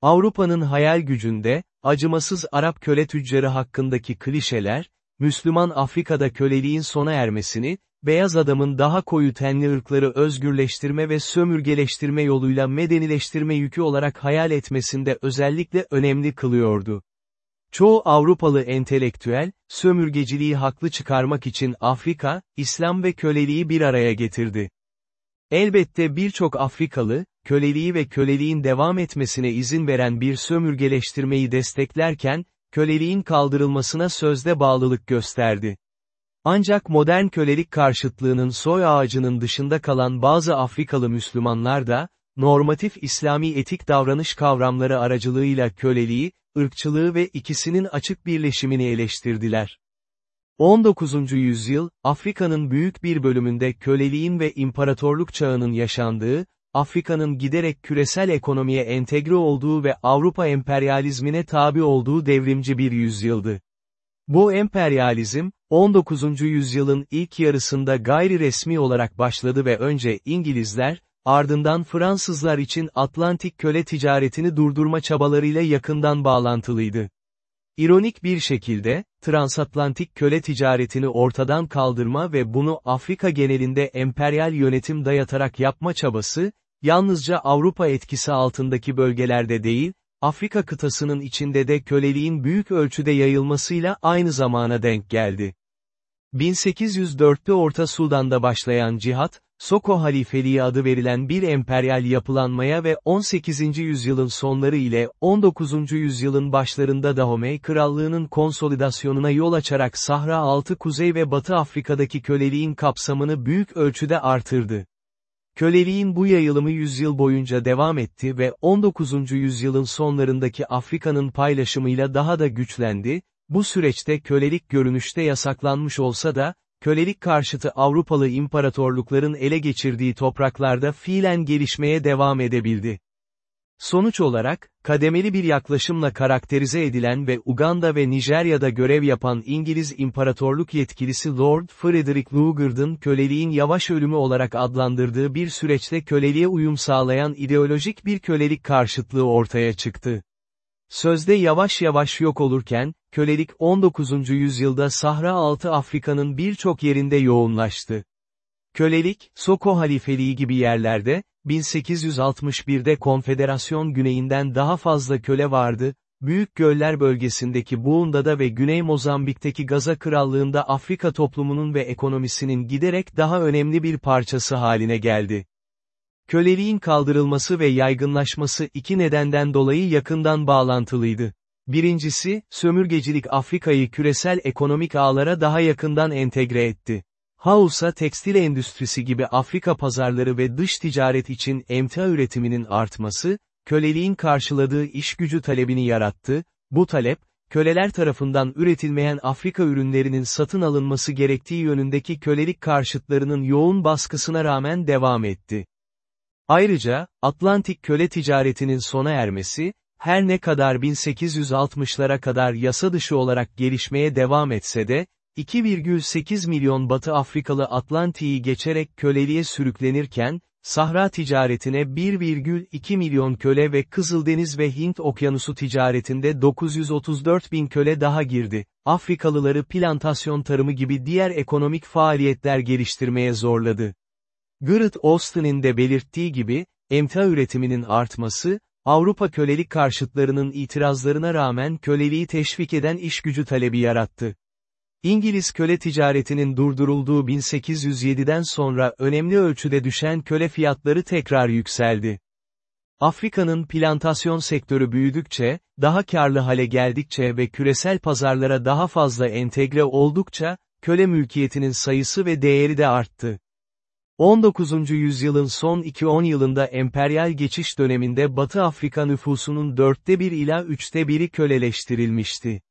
Avrupa'nın hayal gücünde, acımasız Arap köle tüccarı hakkındaki klişeler, Müslüman Afrika'da köleliğin sona ermesini, beyaz adamın daha koyu tenli ırkları özgürleştirme ve sömürgeleştirme yoluyla medenileştirme yükü olarak hayal etmesinde özellikle önemli kılıyordu. Çoğu Avrupalı entelektüel, sömürgeciliği haklı çıkarmak için Afrika, İslam ve köleliği bir araya getirdi. Elbette birçok Afrikalı, köleliği ve köleliğin devam etmesine izin veren bir sömürgeleştirmeyi desteklerken, köleliğin kaldırılmasına sözde bağlılık gösterdi. Ancak modern kölelik karşıtlığının soy ağacının dışında kalan bazı Afrikalı Müslümanlar da, normatif İslami etik davranış kavramları aracılığıyla köleliği, ırkçılığı ve ikisinin açık birleşimini eleştirdiler. 19. yüzyıl, Afrika'nın büyük bir bölümünde köleliğin ve imparatorluk çağının yaşandığı, Afrika'nın giderek küresel ekonomiye entegre olduğu ve Avrupa emperyalizmine tabi olduğu devrimci bir yüzyıldı. Bu emperyalizm, 19. yüzyılın ilk yarısında gayri resmi olarak başladı ve önce İngilizler, ardından Fransızlar için Atlantik köle ticaretini durdurma çabalarıyla yakından bağlantılıydı. İronik bir şekilde, transatlantik köle ticaretini ortadan kaldırma ve bunu Afrika genelinde emperyal yönetim dayatarak yapma çabası, yalnızca Avrupa etkisi altındaki bölgelerde değil, Afrika kıtasının içinde de köleliğin büyük ölçüde yayılmasıyla aynı zamana denk geldi. 1804'te Orta Sudan'da başlayan cihat, Soko halifeliği adı verilen bir emperyal yapılanmaya ve 18. yüzyılın sonları ile 19. yüzyılın başlarında Dahomey Krallığı'nın konsolidasyonuna yol açarak Sahra altı Kuzey ve Batı Afrika'daki köleliğin kapsamını büyük ölçüde artırdı. Köleliğin bu yayılımı yüzyıl boyunca devam etti ve 19. yüzyılın sonlarındaki Afrika'nın paylaşımıyla daha da güçlendi, bu süreçte kölelik görünüşte yasaklanmış olsa da, kölelik karşıtı Avrupalı imparatorlukların ele geçirdiği topraklarda fiilen gelişmeye devam edebildi. Sonuç olarak, kademeli bir yaklaşımla karakterize edilen ve Uganda ve Nijerya'da görev yapan İngiliz İmparatorluk yetkilisi Lord Frederick Lugard'ın köleliğin yavaş ölümü olarak adlandırdığı bir süreçte köleliğe uyum sağlayan ideolojik bir kölelik karşıtlığı ortaya çıktı. Sözde yavaş yavaş yok olurken, kölelik 19. yüzyılda Sahra altı Afrika'nın birçok yerinde yoğunlaştı. Kölelik, Soko halifeliği gibi yerlerde, 1861'de konfederasyon güneyinden daha fazla köle vardı, Büyük Göller bölgesindeki Buunda'da ve Güney Mozambik'teki Gaza Krallığında Afrika toplumunun ve ekonomisinin giderek daha önemli bir parçası haline geldi. Köleliğin kaldırılması ve yaygınlaşması iki nedenden dolayı yakından bağlantılıydı. Birincisi, sömürgecilik Afrika'yı küresel ekonomik ağlara daha yakından entegre etti. Hausa tekstil endüstrisi gibi Afrika pazarları ve dış ticaret için emtia üretiminin artması, köleliğin karşıladığı iş gücü talebini yarattı, bu talep, köleler tarafından üretilmeyen Afrika ürünlerinin satın alınması gerektiği yönündeki kölelik karşıtlarının yoğun baskısına rağmen devam etti. Ayrıca, Atlantik köle ticaretinin sona ermesi, her ne kadar 1860'lara kadar yasa dışı olarak gelişmeye devam etse de, 2,8 milyon Batı Afrikalı Atlantik'i geçerek köleliğe sürüklenirken, Sahra ticaretine 1,2 milyon köle ve Kızıldeniz ve Hint okyanusu ticaretinde 934 bin köle daha girdi. Afrikalıları plantasyon tarımı gibi diğer ekonomik faaliyetler geliştirmeye zorladı. Garrett Austin'in de belirttiği gibi, emtia üretiminin artması, Avrupa kölelik karşıtlarının itirazlarına rağmen köleliği teşvik eden iş gücü talebi yarattı. İngiliz köle ticaretinin durdurulduğu 1807'den sonra önemli ölçüde düşen köle fiyatları tekrar yükseldi. Afrika'nın plantasyon sektörü büyüdükçe, daha karlı hale geldikçe ve küresel pazarlara daha fazla entegre oldukça, köle mülkiyetinin sayısı ve değeri de arttı. 19. yüzyılın son 2-10 yılında emperyal geçiş döneminde Batı Afrika nüfusunun dörtte bir ila üçte biri köleleştirilmişti.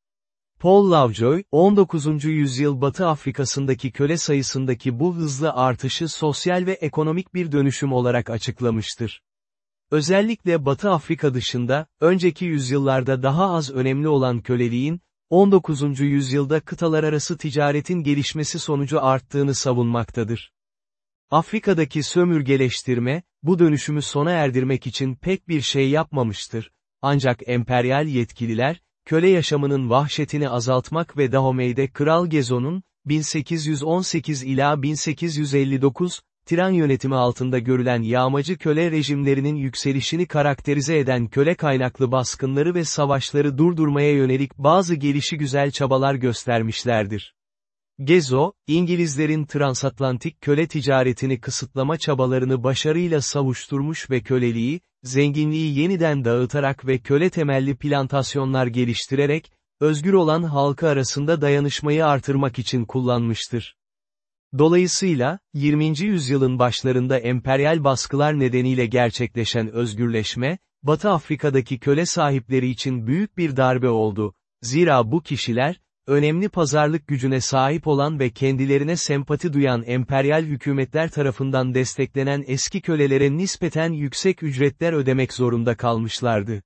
Paul Lovejoy, 19. yüzyıl Batı Afrika'sındaki köle sayısındaki bu hızlı artışı sosyal ve ekonomik bir dönüşüm olarak açıklamıştır. Özellikle Batı Afrika dışında, önceki yüzyıllarda daha az önemli olan köleliğin, 19. yüzyılda kıtalar arası ticaretin gelişmesi sonucu arttığını savunmaktadır. Afrika'daki sömürgeleştirme, bu dönüşümü sona erdirmek için pek bir şey yapmamıştır. Ancak emperyal yetkililer, köle yaşamının vahşetini azaltmak ve Dahome'de Kral Gezon'un, 1818 ila 1859, tiran yönetimi altında görülen yağmacı köle rejimlerinin yükselişini karakterize eden köle kaynaklı baskınları ve savaşları durdurmaya yönelik bazı gelişigüzel çabalar göstermişlerdir. Gezo, İngilizlerin transatlantik köle ticaretini kısıtlama çabalarını başarıyla savuşturmuş ve köleliği, zenginliği yeniden dağıtarak ve köle temelli plantasyonlar geliştirerek, özgür olan halkı arasında dayanışmayı artırmak için kullanmıştır. Dolayısıyla, 20. yüzyılın başlarında emperyal baskılar nedeniyle gerçekleşen özgürleşme, Batı Afrika'daki köle sahipleri için büyük bir darbe oldu. Zira bu kişiler, önemli pazarlık gücüne sahip olan ve kendilerine sempati duyan emperyal hükümetler tarafından desteklenen eski kölelere nispeten yüksek ücretler ödemek zorunda kalmışlardı.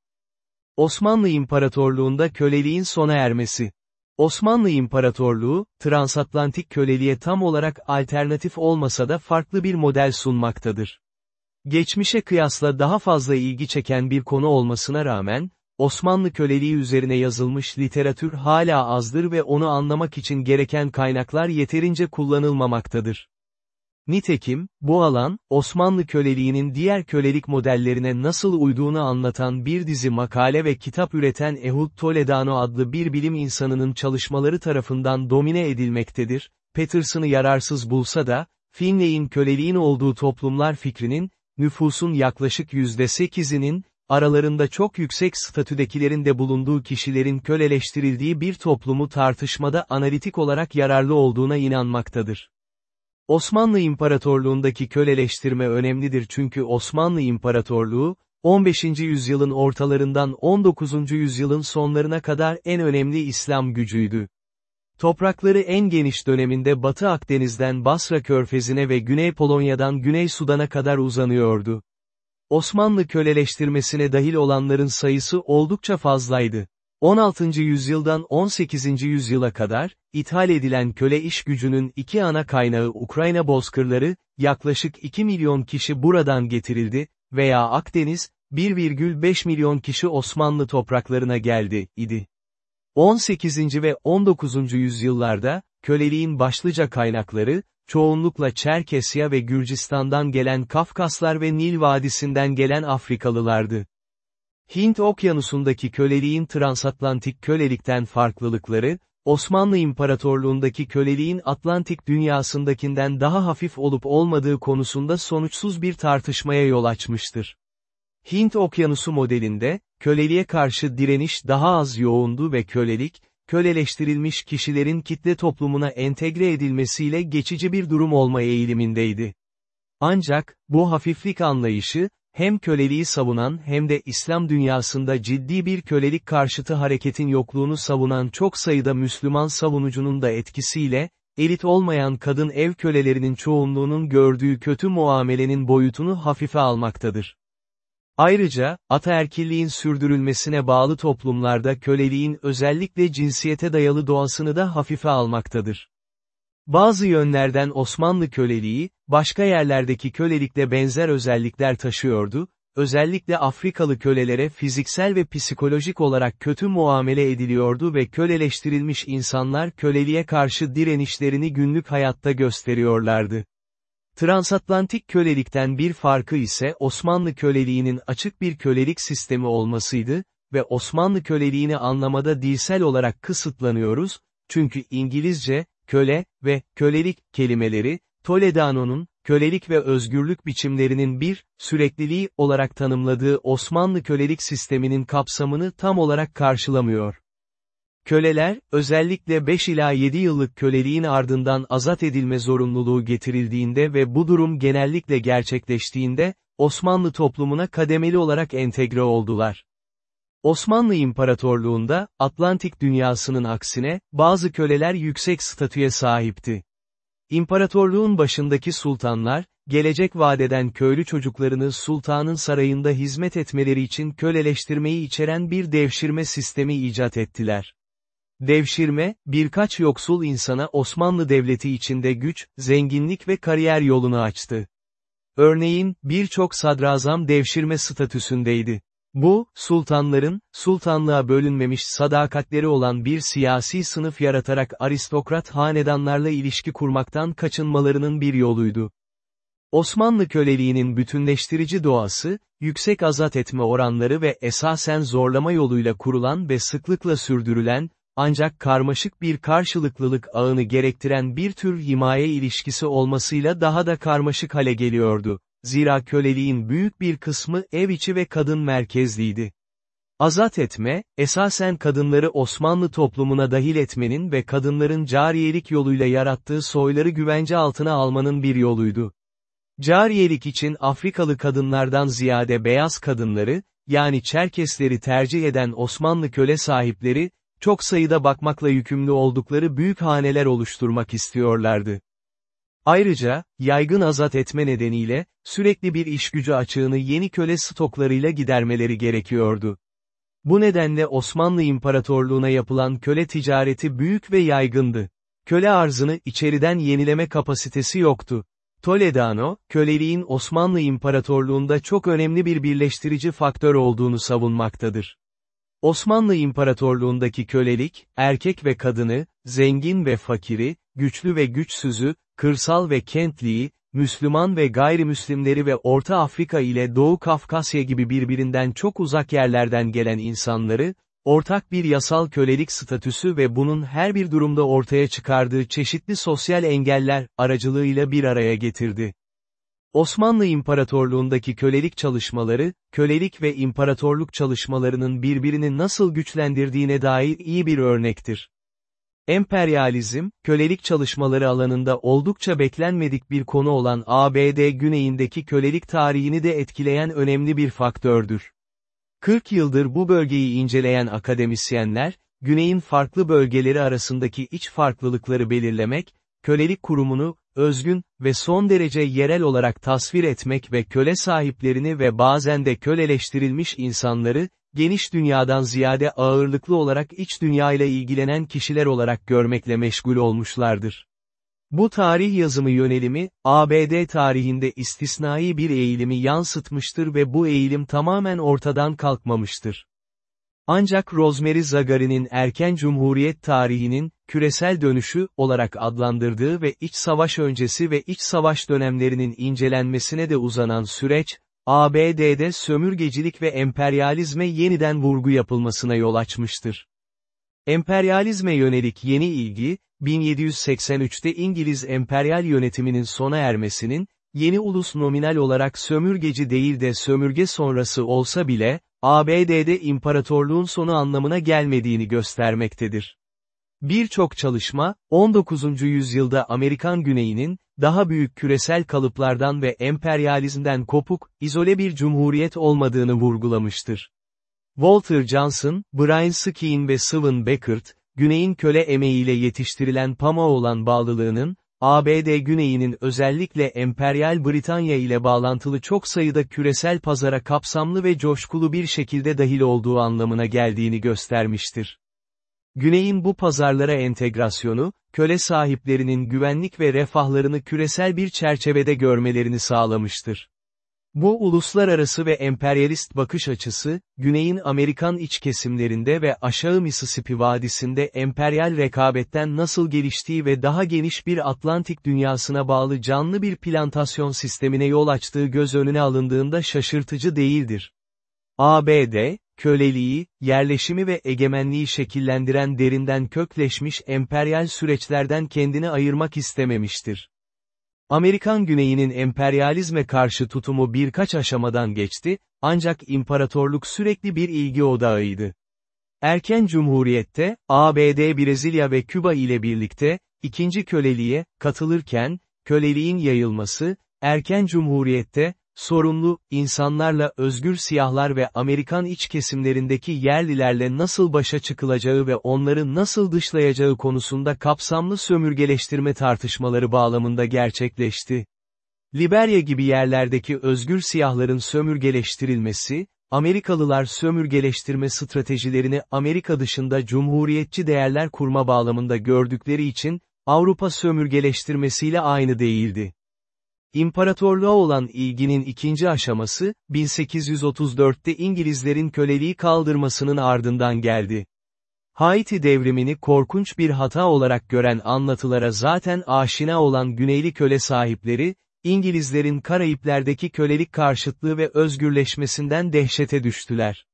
Osmanlı İmparatorluğunda köleliğin sona ermesi Osmanlı İmparatorluğu, transatlantik köleliğe tam olarak alternatif olmasa da farklı bir model sunmaktadır. Geçmişe kıyasla daha fazla ilgi çeken bir konu olmasına rağmen, Osmanlı köleliği üzerine yazılmış literatür hala azdır ve onu anlamak için gereken kaynaklar yeterince kullanılmamaktadır. Nitekim, bu alan, Osmanlı köleliğinin diğer kölelik modellerine nasıl uyduğunu anlatan bir dizi makale ve kitap üreten Ehud Toledano adlı bir bilim insanının çalışmaları tarafından domine edilmektedir, Peterson'ı yararsız bulsa da, Finley'in köleliğin olduğu toplumlar fikrinin, nüfusun yaklaşık %8'inin, aralarında çok yüksek statüdekilerin de bulunduğu kişilerin köleleştirildiği bir toplumu tartışmada analitik olarak yararlı olduğuna inanmaktadır. Osmanlı İmparatorluğundaki köleleştirme önemlidir çünkü Osmanlı İmparatorluğu, 15. yüzyılın ortalarından 19. yüzyılın sonlarına kadar en önemli İslam gücüydü. Toprakları en geniş döneminde Batı Akdeniz'den Basra Körfezi'ne ve Güney Polonya'dan Güney Sudan'a kadar uzanıyordu. Osmanlı köleleştirmesine dahil olanların sayısı oldukça fazlaydı. 16. yüzyıldan 18. yüzyıla kadar, ithal edilen köle iş gücünün iki ana kaynağı Ukrayna bozkırları, yaklaşık 2 milyon kişi buradan getirildi, veya Akdeniz, 1,5 milyon kişi Osmanlı topraklarına geldi, idi. 18. ve 19. yüzyıllarda, köleliğin başlıca kaynakları, çoğunlukla Çerkesya ve Gürcistan'dan gelen Kafkaslar ve Nil Vadisi'nden gelen Afrikalılardı. Hint okyanusundaki köleliğin transatlantik kölelikten farklılıkları, Osmanlı İmparatorluğundaki köleliğin Atlantik dünyasındakinden daha hafif olup olmadığı konusunda sonuçsuz bir tartışmaya yol açmıştır. Hint okyanusu modelinde, köleliğe karşı direniş daha az yoğundu ve kölelik, köleleştirilmiş kişilerin kitle toplumuna entegre edilmesiyle geçici bir durum olma eğilimindeydi. Ancak, bu hafiflik anlayışı, hem köleliği savunan hem de İslam dünyasında ciddi bir kölelik karşıtı hareketin yokluğunu savunan çok sayıda Müslüman savunucunun da etkisiyle, elit olmayan kadın ev kölelerinin çoğunluğunun gördüğü kötü muamelenin boyutunu hafife almaktadır. Ayrıca, ataerkilliğin sürdürülmesine bağlı toplumlarda köleliğin özellikle cinsiyete dayalı doğasını da hafife almaktadır. Bazı yönlerden Osmanlı köleliği, başka yerlerdeki kölelikle benzer özellikler taşıyordu, özellikle Afrikalı kölelere fiziksel ve psikolojik olarak kötü muamele ediliyordu ve köleleştirilmiş insanlar köleliğe karşı direnişlerini günlük hayatta gösteriyorlardı. Transatlantik kölelikten bir farkı ise Osmanlı köleliğinin açık bir kölelik sistemi olmasıydı ve Osmanlı köleliğini anlamada dilsel olarak kısıtlanıyoruz, çünkü İngilizce, köle ve kölelik kelimeleri, Toledano'nun, kölelik ve özgürlük biçimlerinin bir, sürekliliği olarak tanımladığı Osmanlı kölelik sisteminin kapsamını tam olarak karşılamıyor. Köleler, özellikle 5 ila 7 yıllık köleliğin ardından azat edilme zorunluluğu getirildiğinde ve bu durum genellikle gerçekleştiğinde, Osmanlı toplumuna kademeli olarak entegre oldular. Osmanlı İmparatorluğunda, Atlantik dünyasının aksine, bazı köleler yüksek statüye sahipti. İmparatorluğun başındaki sultanlar, gelecek vadeden köylü çocuklarını sultanın sarayında hizmet etmeleri için köleleştirmeyi içeren bir devşirme sistemi icat ettiler. Devşirme, birkaç yoksul insana Osmanlı Devleti içinde güç, zenginlik ve kariyer yolunu açtı. Örneğin, birçok sadrazam devşirme statüsündeydi. Bu, sultanların, sultanlığa bölünmemiş sadakatleri olan bir siyasi sınıf yaratarak aristokrat hanedanlarla ilişki kurmaktan kaçınmalarının bir yoluydu. Osmanlı köleliğinin bütünleştirici doğası, yüksek azat etme oranları ve esasen zorlama yoluyla kurulan ve sıklıkla sürdürülen, ancak karmaşık bir karşılıklılık ağını gerektiren bir tür himaye ilişkisi olmasıyla daha da karmaşık hale geliyordu. Zira köleliğin büyük bir kısmı ev içi ve kadın merkezliydi. Azat etme, esasen kadınları Osmanlı toplumuna dahil etmenin ve kadınların cariyelik yoluyla yarattığı soyları güvence altına almanın bir yoluydu. Cariyelik için Afrikalı kadınlardan ziyade beyaz kadınları, yani Çerkesleri tercih eden Osmanlı köle sahipleri, çok sayıda bakmakla yükümlü oldukları büyük haneler oluşturmak istiyorlardı. Ayrıca, yaygın azat etme nedeniyle, sürekli bir işgücü açığını yeni köle stoklarıyla gidermeleri gerekiyordu. Bu nedenle Osmanlı İmparatorluğuna yapılan köle ticareti büyük ve yaygındı. Köle arzını içeriden yenileme kapasitesi yoktu. Toledano, köleliğin Osmanlı İmparatorluğunda çok önemli bir birleştirici faktör olduğunu savunmaktadır. Osmanlı İmparatorluğundaki kölelik, erkek ve kadını, zengin ve fakiri, güçlü ve güçsüzü, kırsal ve kentliyi, Müslüman ve gayrimüslimleri ve Orta Afrika ile Doğu Kafkasya gibi birbirinden çok uzak yerlerden gelen insanları, ortak bir yasal kölelik statüsü ve bunun her bir durumda ortaya çıkardığı çeşitli sosyal engeller aracılığıyla bir araya getirdi. Osmanlı İmparatorluğundaki kölelik çalışmaları, kölelik ve imparatorluk çalışmalarının birbirini nasıl güçlendirdiğine dair iyi bir örnektir. Emperyalizm, kölelik çalışmaları alanında oldukça beklenmedik bir konu olan ABD güneyindeki kölelik tarihini de etkileyen önemli bir faktördür. 40 yıldır bu bölgeyi inceleyen akademisyenler, güneyin farklı bölgeleri arasındaki iç farklılıkları belirlemek, kölelik kurumunu, özgün ve son derece yerel olarak tasvir etmek ve köle sahiplerini ve bazen de köleleştirilmiş insanları, geniş dünyadan ziyade ağırlıklı olarak iç dünyayla ilgilenen kişiler olarak görmekle meşgul olmuşlardır. Bu tarih yazımı yönelimi, ABD tarihinde istisnai bir eğilimi yansıtmıştır ve bu eğilim tamamen ortadan kalkmamıştır. Ancak Rosemary Zagari'nin erken cumhuriyet tarihinin, küresel dönüşü, olarak adlandırdığı ve iç savaş öncesi ve iç savaş dönemlerinin incelenmesine de uzanan süreç, ABD'de sömürgecilik ve emperyalizme yeniden vurgu yapılmasına yol açmıştır. Emperyalizme yönelik yeni ilgi, 1783'te İngiliz emperyal yönetiminin sona ermesinin, yeni ulus nominal olarak sömürgeci değil de sömürge sonrası olsa bile, ABD'de imparatorluğun sonu anlamına gelmediğini göstermektedir. Birçok çalışma, 19. yüzyılda Amerikan güneyinin, daha büyük küresel kalıplardan ve emperyalizmden kopuk, izole bir cumhuriyet olmadığını vurgulamıştır. Walter Johnson, Brian Skeen ve Sylvan Beckert, Güney'in köle emeğiyle yetiştirilen pama olan bağlılığının, ABD güneyinin özellikle emperyal Britanya ile bağlantılı çok sayıda küresel pazara kapsamlı ve coşkulu bir şekilde dahil olduğu anlamına geldiğini göstermiştir. Güney'in bu pazarlara entegrasyonu, köle sahiplerinin güvenlik ve refahlarını küresel bir çerçevede görmelerini sağlamıştır. Bu uluslararası ve emperyalist bakış açısı, Güney'in Amerikan iç kesimlerinde ve aşağı Mississippi Vadisi'nde emperyal rekabetten nasıl geliştiği ve daha geniş bir Atlantik dünyasına bağlı canlı bir plantasyon sistemine yol açtığı göz önüne alındığında şaşırtıcı değildir. ABD, köleliği, yerleşimi ve egemenliği şekillendiren derinden kökleşmiş emperyal süreçlerden kendini ayırmak istememiştir. Amerikan güneyinin emperyalizme karşı tutumu birkaç aşamadan geçti, ancak imparatorluk sürekli bir ilgi odağıydı. Erken Cumhuriyet'te, ABD Brezilya ve Küba ile birlikte, ikinci köleliğe, katılırken, köleliğin yayılması, erken Cumhuriyet'te, sorumlu, insanlarla özgür siyahlar ve Amerikan iç kesimlerindeki yerlilerle nasıl başa çıkılacağı ve onları nasıl dışlayacağı konusunda kapsamlı sömürgeleştirme tartışmaları bağlamında gerçekleşti. Liberya gibi yerlerdeki özgür siyahların sömürgeleştirilmesi, Amerikalılar sömürgeleştirme stratejilerini Amerika dışında cumhuriyetçi değerler kurma bağlamında gördükleri için, Avrupa sömürgeleştirmesiyle aynı değildi. İmparatorluğa olan ilginin ikinci aşaması, 1834'te İngilizlerin köleliği kaldırmasının ardından geldi. Haiti devrimini korkunç bir hata olarak gören anlatılara zaten aşina olan Güneyli köle sahipleri, İngilizlerin Karayipler'deki kölelik karşıtlığı ve özgürleşmesinden dehşete düştüler.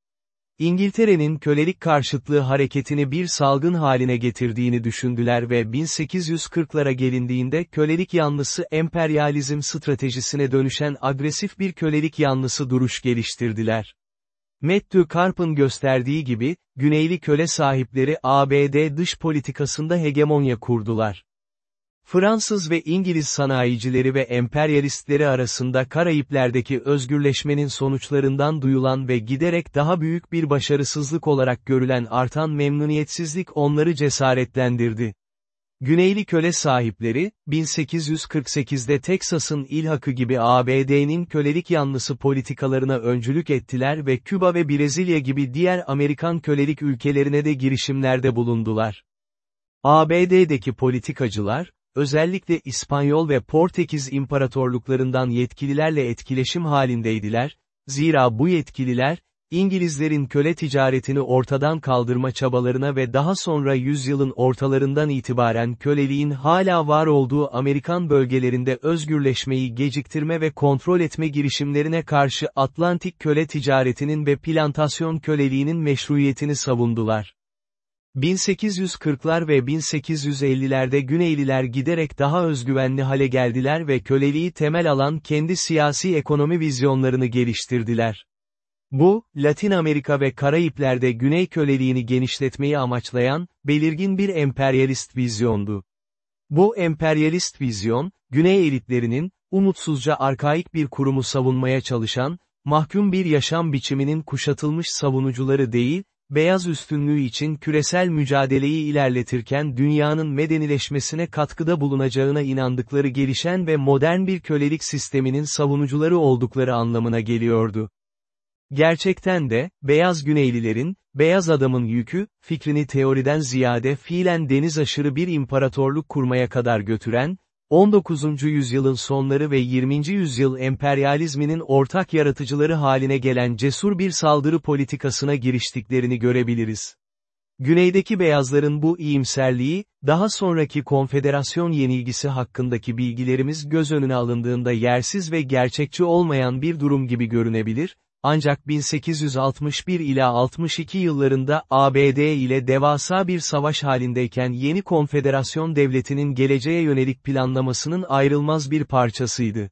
İngiltere'nin kölelik karşıtlığı hareketini bir salgın haline getirdiğini düşündüler ve 1840'lara gelindiğinde kölelik yanlısı emperyalizm stratejisine dönüşen agresif bir kölelik yanlısı duruş geliştirdiler. Matthew Karp'ın gösterdiği gibi, Güneyli köle sahipleri ABD dış politikasında hegemonya kurdular. Fransız ve İngiliz sanayicileri ve emperyalistleri arasında Karayipler'deki özgürleşmenin sonuçlarından duyulan ve giderek daha büyük bir başarısızlık olarak görülen artan memnuniyetsizlik onları cesaretlendirdi. Güneyli köle sahipleri, 1848'de Teksas'ın ilhakı gibi ABD'nin kölelik yanlısı politikalarına öncülük ettiler ve Küba ve Brezilya gibi diğer Amerikan kölelik ülkelerine de girişimlerde bulundular. ABD'deki politikacılar, özellikle İspanyol ve Portekiz imparatorluklarından yetkililerle etkileşim halindeydiler, zira bu yetkililer, İngilizlerin köle ticaretini ortadan kaldırma çabalarına ve daha sonra yüzyılın ortalarından itibaren köleliğin hala var olduğu Amerikan bölgelerinde özgürleşmeyi geciktirme ve kontrol etme girişimlerine karşı Atlantik köle ticaretinin ve plantasyon köleliğinin meşruiyetini savundular. 1840'lar ve 1850'lerde Güneyliler giderek daha özgüvenli hale geldiler ve köleliği temel alan kendi siyasi ekonomi vizyonlarını geliştirdiler. Bu, Latin Amerika ve Karayipler'de Güney köleliğini genişletmeyi amaçlayan, belirgin bir emperyalist vizyondu. Bu emperyalist vizyon, Güney elitlerinin, umutsuzca arkaik bir kurumu savunmaya çalışan, mahkum bir yaşam biçiminin kuşatılmış savunucuları değil, beyaz üstünlüğü için küresel mücadeleyi ilerletirken dünyanın medenileşmesine katkıda bulunacağına inandıkları gelişen ve modern bir kölelik sisteminin savunucuları oldukları anlamına geliyordu. Gerçekten de, beyaz Güneylilerin, beyaz adamın yükü, fikrini teoriden ziyade fiilen deniz aşırı bir imparatorluk kurmaya kadar götüren, 19. yüzyılın sonları ve 20. yüzyıl emperyalizminin ortak yaratıcıları haline gelen cesur bir saldırı politikasına giriştiklerini görebiliriz. Güneydeki beyazların bu iyimserliği, daha sonraki konfederasyon yenilgisi hakkındaki bilgilerimiz göz önüne alındığında yersiz ve gerçekçi olmayan bir durum gibi görünebilir, ancak 1861 ila 62 yıllarında ABD ile devasa bir savaş halindeyken yeni konfederasyon devletinin geleceğe yönelik planlamasının ayrılmaz bir parçasıydı.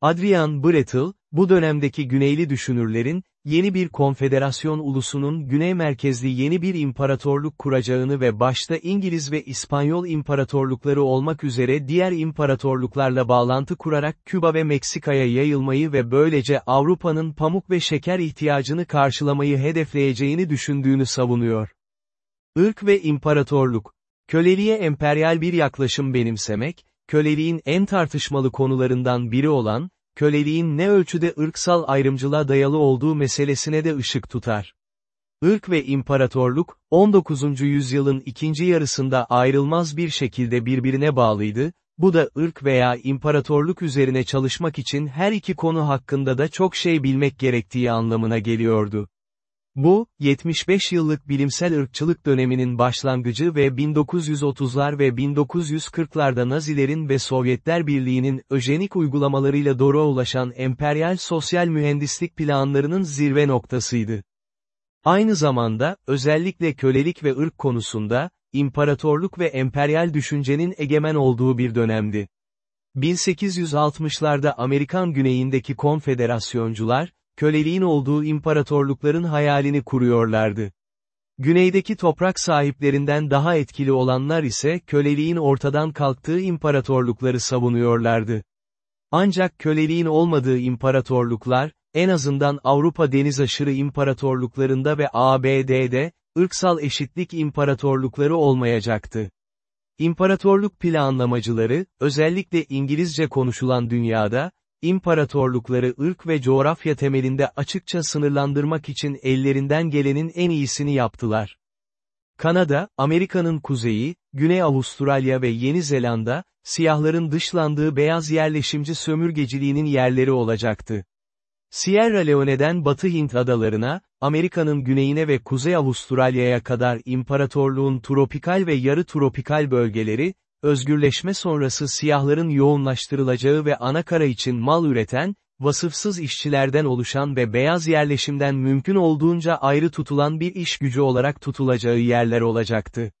Adrian Brettel, bu dönemdeki Güneyli düşünürlerin, yeni bir konfederasyon ulusunun güney merkezli yeni bir imparatorluk kuracağını ve başta İngiliz ve İspanyol imparatorlukları olmak üzere diğer imparatorluklarla bağlantı kurarak Küba ve Meksika'ya yayılmayı ve böylece Avrupa'nın pamuk ve şeker ihtiyacını karşılamayı hedefleyeceğini düşündüğünü savunuyor. Irk ve imparatorluk Köleliğe emperyal bir yaklaşım benimsemek, köleliğin en tartışmalı konularından biri olan, köleliğin ne ölçüde ırksal ayrımcılığa dayalı olduğu meselesine de ışık tutar. Irk ve imparatorluk, 19. yüzyılın ikinci yarısında ayrılmaz bir şekilde birbirine bağlıydı, bu da ırk veya imparatorluk üzerine çalışmak için her iki konu hakkında da çok şey bilmek gerektiği anlamına geliyordu. Bu, 75 yıllık bilimsel ırkçılık döneminin başlangıcı ve 1930'lar ve 1940'larda Nazilerin ve Sovyetler Birliği'nin öjenik uygulamalarıyla doğru ulaşan emperyal sosyal mühendislik planlarının zirve noktasıydı. Aynı zamanda, özellikle kölelik ve ırk konusunda, imparatorluk ve emperyal düşüncenin egemen olduğu bir dönemdi. 1860'larda Amerikan güneyindeki konfederasyoncular, köleliğin olduğu imparatorlukların hayalini kuruyorlardı. Güneydeki toprak sahiplerinden daha etkili olanlar ise köleliğin ortadan kalktığı imparatorlukları savunuyorlardı. Ancak köleliğin olmadığı imparatorluklar, en azından Avrupa denizaşırı imparatorluklarında ve ABD'de, ırksal eşitlik imparatorlukları olmayacaktı. İmparatorluk planlamacıları, özellikle İngilizce konuşulan dünyada, imparatorlukları ırk ve coğrafya temelinde açıkça sınırlandırmak için ellerinden gelenin en iyisini yaptılar. Kanada, Amerika'nın kuzeyi, Güney Avustralya ve Yeni Zelanda, siyahların dışlandığı beyaz yerleşimci sömürgeciliğinin yerleri olacaktı. Sierra Leone'den Batı Hint adalarına, Amerika'nın güneyine ve Kuzey Avustralya'ya kadar imparatorluğun tropikal ve yarı tropikal bölgeleri, özgürleşme sonrası siyahların yoğunlaştırılacağı ve anakara için mal üreten, vasıfsız işçilerden oluşan ve beyaz yerleşimden mümkün olduğunca ayrı tutulan bir iş gücü olarak tutulacağı yerler olacaktı.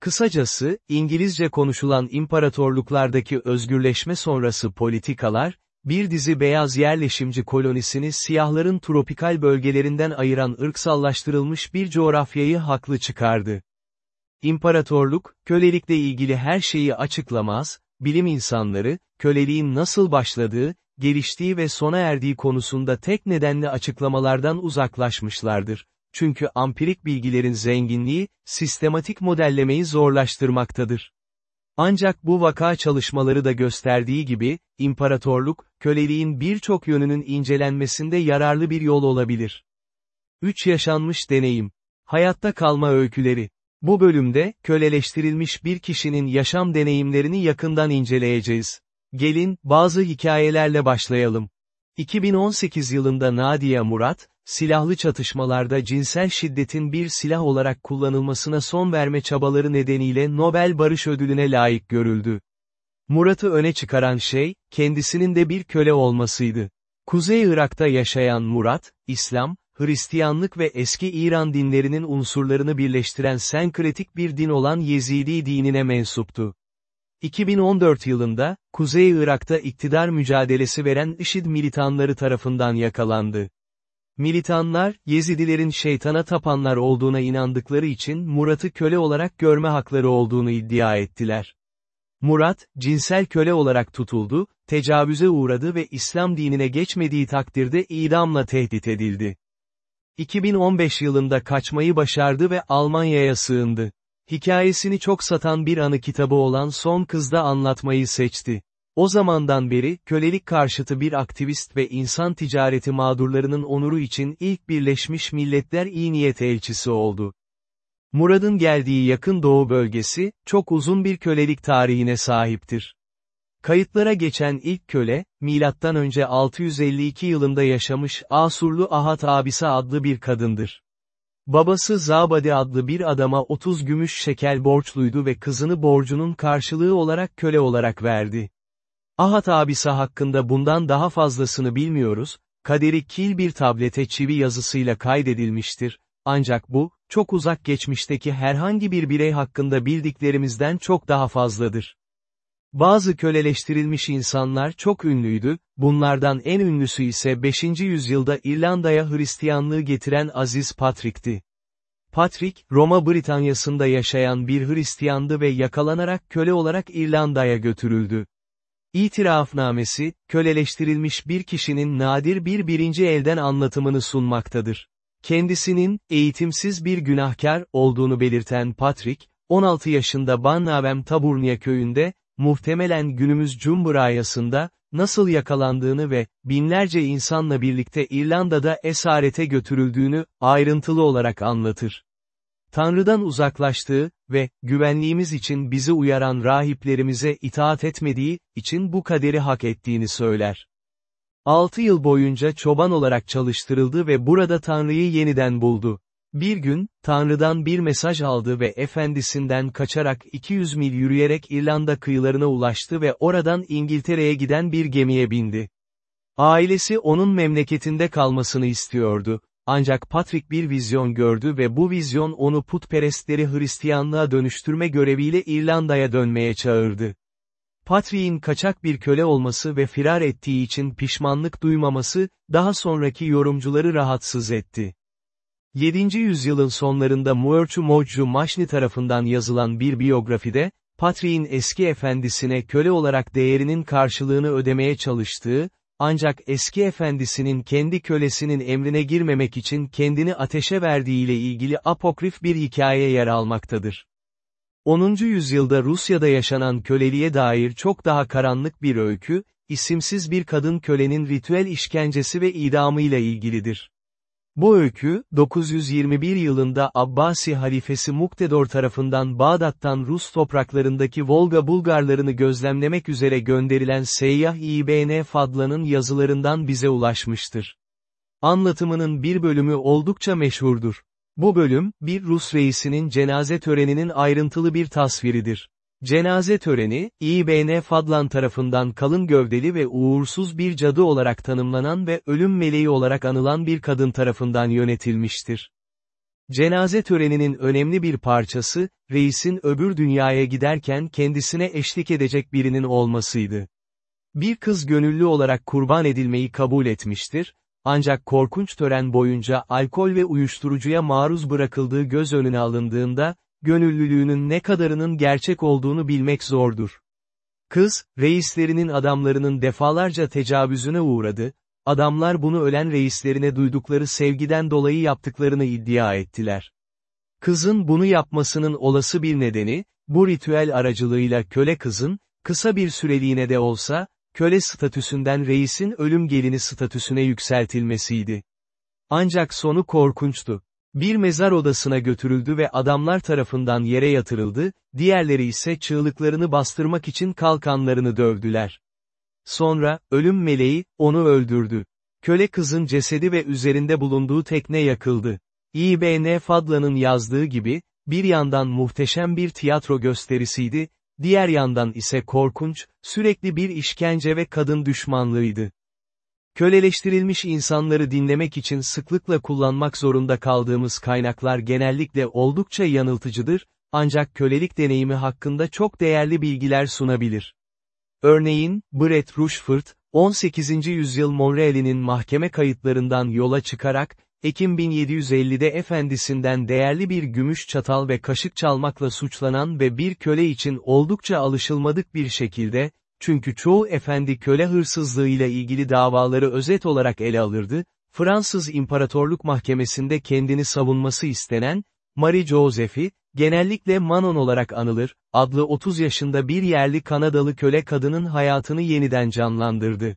Kısacası, İngilizce konuşulan imparatorluklardaki özgürleşme sonrası politikalar, bir dizi beyaz yerleşimci kolonisini siyahların tropikal bölgelerinden ayıran ırksallaştırılmış bir coğrafyayı haklı çıkardı. İmparatorluk, kölelikle ilgili her şeyi açıklamaz, bilim insanları, köleliğin nasıl başladığı, geliştiği ve sona erdiği konusunda tek nedenli açıklamalardan uzaklaşmışlardır. Çünkü ampirik bilgilerin zenginliği, sistematik modellemeyi zorlaştırmaktadır. Ancak bu vaka çalışmaları da gösterdiği gibi, imparatorluk, köleliğin birçok yönünün incelenmesinde yararlı bir yol olabilir. 3 Yaşanmış Deneyim Hayatta Kalma Öyküleri Bu bölümde, köleleştirilmiş bir kişinin yaşam deneyimlerini yakından inceleyeceğiz. Gelin, bazı hikayelerle başlayalım. 2018 yılında Nadia Murat, silahlı çatışmalarda cinsel şiddetin bir silah olarak kullanılmasına son verme çabaları nedeniyle Nobel Barış Ödülüne layık görüldü. Murat'ı öne çıkaran şey, kendisinin de bir köle olmasıydı. Kuzey Irak'ta yaşayan Murat, İslam, Hristiyanlık ve eski İran dinlerinin unsurlarını birleştiren senkretik bir din olan Yezidi dinine mensuptu. 2014 yılında, Kuzey Irak'ta iktidar mücadelesi veren IŞİD militanları tarafından yakalandı. Militanlar, Yezidilerin şeytana tapanlar olduğuna inandıkları için Murat'ı köle olarak görme hakları olduğunu iddia ettiler. Murat, cinsel köle olarak tutuldu, tecavüze uğradı ve İslam dinine geçmediği takdirde idamla tehdit edildi. 2015 yılında kaçmayı başardı ve Almanya'ya sığındı. Hikayesini çok satan bir anı kitabı olan Son Kız'da anlatmayı seçti. O zamandan beri, kölelik karşıtı bir aktivist ve insan ticareti mağdurlarının onuru için ilk Birleşmiş Milletler iyi niyet elçisi oldu. Murad'ın geldiği yakın doğu bölgesi, çok uzun bir kölelik tarihine sahiptir. Kayıtlara geçen ilk köle, M.Ö. 652 yılında yaşamış Asurlu Ahat Abisa adlı bir kadındır. Babası Zabadi adlı bir adama 30 gümüş şekel borçluydu ve kızını borcunun karşılığı olarak köle olarak verdi. Ahat abisi hakkında bundan daha fazlasını bilmiyoruz, kaderi kil bir tablete çivi yazısıyla kaydedilmiştir, ancak bu, çok uzak geçmişteki herhangi bir birey hakkında bildiklerimizden çok daha fazladır. Bazı köleleştirilmiş insanlar çok ünlüydü, bunlardan en ünlüsü ise 5. yüzyılda İrlanda'ya Hristiyanlığı getiren Aziz Patrick'ti. Patrick, Roma Britanyası'nda yaşayan bir Hristiyandı ve yakalanarak köle olarak İrlanda'ya götürüldü. İtirafnamesi, köleleştirilmiş bir kişinin nadir bir birinci elden anlatımını sunmaktadır. Kendisinin, eğitimsiz bir günahkar, olduğunu belirten Patrick, 16 yaşında Bannavem Taburnia köyünde, muhtemelen günümüz Cumhuriyası'nda, nasıl yakalandığını ve, binlerce insanla birlikte İrlanda'da esarete götürüldüğünü, ayrıntılı olarak anlatır. Tanrı'dan uzaklaştığı ve, güvenliğimiz için bizi uyaran rahiplerimize itaat etmediği, için bu kaderi hak ettiğini söyler. 6 yıl boyunca çoban olarak çalıştırıldı ve burada Tanrı'yı yeniden buldu. Bir gün, Tanrı'dan bir mesaj aldı ve efendisinden kaçarak 200 mil yürüyerek İrlanda kıyılarına ulaştı ve oradan İngiltere'ye giden bir gemiye bindi. Ailesi onun memleketinde kalmasını istiyordu. Ancak Patrick bir vizyon gördü ve bu vizyon onu putperestleri Hristiyanlığa dönüştürme göreviyle İrlanda'ya dönmeye çağırdı. Patrick'in kaçak bir köle olması ve firar ettiği için pişmanlık duymaması, daha sonraki yorumcuları rahatsız etti. 7. yüzyılın sonlarında Muerçu Moccu Maşni tarafından yazılan bir biyografide, Patrick'in eski efendisine köle olarak değerinin karşılığını ödemeye çalıştığı, ancak eski efendisinin kendi kölesinin emrine girmemek için kendini ateşe verdiğiyle ilgili apokrif bir hikaye yer almaktadır. 10. yüzyılda Rusya'da yaşanan köleliğe dair çok daha karanlık bir öykü, isimsiz bir kadın kölenin ritüel işkencesi ve idamıyla ilgilidir. Bu öykü, 921 yılında Abbasi halifesi Muktedor tarafından Bağdat'tan Rus topraklarındaki Volga Bulgarlarını gözlemlemek üzere gönderilen Seyyah İbn Fadla'nın yazılarından bize ulaşmıştır. Anlatımının bir bölümü oldukça meşhurdur. Bu bölüm, bir Rus reisinin cenaze töreninin ayrıntılı bir tasviridir. Cenaze töreni, İBN Fadlan tarafından kalın gövdeli ve uğursuz bir cadı olarak tanımlanan ve ölüm meleği olarak anılan bir kadın tarafından yönetilmiştir. Cenaze töreninin önemli bir parçası, reisin öbür dünyaya giderken kendisine eşlik edecek birinin olmasıydı. Bir kız gönüllü olarak kurban edilmeyi kabul etmiştir, ancak korkunç tören boyunca alkol ve uyuşturucuya maruz bırakıldığı göz önüne alındığında, gönüllülüğünün ne kadarının gerçek olduğunu bilmek zordur. Kız, reislerinin adamlarının defalarca tecavüzüne uğradı, adamlar bunu ölen reislerine duydukları sevgiden dolayı yaptıklarını iddia ettiler. Kızın bunu yapmasının olası bir nedeni, bu ritüel aracılığıyla köle kızın, kısa bir süreliğine de olsa, köle statüsünden reisin ölüm gelini statüsüne yükseltilmesiydi. Ancak sonu korkunçtu. Bir mezar odasına götürüldü ve adamlar tarafından yere yatırıldı, diğerleri ise çığlıklarını bastırmak için kalkanlarını dövdüler. Sonra, ölüm meleği, onu öldürdü. Köle kızın cesedi ve üzerinde bulunduğu tekne yakıldı. İBN Fadla'nın yazdığı gibi, bir yandan muhteşem bir tiyatro gösterisiydi, diğer yandan ise korkunç, sürekli bir işkence ve kadın düşmanlığıydı. Köleleştirilmiş insanları dinlemek için sıklıkla kullanmak zorunda kaldığımız kaynaklar genellikle oldukça yanıltıcıdır, ancak kölelik deneyimi hakkında çok değerli bilgiler sunabilir. Örneğin, Brett Rushford, 18. yüzyıl Monreal'inin mahkeme kayıtlarından yola çıkarak, Ekim 1750'de efendisinden değerli bir gümüş çatal ve kaşık çalmakla suçlanan ve bir köle için oldukça alışılmadık bir şekilde, çünkü çoğu efendi köle hırsızlığıyla ilgili davaları özet olarak ele alırdı, Fransız İmparatorluk Mahkemesi'nde kendini savunması istenen, Marie Joseph'i, genellikle Manon olarak anılır, adlı 30 yaşında bir yerli Kanadalı köle kadının hayatını yeniden canlandırdı.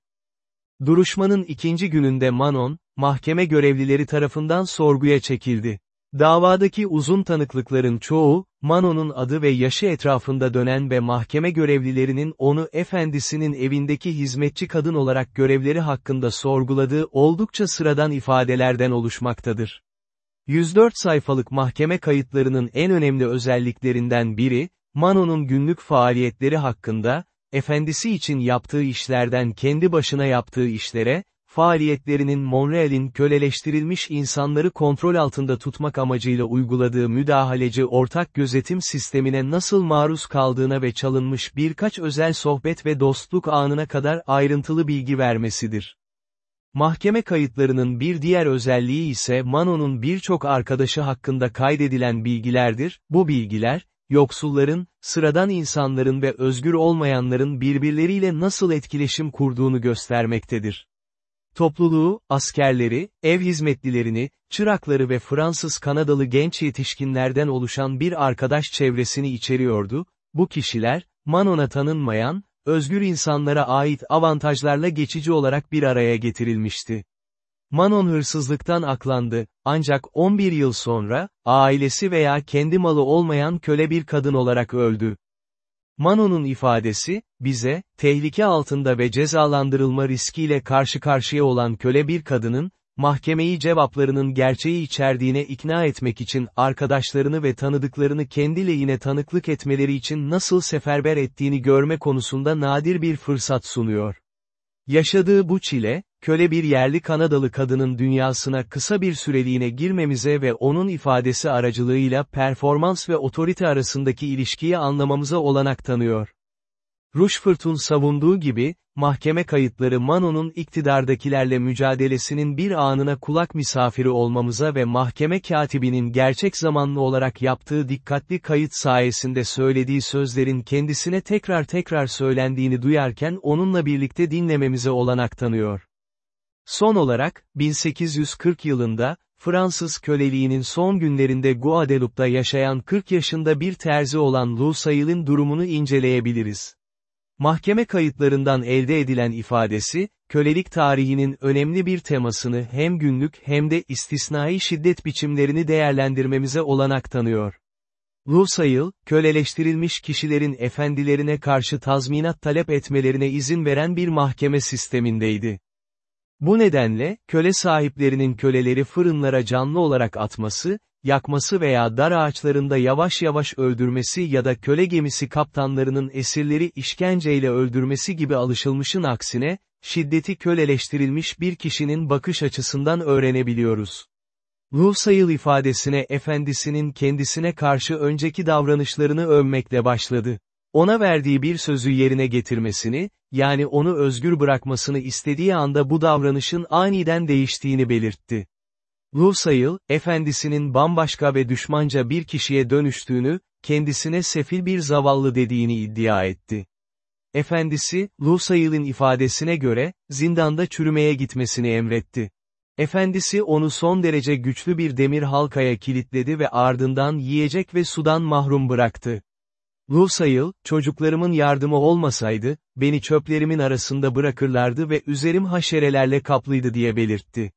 Duruşmanın ikinci gününde Manon, mahkeme görevlileri tarafından sorguya çekildi. Davadaki uzun tanıklıkların çoğu, Manon'un adı ve yaşı etrafında dönen ve mahkeme görevlilerinin onu efendisinin evindeki hizmetçi kadın olarak görevleri hakkında sorguladığı oldukça sıradan ifadelerden oluşmaktadır. 104 sayfalık mahkeme kayıtlarının en önemli özelliklerinden biri, Manon'un günlük faaliyetleri hakkında, efendisi için yaptığı işlerden kendi başına yaptığı işlere, faaliyetlerinin Monreal'in köleleştirilmiş insanları kontrol altında tutmak amacıyla uyguladığı müdahaleci ortak gözetim sistemine nasıl maruz kaldığına ve çalınmış birkaç özel sohbet ve dostluk anına kadar ayrıntılı bilgi vermesidir. Mahkeme kayıtlarının bir diğer özelliği ise Manon'un birçok arkadaşı hakkında kaydedilen bilgilerdir, bu bilgiler, yoksulların, sıradan insanların ve özgür olmayanların birbirleriyle nasıl etkileşim kurduğunu göstermektedir. Topluluğu, askerleri, ev hizmetlilerini, çırakları ve Fransız-Kanadalı genç yetişkinlerden oluşan bir arkadaş çevresini içeriyordu, bu kişiler, Manon'a tanınmayan, özgür insanlara ait avantajlarla geçici olarak bir araya getirilmişti. Manon hırsızlıktan aklandı, ancak 11 yıl sonra, ailesi veya kendi malı olmayan köle bir kadın olarak öldü. Manon'un ifadesi, bize, tehlike altında ve cezalandırılma riskiyle karşı karşıya olan köle bir kadının, mahkemeyi cevaplarının gerçeği içerdiğine ikna etmek için arkadaşlarını ve tanıdıklarını kendi lehine tanıklık etmeleri için nasıl seferber ettiğini görme konusunda nadir bir fırsat sunuyor. Yaşadığı bu çile, köle bir yerli Kanadalı kadının dünyasına kısa bir süreliğine girmemize ve onun ifadesi aracılığıyla performans ve otorite arasındaki ilişkiyi anlamamıza olanak tanıyor. Rushfort'un savunduğu gibi, mahkeme kayıtları Mano'nun iktidardakilerle mücadelesinin bir anına kulak misafiri olmamıza ve mahkeme katibinin gerçek zamanlı olarak yaptığı dikkatli kayıt sayesinde söylediği sözlerin kendisine tekrar tekrar söylendiğini duyarken onunla birlikte dinlememize olanak tanıyor. Son olarak, 1840 yılında, Fransız köleliğinin son günlerinde Guadeloupe'da yaşayan 40 yaşında bir terzi olan Lusail'in durumunu inceleyebiliriz. Mahkeme kayıtlarından elde edilen ifadesi, kölelik tarihinin önemli bir temasını hem günlük hem de istisnai şiddet biçimlerini değerlendirmemize olanak tanıyor. Lusail, köleleştirilmiş kişilerin efendilerine karşı tazminat talep etmelerine izin veren bir mahkeme sistemindeydi. Bu nedenle, köle sahiplerinin köleleri fırınlara canlı olarak atması, yakması veya dar ağaçlarında yavaş yavaş öldürmesi ya da köle gemisi kaptanlarının esirleri işkenceyle öldürmesi gibi alışılmışın aksine, şiddeti köleleştirilmiş bir kişinin bakış açısından öğrenebiliyoruz. Lusail ifadesine efendisinin kendisine karşı önceki davranışlarını övmekle başladı. Ona verdiği bir sözü yerine getirmesini, yani onu özgür bırakmasını istediği anda bu davranışın aniden değiştiğini belirtti. Lusail, efendisinin bambaşka ve düşmanca bir kişiye dönüştüğünü, kendisine sefil bir zavallı dediğini iddia etti. Efendisi, Lusail'in ifadesine göre, zindanda çürümeye gitmesini emretti. Efendisi onu son derece güçlü bir demir halkaya kilitledi ve ardından yiyecek ve sudan mahrum bıraktı. Lusail, çocuklarımın yardımı olmasaydı, beni çöplerimin arasında bırakırlardı ve üzerim haşerelerle kaplıydı diye belirtti.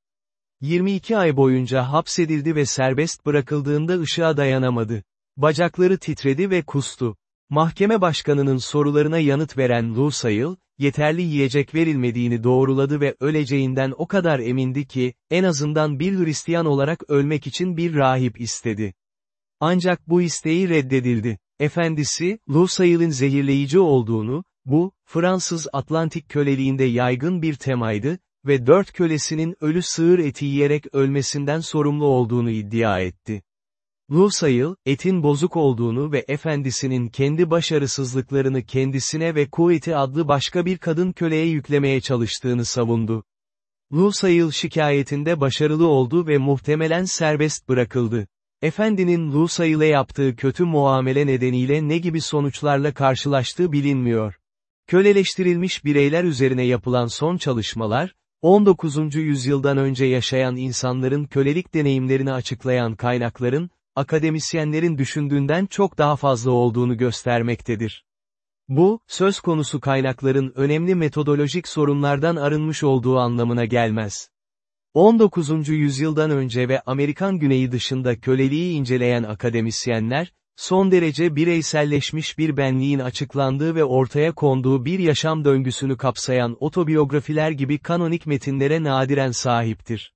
22 ay boyunca hapsedildi ve serbest bırakıldığında ışığa dayanamadı. Bacakları titredi ve kustu. Mahkeme başkanının sorularına yanıt veren Lusail, yeterli yiyecek verilmediğini doğruladı ve öleceğinden o kadar emindi ki, en azından bir Hristiyan olarak ölmek için bir rahip istedi. Ancak bu isteği reddedildi. Efendisi, Lusail'in zehirleyici olduğunu, bu, Fransız Atlantik köleliğinde yaygın bir temaydı, ve dört kölesinin ölü sığır eti yiyerek ölmesinden sorumlu olduğunu iddia etti. Lusail, etin bozuk olduğunu ve efendisinin kendi başarısızlıklarını kendisine ve Kuvveti adlı başka bir kadın köleye yüklemeye çalıştığını savundu. Lusail şikayetinde başarılı oldu ve muhtemelen serbest bırakıldı. Efendinin Lusail'e yaptığı kötü muamele nedeniyle ne gibi sonuçlarla karşılaştığı bilinmiyor. Köleleştirilmiş bireyler üzerine yapılan son çalışmalar, 19. yüzyıldan önce yaşayan insanların kölelik deneyimlerini açıklayan kaynakların, akademisyenlerin düşündüğünden çok daha fazla olduğunu göstermektedir. Bu, söz konusu kaynakların önemli metodolojik sorunlardan arınmış olduğu anlamına gelmez. 19. yüzyıldan önce ve Amerikan güneyi dışında köleliği inceleyen akademisyenler, son derece bireyselleşmiş bir benliğin açıklandığı ve ortaya konduğu bir yaşam döngüsünü kapsayan otobiyografiler gibi kanonik metinlere nadiren sahiptir.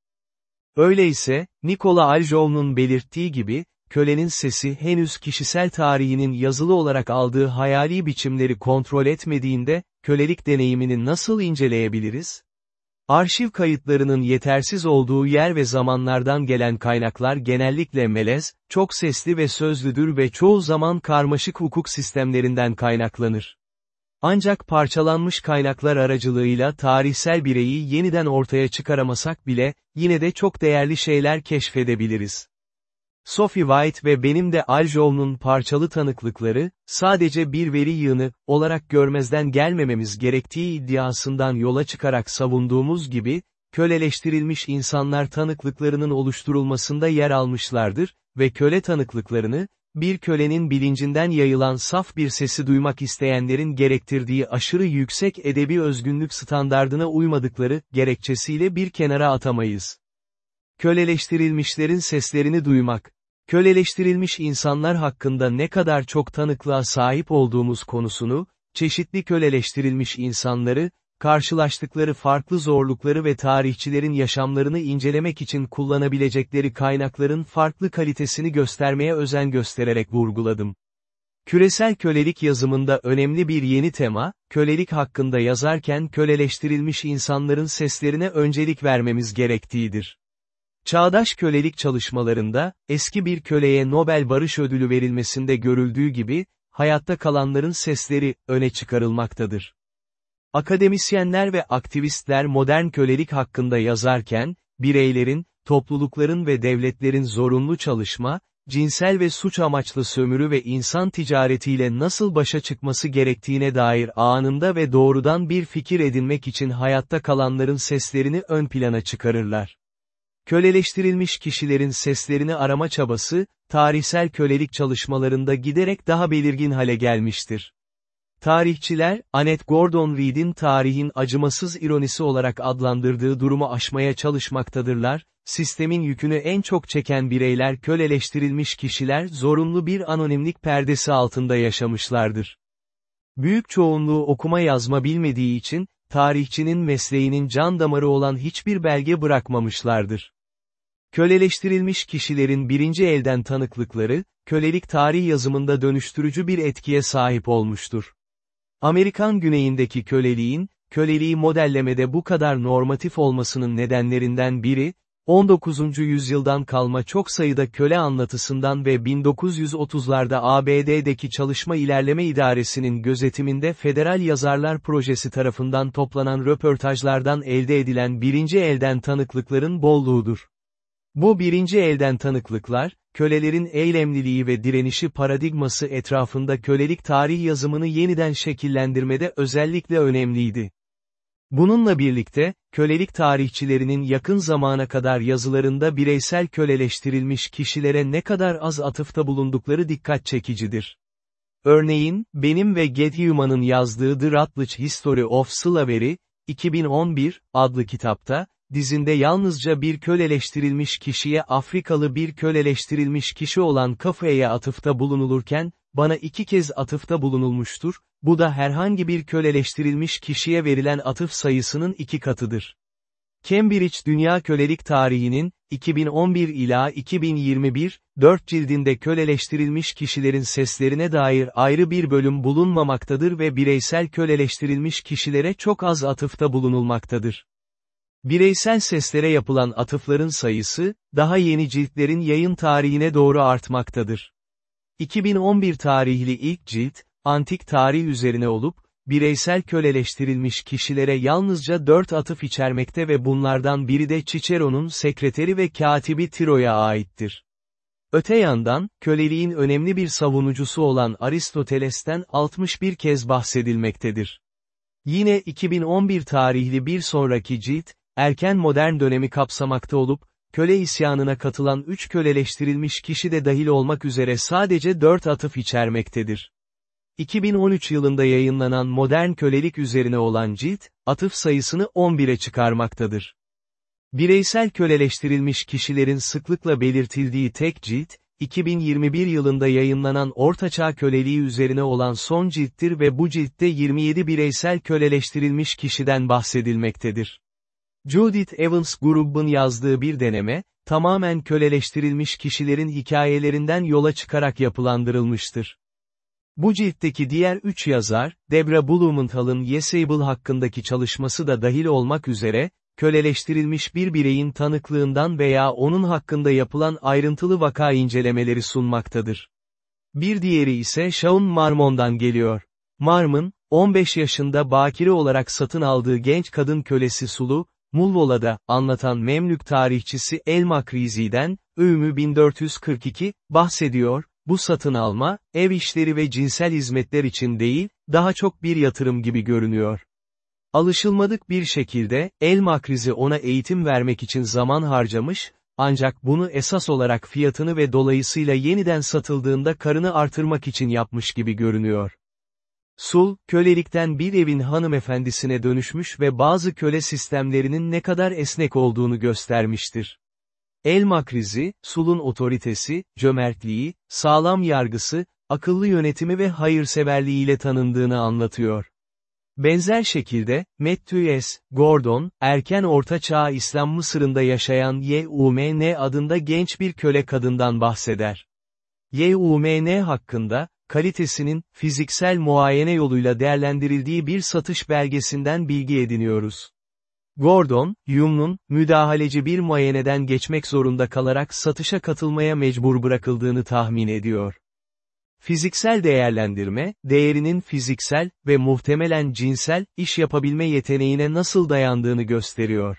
Öyleyse, Nikola Aljov'un belirttiği gibi, kölenin sesi henüz kişisel tarihinin yazılı olarak aldığı hayali biçimleri kontrol etmediğinde, kölelik deneyimini nasıl inceleyebiliriz? Arşiv kayıtlarının yetersiz olduğu yer ve zamanlardan gelen kaynaklar genellikle melez, çok sesli ve sözlüdür ve çoğu zaman karmaşık hukuk sistemlerinden kaynaklanır. Ancak parçalanmış kaynaklar aracılığıyla tarihsel bireyi yeniden ortaya çıkaramasak bile, yine de çok değerli şeyler keşfedebiliriz. Sophie White ve benim de Aljov'un parçalı tanıklıkları, sadece bir veri yığını, olarak görmezden gelmememiz gerektiği iddiasından yola çıkarak savunduğumuz gibi, köleleştirilmiş insanlar tanıklıklarının oluşturulmasında yer almışlardır ve köle tanıklıklarını, bir kölenin bilincinden yayılan saf bir sesi duymak isteyenlerin gerektirdiği aşırı yüksek edebi özgünlük standardına uymadıkları gerekçesiyle bir kenara atamayız. Köleleştirilmişlerin seslerini duymak, Köleleştirilmiş insanlar hakkında ne kadar çok tanıklığa sahip olduğumuz konusunu, çeşitli köleleştirilmiş insanları, karşılaştıkları farklı zorlukları ve tarihçilerin yaşamlarını incelemek için kullanabilecekleri kaynakların farklı kalitesini göstermeye özen göstererek vurguladım. Küresel kölelik yazımında önemli bir yeni tema, kölelik hakkında yazarken köleleştirilmiş insanların seslerine öncelik vermemiz gerektiğidir. Çağdaş kölelik çalışmalarında, eski bir köleye Nobel Barış Ödülü verilmesinde görüldüğü gibi, hayatta kalanların sesleri, öne çıkarılmaktadır. Akademisyenler ve aktivistler modern kölelik hakkında yazarken, bireylerin, toplulukların ve devletlerin zorunlu çalışma, cinsel ve suç amaçlı sömürü ve insan ticaretiyle nasıl başa çıkması gerektiğine dair anında ve doğrudan bir fikir edinmek için hayatta kalanların seslerini ön plana çıkarırlar. Köleleştirilmiş kişilerin seslerini arama çabası, tarihsel kölelik çalışmalarında giderek daha belirgin hale gelmiştir. Tarihçiler, Annette Gordon Reed'in tarihin acımasız ironisi olarak adlandırdığı durumu aşmaya çalışmaktadırlar, sistemin yükünü en çok çeken bireyler köleleştirilmiş kişiler zorunlu bir anonimlik perdesi altında yaşamışlardır. Büyük çoğunluğu okuma yazma bilmediği için, tarihçinin mesleğinin can damarı olan hiçbir belge bırakmamışlardır. Köleleştirilmiş kişilerin birinci elden tanıklıkları, kölelik tarih yazımında dönüştürücü bir etkiye sahip olmuştur. Amerikan güneyindeki köleliğin, köleliği modellemede bu kadar normatif olmasının nedenlerinden biri, 19. yüzyıldan kalma çok sayıda köle anlatısından ve 1930'larda ABD'deki Çalışma İlerleme İdaresi'nin gözetiminde Federal Yazarlar Projesi tarafından toplanan röportajlardan elde edilen birinci elden tanıklıkların bolluğudur. Bu birinci elden tanıklıklar, kölelerin eylemliliği ve direnişi paradigması etrafında kölelik tarih yazımını yeniden şekillendirmede özellikle önemliydi. Bununla birlikte, kölelik tarihçilerinin yakın zamana kadar yazılarında bireysel köleleştirilmiş kişilere ne kadar az atıfta bulundukları dikkat çekicidir. Örneğin, benim ve Gedhuman'ın yazdığı The Rutledge History of Slavery, 2011, adlı kitapta, dizinde yalnızca bir köleleştirilmiş kişiye Afrikalı bir köleleştirilmiş kişi olan kafeye atıfta bulunulurken, bana iki kez atıfta bulunulmuştur, bu da herhangi bir köleleştirilmiş kişiye verilen atıf sayısının iki katıdır. Cambridge Dünya Kölelik Tarihi'nin, 2011 ila 2021, 4 cildinde köleleştirilmiş kişilerin seslerine dair ayrı bir bölüm bulunmamaktadır ve bireysel köleleştirilmiş kişilere çok az atıfta bulunulmaktadır. Bireysel seslere yapılan atıfların sayısı, daha yeni ciltlerin yayın tarihine doğru artmaktadır. 2011 tarihli ilk cilt, antik tarih üzerine olup, bireysel köleleştirilmiş kişilere yalnızca dört atıf içermekte ve bunlardan biri de Cicero'nun sekreteri ve katibi Tiro'ya aittir. Öte yandan, köleliğin önemli bir savunucusu olan Aristoteles'ten 61 kez bahsedilmektedir. Yine 2011 tarihli bir sonraki cilt, erken modern dönemi kapsamakta olup, köle isyanına katılan üç köleleştirilmiş kişi de dahil olmak üzere sadece dört atıf içermektedir. 2013 yılında yayınlanan modern kölelik üzerine olan cilt, atıf sayısını 11'e çıkarmaktadır. Bireysel köleleştirilmiş kişilerin sıklıkla belirtildiği tek cilt, 2021 yılında yayınlanan Ortaçağ köleliği üzerine olan son cilttir ve bu ciltte 27 bireysel köleleştirilmiş kişiden bahsedilmektedir. Judith Evans grubun yazdığı bir deneme, tamamen köleleştirilmiş kişilerin hikayelerinden yola çıkarak yapılandırılmıştır. Bu ciltteki diğer üç yazar, Debra Blumenthal'ın Yesable hakkındaki çalışması da dahil olmak üzere, köleleştirilmiş bir bireyin tanıklığından veya onun hakkında yapılan ayrıntılı vaka incelemeleri sunmaktadır. Bir diğeri ise Shaun Marmon'dan geliyor. Marmon, 15 yaşında bakire olarak satın aldığı genç kadın kölesi Sulu, Mulvola'da, anlatan Memlük tarihçisi El Makrizi'den, Övümü 1442, bahsediyor, bu satın alma, ev işleri ve cinsel hizmetler için değil, daha çok bir yatırım gibi görünüyor. Alışılmadık bir şekilde, El Makrizi ona eğitim vermek için zaman harcamış, ancak bunu esas olarak fiyatını ve dolayısıyla yeniden satıldığında karını artırmak için yapmış gibi görünüyor. Sul, kölelikten bir evin hanımefendisine dönüşmüş ve bazı köle sistemlerinin ne kadar esnek olduğunu göstermiştir. El makrizi, Sul'un otoritesi, cömertliği, sağlam yargısı, akıllı yönetimi ve hayırseverliğiyle tanındığını anlatıyor. Benzer şekilde, Matthew Gordon, erken Orta Çağ İslam Mısır'ında yaşayan Y.U.M.N. adında genç bir köle kadından bahseder. Y.U.M.N. hakkında, kalitesinin, fiziksel muayene yoluyla değerlendirildiği bir satış belgesinden bilgi ediniyoruz. Gordon, Hume'un, müdahaleci bir muayeneden geçmek zorunda kalarak satışa katılmaya mecbur bırakıldığını tahmin ediyor. Fiziksel değerlendirme, değerinin fiziksel ve muhtemelen cinsel, iş yapabilme yeteneğine nasıl dayandığını gösteriyor.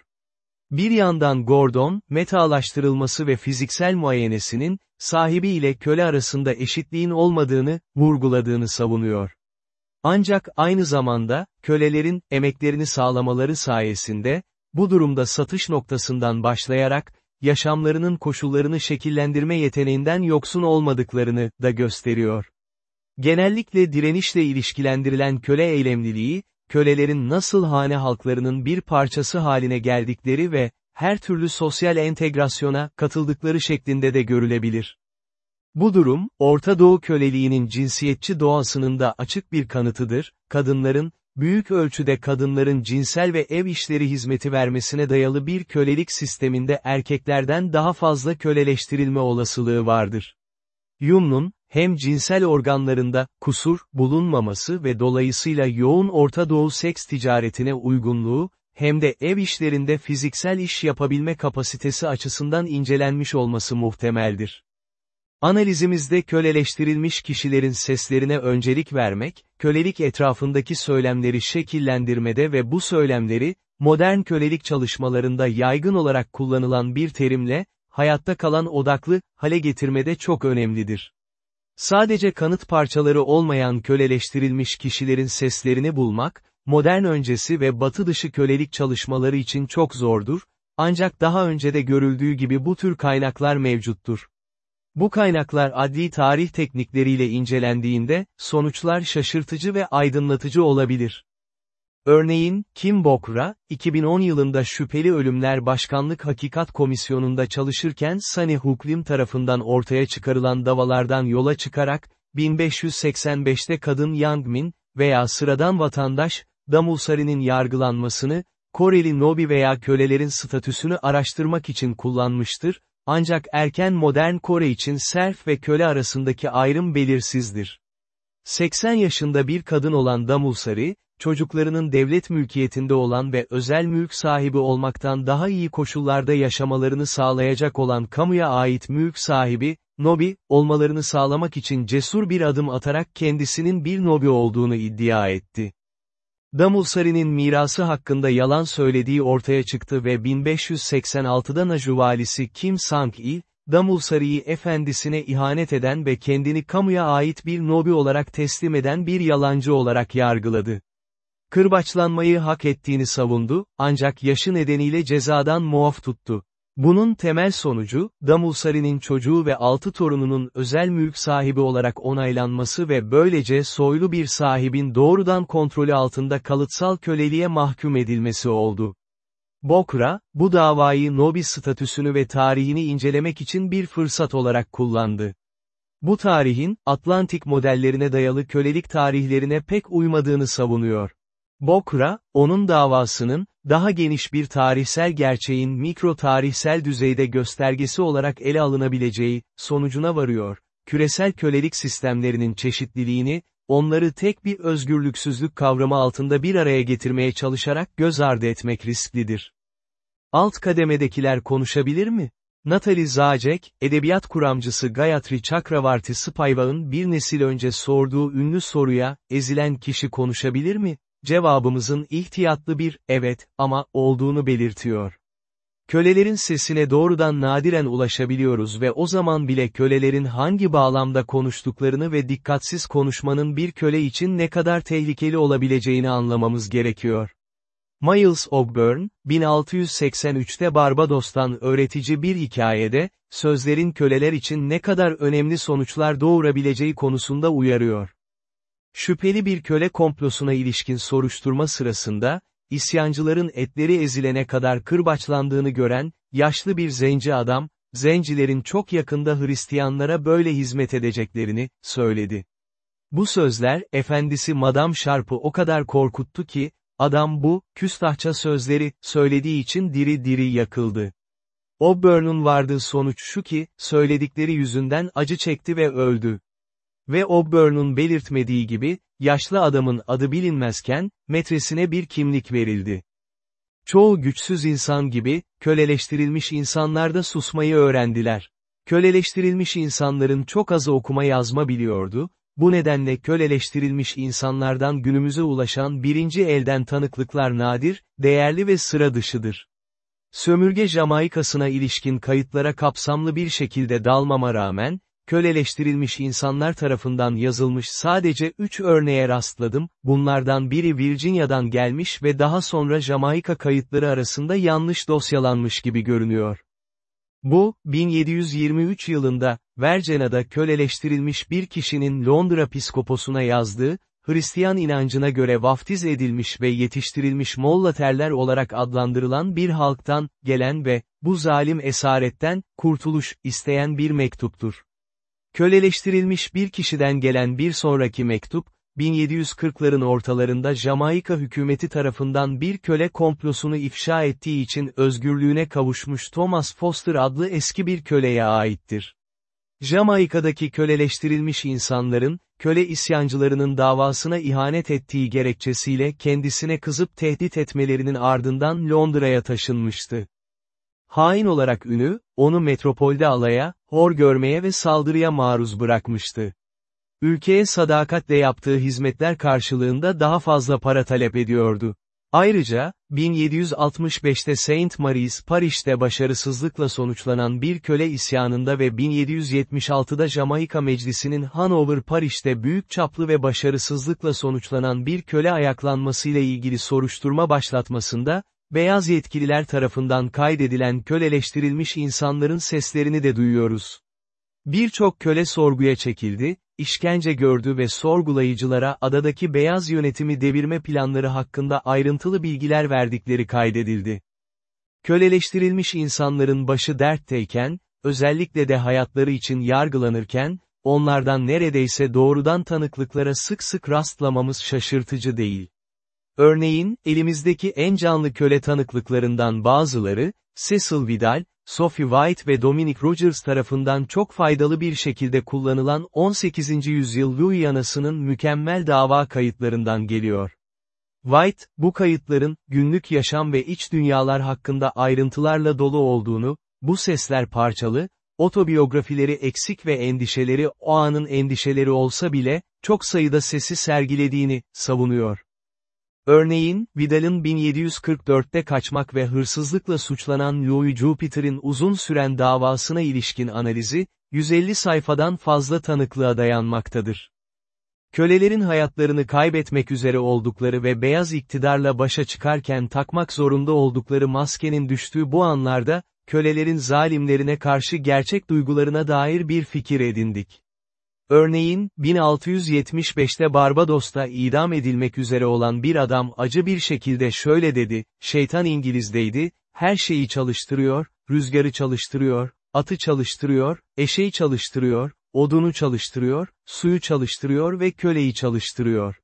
Bir yandan Gordon, metalaştırılması ve fiziksel muayenesinin, sahibi ile köle arasında eşitliğin olmadığını, vurguladığını savunuyor. Ancak aynı zamanda, kölelerin, emeklerini sağlamaları sayesinde, bu durumda satış noktasından başlayarak, yaşamlarının koşullarını şekillendirme yeteneğinden yoksun olmadıklarını da gösteriyor. Genellikle direnişle ilişkilendirilen köle eylemliliği, kölelerin nasıl hane halklarının bir parçası haline geldikleri ve, her türlü sosyal entegrasyona katıldıkları şeklinde de görülebilir. Bu durum, Orta Doğu köleliğinin cinsiyetçi doğasının da açık bir kanıtıdır, kadınların, büyük ölçüde kadınların cinsel ve ev işleri hizmeti vermesine dayalı bir kölelik sisteminde erkeklerden daha fazla köleleştirilme olasılığı vardır. Yum'nun, hem cinsel organlarında, kusur, bulunmaması ve dolayısıyla yoğun Orta Doğu seks ticaretine uygunluğu, hem de ev işlerinde fiziksel iş yapabilme kapasitesi açısından incelenmiş olması muhtemeldir. Analizimizde köleleştirilmiş kişilerin seslerine öncelik vermek, kölelik etrafındaki söylemleri şekillendirmede ve bu söylemleri, modern kölelik çalışmalarında yaygın olarak kullanılan bir terimle, hayatta kalan odaklı, hale getirmede çok önemlidir. Sadece kanıt parçaları olmayan köleleştirilmiş kişilerin seslerini bulmak, modern öncesi ve batı dışı kölelik çalışmaları için çok zordur, ancak daha önce de görüldüğü gibi bu tür kaynaklar mevcuttur. Bu kaynaklar adli tarih teknikleriyle incelendiğinde, sonuçlar şaşırtıcı ve aydınlatıcı olabilir. Örneğin, Kim Bokra, 2010 yılında şüpheli ölümler başkanlık hakikat komisyonunda çalışırken Sani Hukvim tarafından ortaya çıkarılan davalardan yola çıkarak, 1585'te kadın Yang Min, veya sıradan vatandaş, Damulsari'nin yargılanmasını, Koreli Nobi veya kölelerin statüsünü araştırmak için kullanmıştır, ancak erken modern Kore için serf ve köle arasındaki ayrım belirsizdir. 80 yaşında bir kadın olan Damulsari, çocuklarının devlet mülkiyetinde olan ve özel mülk sahibi olmaktan daha iyi koşullarda yaşamalarını sağlayacak olan kamuya ait mülk sahibi, Nobi, olmalarını sağlamak için cesur bir adım atarak kendisinin bir Nobi olduğunu iddia etti. Damulsari'nin mirası hakkında yalan söylediği ortaya çıktı ve 1586'da Naju valisi Kim Sang-il, Damulsari'yi efendisine ihanet eden ve kendini kamuya ait bir nobi olarak teslim eden bir yalancı olarak yargıladı. Kırbaçlanmayı hak ettiğini savundu, ancak yaşı nedeniyle cezadan muaf tuttu. Bunun temel sonucu, Damulsari'nin çocuğu ve altı torununun özel mülk sahibi olarak onaylanması ve böylece soylu bir sahibin doğrudan kontrolü altında kalıtsal köleliğe mahkum edilmesi oldu. Bokra, bu davayı Nobi statüsünü ve tarihini incelemek için bir fırsat olarak kullandı. Bu tarihin, Atlantik modellerine dayalı kölelik tarihlerine pek uymadığını savunuyor. Bokra, onun davasının, daha geniş bir tarihsel gerçeğin mikro tarihsel düzeyde göstergesi olarak ele alınabileceği, sonucuna varıyor. Küresel kölelik sistemlerinin çeşitliliğini, onları tek bir özgürlüksüzlük kavramı altında bir araya getirmeye çalışarak göz ardı etmek risklidir. Alt kademedekiler konuşabilir mi? Natalie Zacek, edebiyat kuramcısı Gayatri Chakravarti Spivak'ın bir nesil önce sorduğu ünlü soruya, ezilen kişi konuşabilir mi? Cevabımızın ihtiyatlı bir, evet, ama, olduğunu belirtiyor. Kölelerin sesine doğrudan nadiren ulaşabiliyoruz ve o zaman bile kölelerin hangi bağlamda konuştuklarını ve dikkatsiz konuşmanın bir köle için ne kadar tehlikeli olabileceğini anlamamız gerekiyor. Miles Ogburn, 1683'te Barbados'tan öğretici bir hikayede, sözlerin köleler için ne kadar önemli sonuçlar doğurabileceği konusunda uyarıyor. Şüpheli bir köle komplosuna ilişkin soruşturma sırasında, isyancıların etleri ezilene kadar kırbaçlandığını gören, yaşlı bir zenci adam, zencilerin çok yakında Hristiyanlara böyle hizmet edeceklerini, söyledi. Bu sözler, efendisi Madame Sharp'ı o kadar korkuttu ki, adam bu, küstahça sözleri, söylediği için diri diri yakıldı. O'Byrne'un vardığı sonuç şu ki, söyledikleri yüzünden acı çekti ve öldü. Ve O'Byrne'un belirtmediği gibi, yaşlı adamın adı bilinmezken, metresine bir kimlik verildi. Çoğu güçsüz insan gibi, köleleştirilmiş insanlar da susmayı öğrendiler. Köleleştirilmiş insanların çok azı okuma yazma biliyordu, bu nedenle köleleştirilmiş insanlardan günümüze ulaşan birinci elden tanıklıklar nadir, değerli ve sıra dışıdır. Sömürge Jamaikasına ilişkin kayıtlara kapsamlı bir şekilde dalmama rağmen, köleleştirilmiş insanlar tarafından yazılmış sadece üç örneğe rastladım, bunlardan biri Virginia'dan gelmiş ve daha sonra Jamaika kayıtları arasında yanlış dosyalanmış gibi görünüyor. Bu, 1723 yılında, Vergena'da köleleştirilmiş bir kişinin Londra piskoposuna yazdığı, Hristiyan inancına göre vaftiz edilmiş ve yetiştirilmiş Mollaterler olarak adlandırılan bir halktan, gelen ve, bu zalim esaretten, kurtuluş, isteyen bir mektuptur. Köleleştirilmiş bir kişiden gelen bir sonraki mektup, 1740'ların ortalarında Jamaika hükümeti tarafından bir köle komplosunu ifşa ettiği için özgürlüğüne kavuşmuş Thomas Foster adlı eski bir köleye aittir. Jamaika'daki köleleştirilmiş insanların, köle isyancılarının davasına ihanet ettiği gerekçesiyle kendisine kızıp tehdit etmelerinin ardından Londra'ya taşınmıştı. Hain olarak ünü, onu metropolde alaya, hor görmeye ve saldırıya maruz bırakmıştı. Ülkeye sadakatle yaptığı hizmetler karşılığında daha fazla para talep ediyordu. Ayrıca, 1765'te Saint Mary's Paris'te başarısızlıkla sonuçlanan bir köle isyanında ve 1776'da Jamaika Meclisi'nin Hanover Paris'te büyük çaplı ve başarısızlıkla sonuçlanan bir köle ayaklanmasıyla ilgili soruşturma başlatmasında, beyaz yetkililer tarafından kaydedilen köleleştirilmiş insanların seslerini de duyuyoruz. Birçok köle sorguya çekildi, işkence gördü ve sorgulayıcılara adadaki beyaz yönetimi devirme planları hakkında ayrıntılı bilgiler verdikleri kaydedildi. Köleleştirilmiş insanların başı dertteyken, özellikle de hayatları için yargılanırken, onlardan neredeyse doğrudan tanıklıklara sık sık rastlamamız şaşırtıcı değil. Örneğin, elimizdeki en canlı köle tanıklıklarından bazıları, Cecil Vidal, Sophie White ve Dominic Rogers tarafından çok faydalı bir şekilde kullanılan 18. yüzyıl Louisiana'sının mükemmel dava kayıtlarından geliyor. White, bu kayıtların, günlük yaşam ve iç dünyalar hakkında ayrıntılarla dolu olduğunu, bu sesler parçalı, otobiyografileri eksik ve endişeleri o anın endişeleri olsa bile, çok sayıda sesi sergilediğini, savunuyor. Örneğin, Vidal'ın 1744'te kaçmak ve hırsızlıkla suçlanan Louis Jupiter'in uzun süren davasına ilişkin analizi, 150 sayfadan fazla tanıklığa dayanmaktadır. Kölelerin hayatlarını kaybetmek üzere oldukları ve beyaz iktidarla başa çıkarken takmak zorunda oldukları maskenin düştüğü bu anlarda, kölelerin zalimlerine karşı gerçek duygularına dair bir fikir edindik. Örneğin, 1675'te Barbados'ta idam edilmek üzere olan bir adam acı bir şekilde şöyle dedi, şeytan İngiliz'deydi, her şeyi çalıştırıyor, rüzgarı çalıştırıyor, atı çalıştırıyor, eşeği çalıştırıyor, odunu çalıştırıyor, suyu çalıştırıyor ve köleyi çalıştırıyor.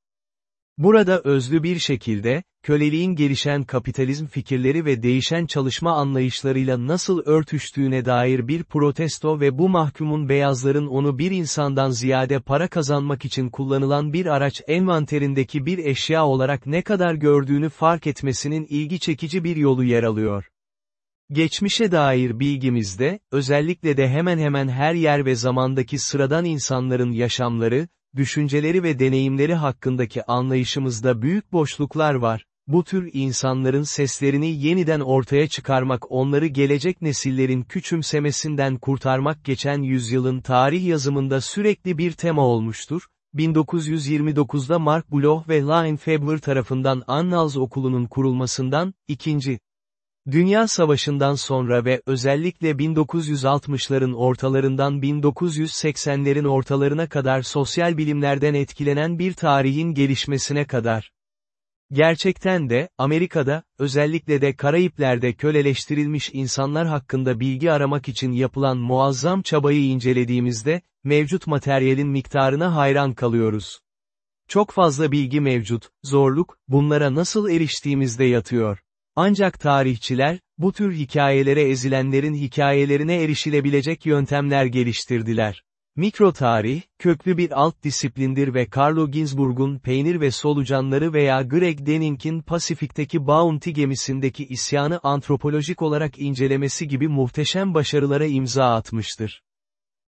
Burada özlü bir şekilde, köleliğin gelişen kapitalizm fikirleri ve değişen çalışma anlayışlarıyla nasıl örtüştüğüne dair bir protesto ve bu mahkumun beyazların onu bir insandan ziyade para kazanmak için kullanılan bir araç envanterindeki bir eşya olarak ne kadar gördüğünü fark etmesinin ilgi çekici bir yolu yer alıyor. Geçmişe dair bilgimizde, özellikle de hemen hemen her yer ve zamandaki sıradan insanların yaşamları, düşünceleri ve deneyimleri hakkındaki anlayışımızda büyük boşluklar var. Bu tür insanların seslerini yeniden ortaya çıkarmak onları gelecek nesillerin küçümsemesinden kurtarmak geçen yüzyılın tarih yazımında sürekli bir tema olmuştur. 1929'da Mark Bloch ve Line Febler tarafından Annals Okulu'nun kurulmasından, ikinci, Dünya Savaşı'ndan sonra ve özellikle 1960'ların ortalarından 1980'lerin ortalarına kadar sosyal bilimlerden etkilenen bir tarihin gelişmesine kadar. Gerçekten de, Amerika'da, özellikle de Karayipler'de köleleştirilmiş insanlar hakkında bilgi aramak için yapılan muazzam çabayı incelediğimizde, mevcut materyalin miktarına hayran kalıyoruz. Çok fazla bilgi mevcut, zorluk, bunlara nasıl eriştiğimizde yatıyor. Ancak tarihçiler, bu tür hikayelere ezilenlerin hikayelerine erişilebilecek yöntemler geliştirdiler. Mikro tarih, köklü bir alt disiplindir ve Carlo Ginzburg'un Peynir ve Solucanları veya Greg Denning'in Pasifik'teki Bounty gemisindeki isyanı antropolojik olarak incelemesi gibi muhteşem başarılara imza atmıştır.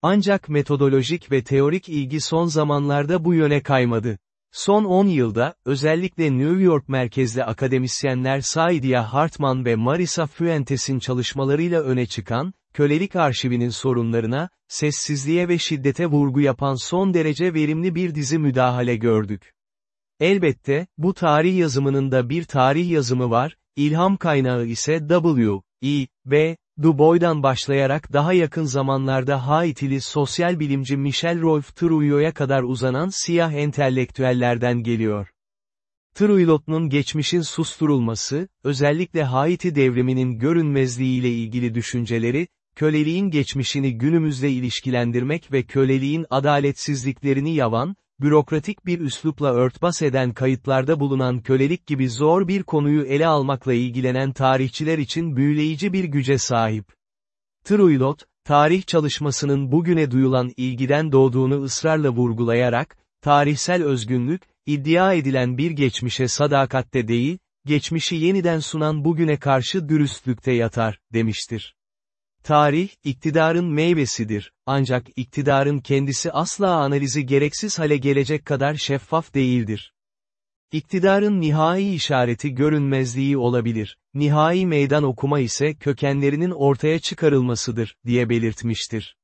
Ancak metodolojik ve teorik ilgi son zamanlarda bu yöne kaymadı. Son 10 yılda, özellikle New York merkezli akademisyenler Saidiya Hartman ve Marisa Fuentes'in çalışmalarıyla öne çıkan, kölelik arşivinin sorunlarına, sessizliğe ve şiddete vurgu yapan son derece verimli bir dizi müdahale gördük. Elbette, bu tarih yazımının da bir tarih yazımı var, ilham kaynağı ise W. E. B. Du Bois'dan başlayarak daha yakın zamanlarda Haitili sosyal bilimci Michel Rolf Trujillo'ya kadar uzanan siyah entelektüellerden geliyor. Trujillo'nun geçmişin susturulması, özellikle Haiti devriminin görünmezliğiyle ilgili düşünceleri, köleliğin geçmişini günümüzle ilişkilendirmek ve köleliğin adaletsizliklerini yavan, bürokratik bir üslupla örtbas eden kayıtlarda bulunan kölelik gibi zor bir konuyu ele almakla ilgilenen tarihçiler için büyüleyici bir güce sahip. Truilot, tarih çalışmasının bugüne duyulan ilgiden doğduğunu ısrarla vurgulayarak, tarihsel özgünlük, iddia edilen bir geçmişe sadakatte değil, geçmişi yeniden sunan bugüne karşı dürüstlükte yatar, demiştir. Tarih, iktidarın meyvesidir, ancak iktidarın kendisi asla analizi gereksiz hale gelecek kadar şeffaf değildir. İktidarın nihai işareti görünmezliği olabilir, nihai meydan okuma ise kökenlerinin ortaya çıkarılmasıdır, diye belirtmiştir.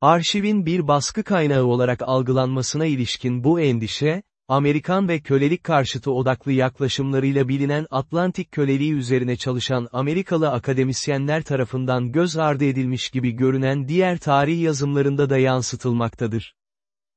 Arşivin bir baskı kaynağı olarak algılanmasına ilişkin bu endişe, Amerikan ve kölelik karşıtı odaklı yaklaşımlarıyla bilinen Atlantik köleliği üzerine çalışan Amerikalı akademisyenler tarafından göz ardı edilmiş gibi görünen diğer tarih yazımlarında da yansıtılmaktadır.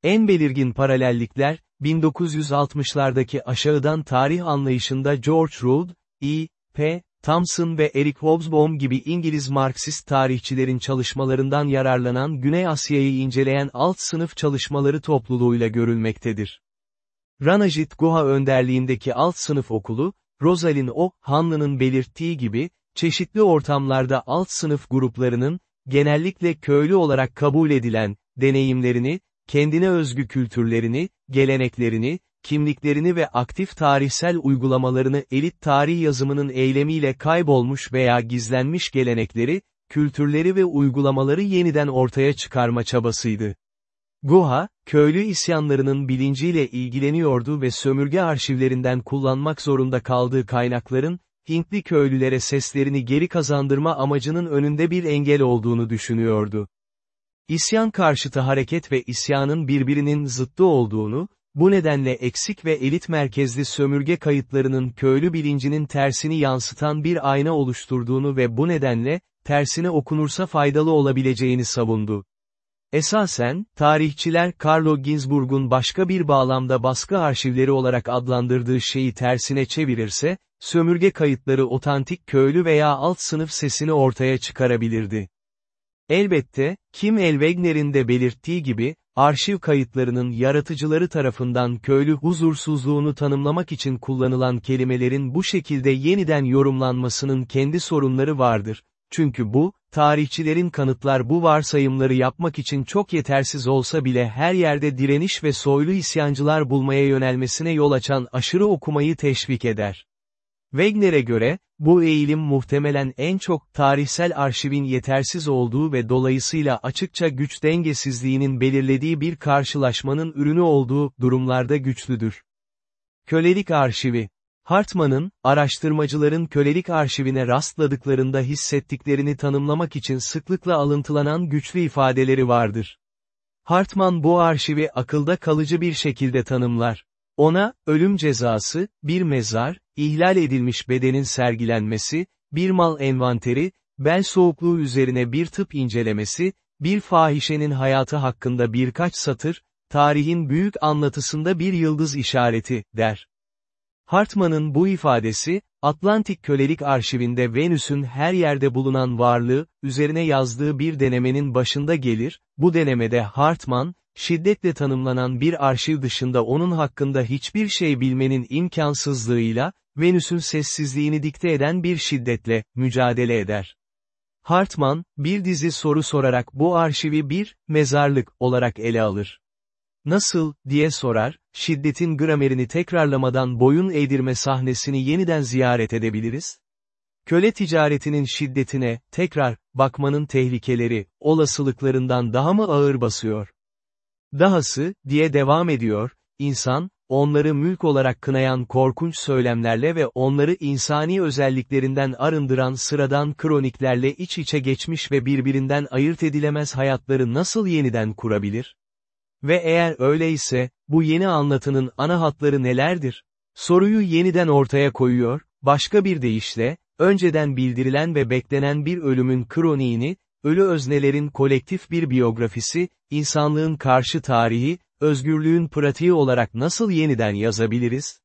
En belirgin paralellikler, 1960'lardaki aşağıdan tarih anlayışında George Rood, E. P. Thompson ve Eric Hobsbawm gibi İngiliz Marksist tarihçilerin çalışmalarından yararlanan Güney Asya'yı inceleyen alt sınıf çalışmaları topluluğuyla görülmektedir. Ranajit Guha önderliğindeki alt sınıf okulu, Rosalind O. Hanlı'nın belirttiği gibi, çeşitli ortamlarda alt sınıf gruplarının, genellikle köylü olarak kabul edilen, deneyimlerini, kendine özgü kültürlerini, geleneklerini, kimliklerini ve aktif tarihsel uygulamalarını elit tarih yazımının eylemiyle kaybolmuş veya gizlenmiş gelenekleri, kültürleri ve uygulamaları yeniden ortaya çıkarma çabasıydı. Guha, köylü isyanlarının bilinciyle ilgileniyordu ve sömürge arşivlerinden kullanmak zorunda kaldığı kaynakların, Hintli köylülere seslerini geri kazandırma amacının önünde bir engel olduğunu düşünüyordu. İsyan karşıtı hareket ve isyanın birbirinin zıttı olduğunu, bu nedenle eksik ve elit merkezli sömürge kayıtlarının köylü bilincinin tersini yansıtan bir ayna oluşturduğunu ve bu nedenle, tersine okunursa faydalı olabileceğini savundu. Esasen, tarihçiler Carlo Ginzburg'un başka bir bağlamda baskı arşivleri olarak adlandırdığı şeyi tersine çevirirse, sömürge kayıtları otantik köylü veya alt sınıf sesini ortaya çıkarabilirdi. Elbette, Kim Elwegner'in de belirttiği gibi, arşiv kayıtlarının yaratıcıları tarafından köylü huzursuzluğunu tanımlamak için kullanılan kelimelerin bu şekilde yeniden yorumlanmasının kendi sorunları vardır. Çünkü bu, tarihçilerin kanıtlar bu varsayımları yapmak için çok yetersiz olsa bile her yerde direniş ve soylu isyancılar bulmaya yönelmesine yol açan aşırı okumayı teşvik eder. Wegner'e göre, bu eğilim muhtemelen en çok tarihsel arşivin yetersiz olduğu ve dolayısıyla açıkça güç dengesizliğinin belirlediği bir karşılaşmanın ürünü olduğu durumlarda güçlüdür. Kölelik arşivi Hartman'ın, araştırmacıların kölelik arşivine rastladıklarında hissettiklerini tanımlamak için sıklıkla alıntılanan güçlü ifadeleri vardır. Hartman bu arşivi akılda kalıcı bir şekilde tanımlar. Ona, ölüm cezası, bir mezar, ihlal edilmiş bedenin sergilenmesi, bir mal envanteri, bel soğukluğu üzerine bir tıp incelemesi, bir fahişenin hayatı hakkında birkaç satır, tarihin büyük anlatısında bir yıldız işareti, der. Hartman'ın bu ifadesi, Atlantik Kölelik Arşivinde Venüs'ün her yerde bulunan varlığı, üzerine yazdığı bir denemenin başında gelir, bu denemede Hartman, şiddetle tanımlanan bir arşiv dışında onun hakkında hiçbir şey bilmenin imkansızlığıyla, Venüs'ün sessizliğini dikte eden bir şiddetle, mücadele eder. Hartman, bir dizi soru sorarak bu arşivi bir, mezarlık, olarak ele alır. Nasıl, diye sorar, şiddetin gramerini tekrarlamadan boyun eğdirme sahnesini yeniden ziyaret edebiliriz? Köle ticaretinin şiddetine, tekrar, bakmanın tehlikeleri, olasılıklarından daha mı ağır basıyor? Dahası, diye devam ediyor, insan, onları mülk olarak kınayan korkunç söylemlerle ve onları insani özelliklerinden arındıran sıradan kroniklerle iç içe geçmiş ve birbirinden ayırt edilemez hayatları nasıl yeniden kurabilir? Ve eğer öyleyse, bu yeni anlatının ana hatları nelerdir? Soruyu yeniden ortaya koyuyor, başka bir deyişle, önceden bildirilen ve beklenen bir ölümün kroniğini, ölü öznelerin kolektif bir biyografisi, insanlığın karşı tarihi, özgürlüğün pratiği olarak nasıl yeniden yazabiliriz?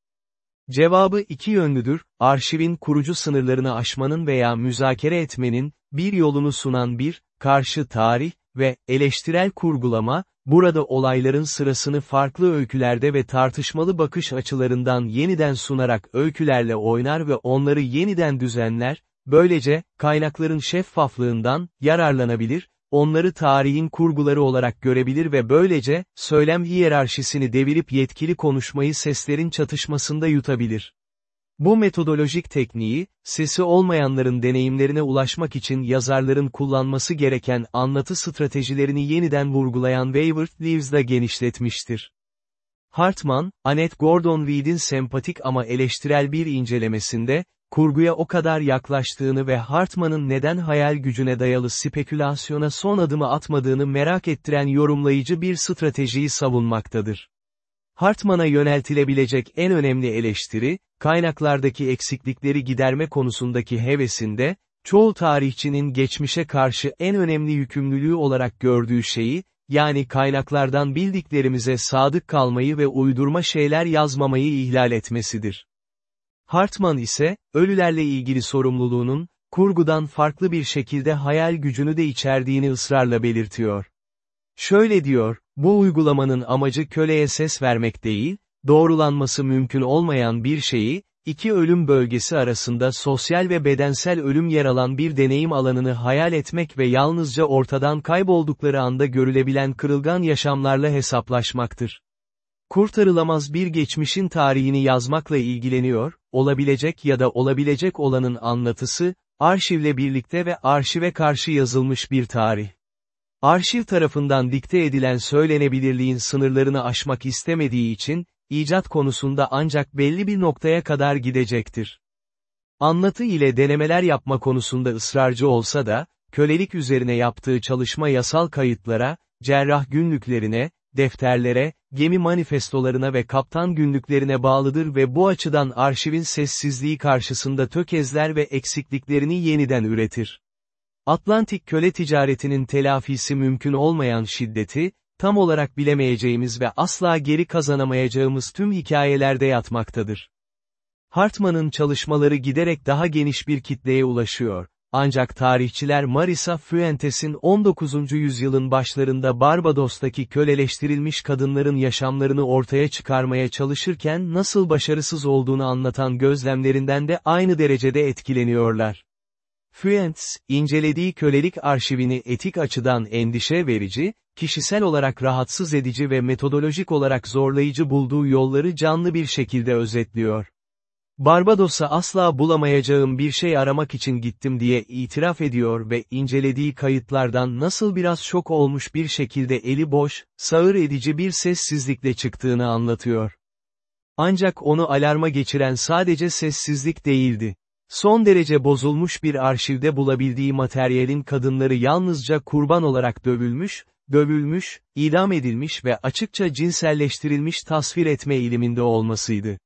Cevabı iki yönlüdür, arşivin kurucu sınırlarını aşmanın veya müzakere etmenin, bir yolunu sunan bir, karşı tarih ve eleştirel kurgulama, burada olayların sırasını farklı öykülerde ve tartışmalı bakış açılarından yeniden sunarak öykülerle oynar ve onları yeniden düzenler, böylece, kaynakların şeffaflığından, yararlanabilir, onları tarihin kurguları olarak görebilir ve böylece, söylem hiyerarşisini devirip yetkili konuşmayı seslerin çatışmasında yutabilir. Bu metodolojik tekniği, sesi olmayanların deneyimlerine ulaşmak için yazarların kullanması gereken anlatı stratejilerini yeniden vurgulayan Wayward Leaves'da genişletmiştir. Hartman, Annette Gordon Weed'in sempatik ama eleştirel bir incelemesinde, kurguya o kadar yaklaştığını ve Hartman'ın neden hayal gücüne dayalı spekülasyona son adımı atmadığını merak ettiren yorumlayıcı bir stratejiyi savunmaktadır. Hartman'a yöneltilebilecek en önemli eleştiri, kaynaklardaki eksiklikleri giderme konusundaki hevesinde, çoğu tarihçinin geçmişe karşı en önemli yükümlülüğü olarak gördüğü şeyi, yani kaynaklardan bildiklerimize sadık kalmayı ve uydurma şeyler yazmamayı ihlal etmesidir. Hartman ise, ölülerle ilgili sorumluluğunun, kurgudan farklı bir şekilde hayal gücünü de içerdiğini ısrarla belirtiyor. Şöyle diyor, bu uygulamanın amacı köleye ses vermek değil, doğrulanması mümkün olmayan bir şeyi, iki ölüm bölgesi arasında sosyal ve bedensel ölüm yer alan bir deneyim alanını hayal etmek ve yalnızca ortadan kayboldukları anda görülebilen kırılgan yaşamlarla hesaplaşmaktır. Kurtarılamaz bir geçmişin tarihini yazmakla ilgileniyor, olabilecek ya da olabilecek olanın anlatısı, arşivle birlikte ve arşive karşı yazılmış bir tarih. Arşiv tarafından dikte edilen söylenebilirliğin sınırlarını aşmak istemediği için, icat konusunda ancak belli bir noktaya kadar gidecektir. Anlatı ile denemeler yapma konusunda ısrarcı olsa da, kölelik üzerine yaptığı çalışma yasal kayıtlara, cerrah günlüklerine, defterlere, gemi manifestolarına ve kaptan günlüklerine bağlıdır ve bu açıdan arşivin sessizliği karşısında tökezler ve eksikliklerini yeniden üretir. Atlantik köle ticaretinin telafisi mümkün olmayan şiddeti, tam olarak bilemeyeceğimiz ve asla geri kazanamayacağımız tüm hikayelerde yatmaktadır. Hartman'ın çalışmaları giderek daha geniş bir kitleye ulaşıyor. Ancak tarihçiler Marisa Fuentes'in 19. yüzyılın başlarında Barbados'taki köleleştirilmiş kadınların yaşamlarını ortaya çıkarmaya çalışırken nasıl başarısız olduğunu anlatan gözlemlerinden de aynı derecede etkileniyorlar. Fuentes, incelediği kölelik arşivini etik açıdan endişe verici, kişisel olarak rahatsız edici ve metodolojik olarak zorlayıcı bulduğu yolları canlı bir şekilde özetliyor. Barbados'a asla bulamayacağım bir şey aramak için gittim diye itiraf ediyor ve incelediği kayıtlardan nasıl biraz şok olmuş bir şekilde eli boş, sağır edici bir sessizlikle çıktığını anlatıyor. Ancak onu alarma geçiren sadece sessizlik değildi. Son derece bozulmuş bir arşivde bulabildiği materyalin kadınları yalnızca kurban olarak dövülmüş, dövülmüş, idam edilmiş ve açıkça cinselleştirilmiş tasvir etme eğiliminde olmasıydı.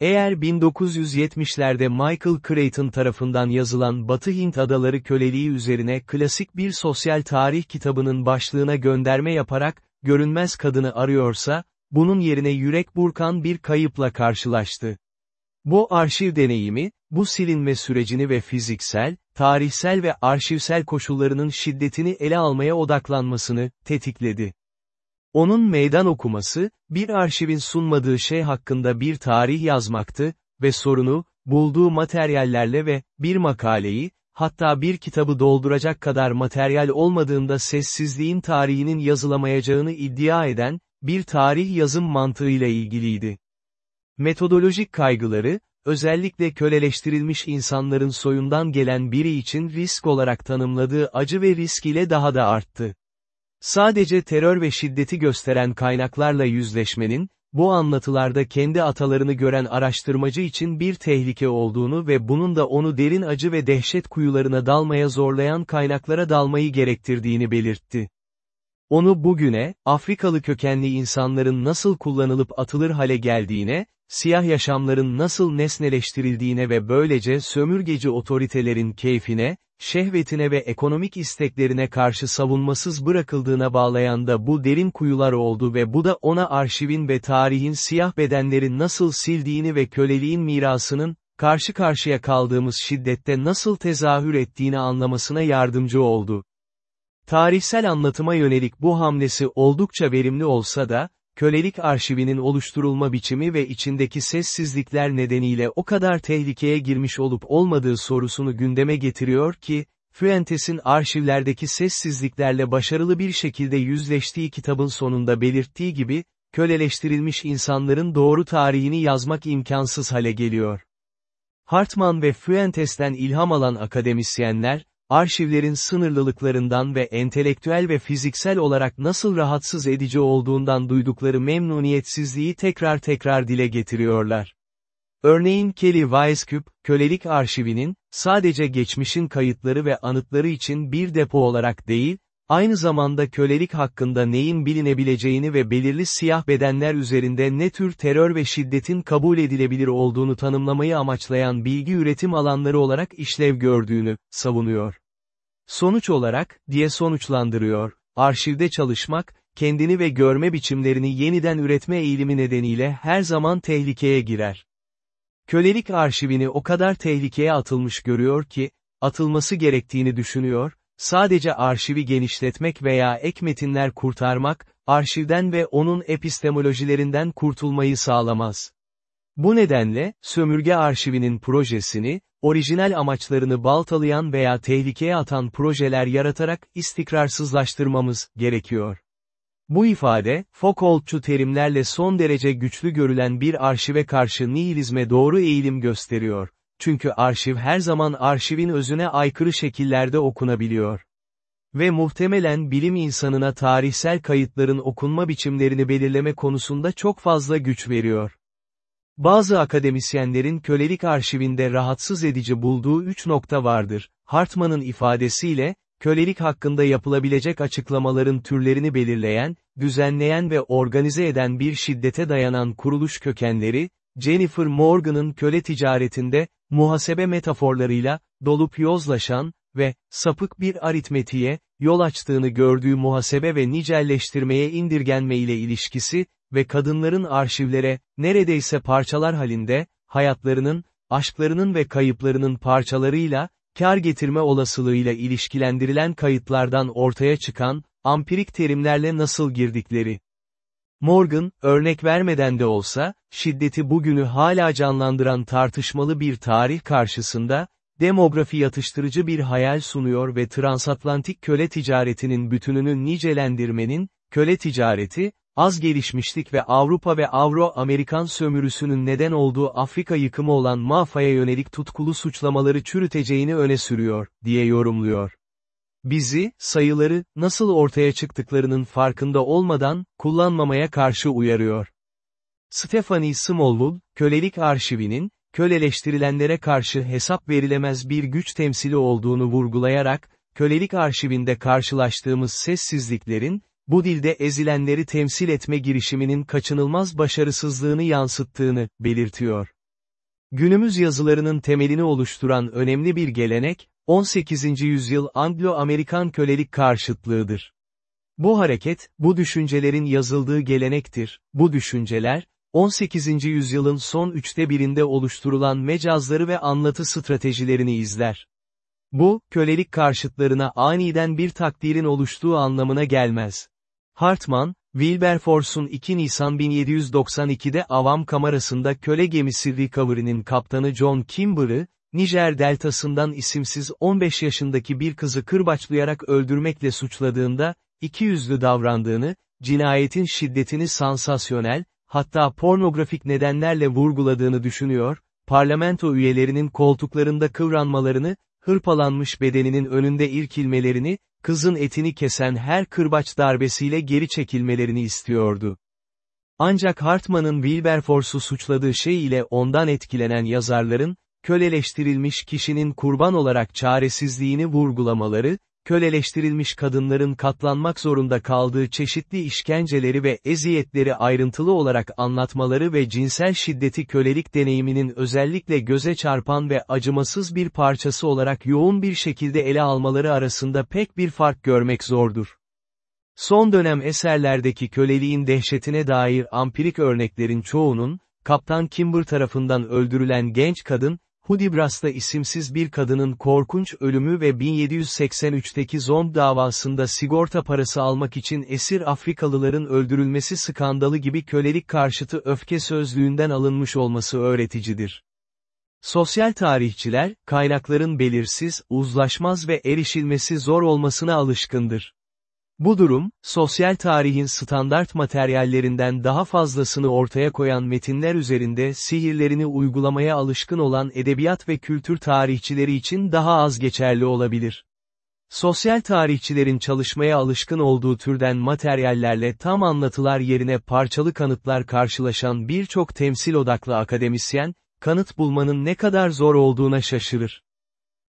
Eğer 1970'lerde Michael Creighton tarafından yazılan Batı Hint Adaları köleliği üzerine klasik bir sosyal tarih kitabının başlığına gönderme yaparak, görünmez kadını arıyorsa, bunun yerine yürek burkan bir kayıpla karşılaştı. Bu arşiv deneyimi, bu silinme sürecini ve fiziksel, tarihsel ve arşivsel koşullarının şiddetini ele almaya odaklanmasını, tetikledi. Onun meydan okuması, bir arşivin sunmadığı şey hakkında bir tarih yazmaktı ve sorunu, bulduğu materyallerle ve, bir makaleyi, hatta bir kitabı dolduracak kadar materyal olmadığında sessizliğin tarihinin yazılamayacağını iddia eden, bir tarih yazım mantığıyla ilgiliydi. Metodolojik kaygıları, özellikle köleleştirilmiş insanların soyundan gelen biri için risk olarak tanımladığı acı ve risk ile daha da arttı. Sadece terör ve şiddeti gösteren kaynaklarla yüzleşmenin, bu anlatılarda kendi atalarını gören araştırmacı için bir tehlike olduğunu ve bunun da onu derin acı ve dehşet kuyularına dalmaya zorlayan kaynaklara dalmayı gerektirdiğini belirtti. Onu bugüne, Afrikalı kökenli insanların nasıl kullanılıp atılır hale geldiğine, siyah yaşamların nasıl nesneleştirildiğine ve böylece sömürgeci otoritelerin keyfine, şehvetine ve ekonomik isteklerine karşı savunmasız bırakıldığına bağlayan da bu derin kuyular oldu ve bu da ona arşivin ve tarihin siyah bedenleri nasıl sildiğini ve köleliğin mirasının, karşı karşıya kaldığımız şiddette nasıl tezahür ettiğini anlamasına yardımcı oldu. Tarihsel anlatıma yönelik bu hamlesi oldukça verimli olsa da, kölelik arşivinin oluşturulma biçimi ve içindeki sessizlikler nedeniyle o kadar tehlikeye girmiş olup olmadığı sorusunu gündeme getiriyor ki, Fuentes'in arşivlerdeki sessizliklerle başarılı bir şekilde yüzleştiği kitabın sonunda belirttiği gibi, köleleştirilmiş insanların doğru tarihini yazmak imkansız hale geliyor. Hartman ve Fuentes'ten ilham alan akademisyenler, arşivlerin sınırlılıklarından ve entelektüel ve fiziksel olarak nasıl rahatsız edici olduğundan duydukları memnuniyetsizliği tekrar tekrar dile getiriyorlar. Örneğin Kelly Weisskopf, kölelik arşivinin, sadece geçmişin kayıtları ve anıtları için bir depo olarak değil, aynı zamanda kölelik hakkında neyin bilinebileceğini ve belirli siyah bedenler üzerinde ne tür terör ve şiddetin kabul edilebilir olduğunu tanımlamayı amaçlayan bilgi üretim alanları olarak işlev gördüğünü, savunuyor. Sonuç olarak, diye sonuçlandırıyor, arşivde çalışmak, kendini ve görme biçimlerini yeniden üretme eğilimi nedeniyle her zaman tehlikeye girer. Kölelik arşivini o kadar tehlikeye atılmış görüyor ki, atılması gerektiğini düşünüyor, sadece arşivi genişletmek veya ek metinler kurtarmak, arşivden ve onun epistemolojilerinden kurtulmayı sağlamaz. Bu nedenle, sömürge arşivinin projesini, orijinal amaçlarını baltalayan veya tehlikeye atan projeler yaratarak istikrarsızlaştırmamız gerekiyor. Bu ifade, Foucault'çu terimlerle son derece güçlü görülen bir arşive karşı nihilizme doğru eğilim gösteriyor. Çünkü arşiv her zaman arşivin özüne aykırı şekillerde okunabiliyor. Ve muhtemelen bilim insanına tarihsel kayıtların okunma biçimlerini belirleme konusunda çok fazla güç veriyor. Bazı akademisyenlerin kölelik arşivinde rahatsız edici bulduğu üç nokta vardır. Hartman'ın ifadesiyle, kölelik hakkında yapılabilecek açıklamaların türlerini belirleyen, düzenleyen ve organize eden bir şiddete dayanan kuruluş kökenleri, Jennifer Morgan'ın köle ticaretinde, muhasebe metaforlarıyla, dolup yozlaşan ve sapık bir aritmetiğe, yol açtığını gördüğü muhasebe ve nicelleştirmeye indirgenme ile ilişkisi, ve kadınların arşivlere, neredeyse parçalar halinde, hayatlarının, aşklarının ve kayıplarının parçalarıyla, kar getirme olasılığıyla ilişkilendirilen kayıtlardan ortaya çıkan, ampirik terimlerle nasıl girdikleri. Morgan, örnek vermeden de olsa, şiddeti bugünü hala canlandıran tartışmalı bir tarih karşısında, demografi yatıştırıcı bir hayal sunuyor ve transatlantik köle ticaretinin bütününü nicelendirmenin, köle ticareti, az gelişmişlik ve Avrupa ve Avro-Amerikan sömürüsünün neden olduğu Afrika yıkımı olan mafyaya yönelik tutkulu suçlamaları çürüteceğini öne sürüyor, diye yorumluyor. Bizi, sayıları, nasıl ortaya çıktıklarının farkında olmadan, kullanmamaya karşı uyarıyor. Stephanie Smallwood, kölelik arşivinin, köleleştirilenlere karşı hesap verilemez bir güç temsili olduğunu vurgulayarak, kölelik arşivinde karşılaştığımız sessizliklerin, bu dilde ezilenleri temsil etme girişiminin kaçınılmaz başarısızlığını yansıttığını, belirtiyor. Günümüz yazılarının temelini oluşturan önemli bir gelenek, 18. yüzyıl Anglo-Amerikan kölelik karşıtlığıdır. Bu hareket, bu düşüncelerin yazıldığı gelenektir, bu düşünceler, 18. yüzyılın son üçte birinde oluşturulan mecazları ve anlatı stratejilerini izler. Bu, kölelik karşıtlarına aniden bir takdirin oluştuğu anlamına gelmez. Hartman, Wilberforce'un 2 Nisan 1792'de avam kamerasında köle gemisi Recovery'nin kaptanı John Kimber'ı, Nijer deltasından isimsiz 15 yaşındaki bir kızı kırbaçlayarak öldürmekle suçladığında, ikiyüzlü davrandığını, cinayetin şiddetini sansasyonel, hatta pornografik nedenlerle vurguladığını düşünüyor, parlamento üyelerinin koltuklarında kıvranmalarını, hırpalanmış bedeninin önünde irkilmelerini, kızın etini kesen her kırbaç darbesiyle geri çekilmelerini istiyordu. Ancak Hartman'ın Wilberforce'u suçladığı şey ile ondan etkilenen yazarların, köleleştirilmiş kişinin kurban olarak çaresizliğini vurgulamaları, köleleştirilmiş kadınların katlanmak zorunda kaldığı çeşitli işkenceleri ve eziyetleri ayrıntılı olarak anlatmaları ve cinsel şiddeti kölelik deneyiminin özellikle göze çarpan ve acımasız bir parçası olarak yoğun bir şekilde ele almaları arasında pek bir fark görmek zordur. Son dönem eserlerdeki köleliğin dehşetine dair ampirik örneklerin çoğunun, Kaptan Kimber tarafından öldürülen genç kadın, Hudibras'ta isimsiz bir kadının korkunç ölümü ve 1783'teki Zomb davasında sigorta parası almak için esir Afrikalıların öldürülmesi skandalı gibi kölelik karşıtı öfke sözlüğünden alınmış olması öğreticidir. Sosyal tarihçiler, kaynakların belirsiz, uzlaşmaz ve erişilmesi zor olmasına alışkındır. Bu durum, sosyal tarihin standart materyallerinden daha fazlasını ortaya koyan metinler üzerinde sihirlerini uygulamaya alışkın olan edebiyat ve kültür tarihçileri için daha az geçerli olabilir. Sosyal tarihçilerin çalışmaya alışkın olduğu türden materyallerle tam anlatılar yerine parçalı kanıtlar karşılaşan birçok temsil odaklı akademisyen, kanıt bulmanın ne kadar zor olduğuna şaşırır.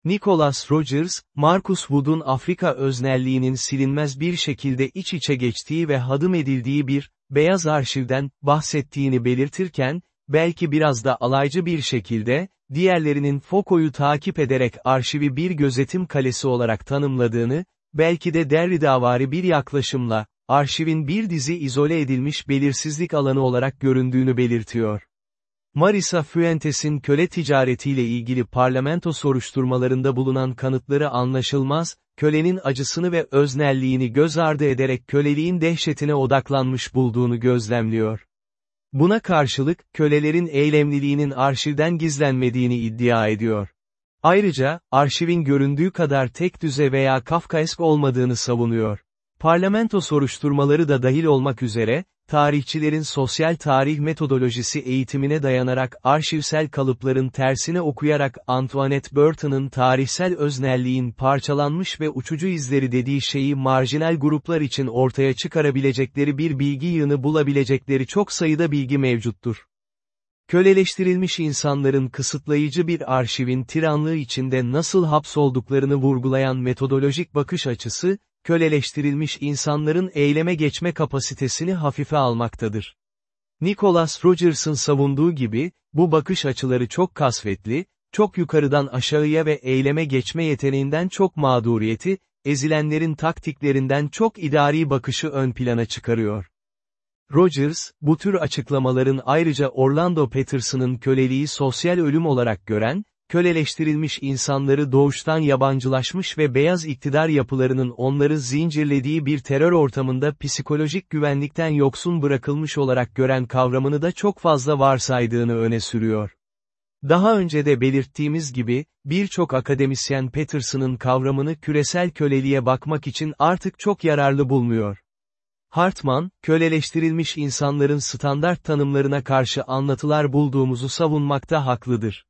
Nicholas Rogers, Marcus Wood'un Afrika öznelliğinin silinmez bir şekilde iç içe geçtiği ve hadım edildiği bir, beyaz arşivden, bahsettiğini belirtirken, belki biraz da alaycı bir şekilde, diğerlerinin Foucault'u takip ederek arşivi bir gözetim kalesi olarak tanımladığını, belki de Derridavari bir yaklaşımla, arşivin bir dizi izole edilmiş belirsizlik alanı olarak göründüğünü belirtiyor. Marisa Fuentes'in köle ticaretiyle ilgili parlamento soruşturmalarında bulunan kanıtları anlaşılmaz, kölenin acısını ve öznelliğini göz ardı ederek köleliğin dehşetine odaklanmış bulduğunu gözlemliyor. Buna karşılık, kölelerin eylemliliğinin arşivden gizlenmediğini iddia ediyor. Ayrıca, arşivin göründüğü kadar tek düze veya kafkaesk olmadığını savunuyor. Parlamento soruşturmaları da dahil olmak üzere, tarihçilerin sosyal tarih metodolojisi eğitimine dayanarak arşivsel kalıpların tersine okuyarak Antoinette Burton'ın tarihsel öznelliğin parçalanmış ve uçucu izleri dediği şeyi marjinal gruplar için ortaya çıkarabilecekleri bir bilgi yığını bulabilecekleri çok sayıda bilgi mevcuttur. Köleleştirilmiş insanların kısıtlayıcı bir arşivin tiranlığı içinde nasıl hapsolduklarını vurgulayan metodolojik bakış açısı, köleleştirilmiş insanların eyleme geçme kapasitesini hafife almaktadır. Nicholas Rogers'ın savunduğu gibi, bu bakış açıları çok kasvetli, çok yukarıdan aşağıya ve eyleme geçme yeteneğinden çok mağduriyeti, ezilenlerin taktiklerinden çok idari bakışı ön plana çıkarıyor. Rogers, bu tür açıklamaların ayrıca Orlando Patterson'ın köleliği sosyal ölüm olarak gören, köleleştirilmiş insanları doğuştan yabancılaşmış ve beyaz iktidar yapılarının onları zincirlediği bir terör ortamında psikolojik güvenlikten yoksun bırakılmış olarak gören kavramını da çok fazla varsaydığını öne sürüyor. Daha önce de belirttiğimiz gibi, birçok akademisyen Patterson'ın kavramını küresel köleliğe bakmak için artık çok yararlı bulmuyor. Hartman, köleleştirilmiş insanların standart tanımlarına karşı anlatılar bulduğumuzu savunmakta haklıdır.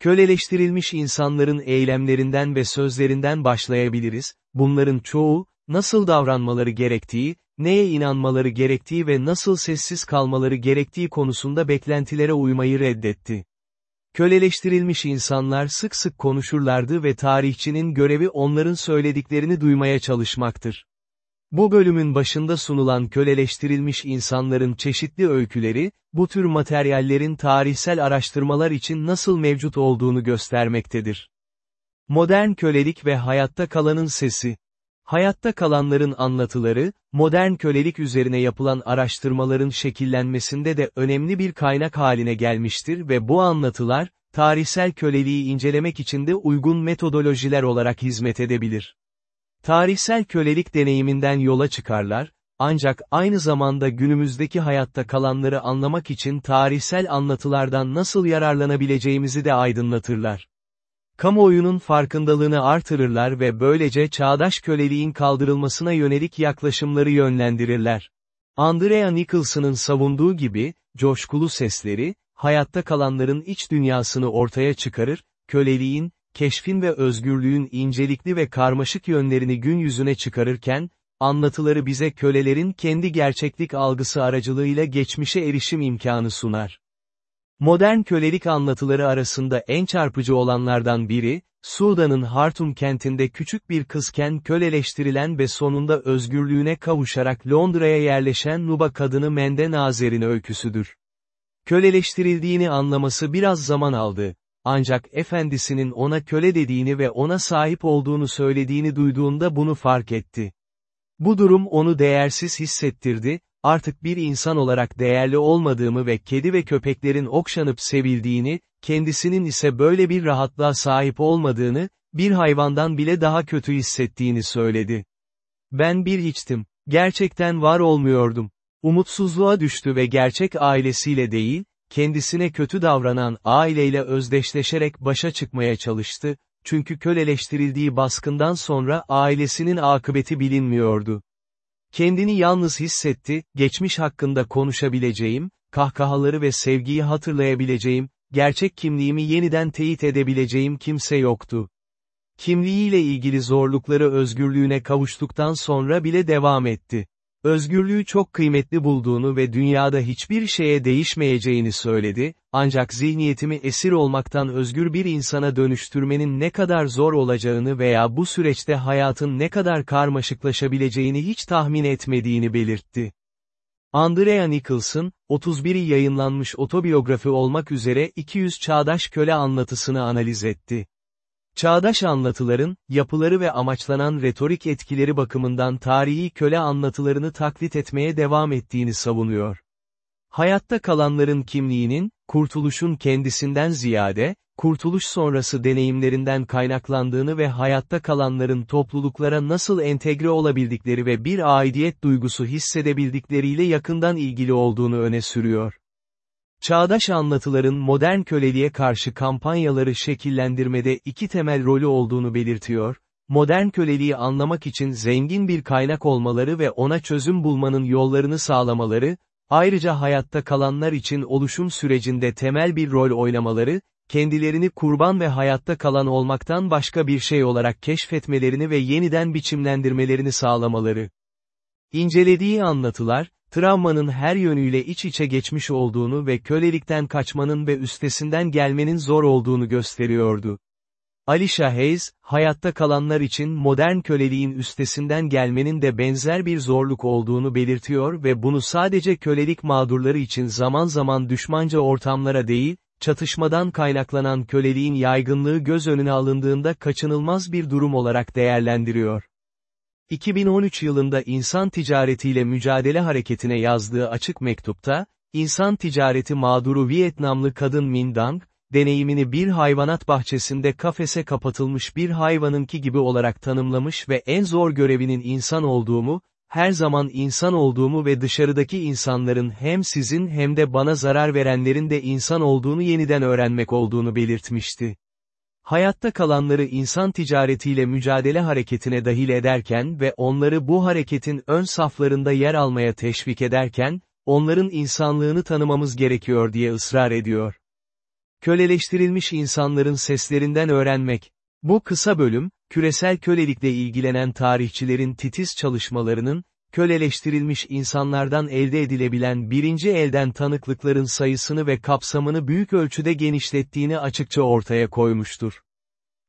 Köleleştirilmiş insanların eylemlerinden ve sözlerinden başlayabiliriz, bunların çoğu, nasıl davranmaları gerektiği, neye inanmaları gerektiği ve nasıl sessiz kalmaları gerektiği konusunda beklentilere uymayı reddetti. Köleleştirilmiş insanlar sık sık konuşurlardı ve tarihçinin görevi onların söylediklerini duymaya çalışmaktır. Bu bölümün başında sunulan köleleştirilmiş insanların çeşitli öyküleri, bu tür materyallerin tarihsel araştırmalar için nasıl mevcut olduğunu göstermektedir. Modern kölelik ve hayatta kalanın sesi. Hayatta kalanların anlatıları, modern kölelik üzerine yapılan araştırmaların şekillenmesinde de önemli bir kaynak haline gelmiştir ve bu anlatılar, tarihsel köleliği incelemek için de uygun metodolojiler olarak hizmet edebilir. Tarihsel kölelik deneyiminden yola çıkarlar, ancak aynı zamanda günümüzdeki hayatta kalanları anlamak için tarihsel anlatılardan nasıl yararlanabileceğimizi de aydınlatırlar. Kamuoyunun farkındalığını artırırlar ve böylece çağdaş köleliğin kaldırılmasına yönelik yaklaşımları yönlendirirler. Andrea Nicholson'ın savunduğu gibi, coşkulu sesleri, hayatta kalanların iç dünyasını ortaya çıkarır, köleliğin, keşfin ve özgürlüğün incelikli ve karmaşık yönlerini gün yüzüne çıkarırken, anlatıları bize kölelerin kendi gerçeklik algısı aracılığıyla geçmişe erişim imkanı sunar. Modern kölelik anlatıları arasında en çarpıcı olanlardan biri, Sudan'ın Hartum kentinde küçük bir kızken köleleştirilen ve sonunda özgürlüğüne kavuşarak Londra'ya yerleşen Nuba kadını Mende Nazer'in öyküsüdür. Köleleştirildiğini anlaması biraz zaman aldı. Ancak efendisinin ona köle dediğini ve ona sahip olduğunu söylediğini duyduğunda bunu fark etti. Bu durum onu değersiz hissettirdi, artık bir insan olarak değerli olmadığımı ve kedi ve köpeklerin okşanıp sevildiğini, kendisinin ise böyle bir rahatlığa sahip olmadığını, bir hayvandan bile daha kötü hissettiğini söyledi. Ben bir hiçtim. Gerçekten var olmuyordum. Umutsuzluğa düştü ve gerçek ailesiyle değil, kendisine kötü davranan aileyle özdeşleşerek başa çıkmaya çalıştı, çünkü köleleştirildiği baskından sonra ailesinin akıbeti bilinmiyordu. Kendini yalnız hissetti, geçmiş hakkında konuşabileceğim, kahkahaları ve sevgiyi hatırlayabileceğim, gerçek kimliğimi yeniden teyit edebileceğim kimse yoktu. Kimliğiyle ilgili zorlukları özgürlüğüne kavuştuktan sonra bile devam etti. Özgürlüğü çok kıymetli bulduğunu ve dünyada hiçbir şeye değişmeyeceğini söyledi, ancak zihniyetimi esir olmaktan özgür bir insana dönüştürmenin ne kadar zor olacağını veya bu süreçte hayatın ne kadar karmaşıklaşabileceğini hiç tahmin etmediğini belirtti. Andrea Nicholson, 31'i yayınlanmış otobiyografi olmak üzere 200 çağdaş köle anlatısını analiz etti. Çağdaş anlatıların, yapıları ve amaçlanan retorik etkileri bakımından tarihi köle anlatılarını taklit etmeye devam ettiğini savunuyor. Hayatta kalanların kimliğinin, kurtuluşun kendisinden ziyade, kurtuluş sonrası deneyimlerinden kaynaklandığını ve hayatta kalanların topluluklara nasıl entegre olabildikleri ve bir aidiyet duygusu hissedebildikleriyle yakından ilgili olduğunu öne sürüyor. Çağdaş anlatıların modern köleliğe karşı kampanyaları şekillendirmede iki temel rolü olduğunu belirtiyor, modern köleliği anlamak için zengin bir kaynak olmaları ve ona çözüm bulmanın yollarını sağlamaları, ayrıca hayatta kalanlar için oluşum sürecinde temel bir rol oynamaları, kendilerini kurban ve hayatta kalan olmaktan başka bir şey olarak keşfetmelerini ve yeniden biçimlendirmelerini sağlamaları. İncelediği anlatılar, travmanın her yönüyle iç içe geçmiş olduğunu ve kölelikten kaçmanın ve üstesinden gelmenin zor olduğunu gösteriyordu. Alicia Hayes, hayatta kalanlar için modern köleliğin üstesinden gelmenin de benzer bir zorluk olduğunu belirtiyor ve bunu sadece kölelik mağdurları için zaman zaman düşmanca ortamlara değil, çatışmadan kaynaklanan köleliğin yaygınlığı göz önüne alındığında kaçınılmaz bir durum olarak değerlendiriyor. 2013 yılında insan ticaretiyle mücadele hareketine yazdığı açık mektupta, insan ticareti mağduru Vietnamlı kadın Min Dang, deneyimini bir hayvanat bahçesinde kafese kapatılmış bir hayvanınki gibi olarak tanımlamış ve en zor görevinin insan olduğumu, her zaman insan olduğumu ve dışarıdaki insanların hem sizin hem de bana zarar verenlerin de insan olduğunu yeniden öğrenmek olduğunu belirtmişti. Hayatta kalanları insan ticaretiyle mücadele hareketine dahil ederken ve onları bu hareketin ön saflarında yer almaya teşvik ederken, onların insanlığını tanımamız gerekiyor diye ısrar ediyor. Köleleştirilmiş insanların seslerinden öğrenmek. Bu kısa bölüm, küresel kölelikle ilgilenen tarihçilerin titiz çalışmalarının, köleleştirilmiş insanlardan elde edilebilen birinci elden tanıklıkların sayısını ve kapsamını büyük ölçüde genişlettiğini açıkça ortaya koymuştur.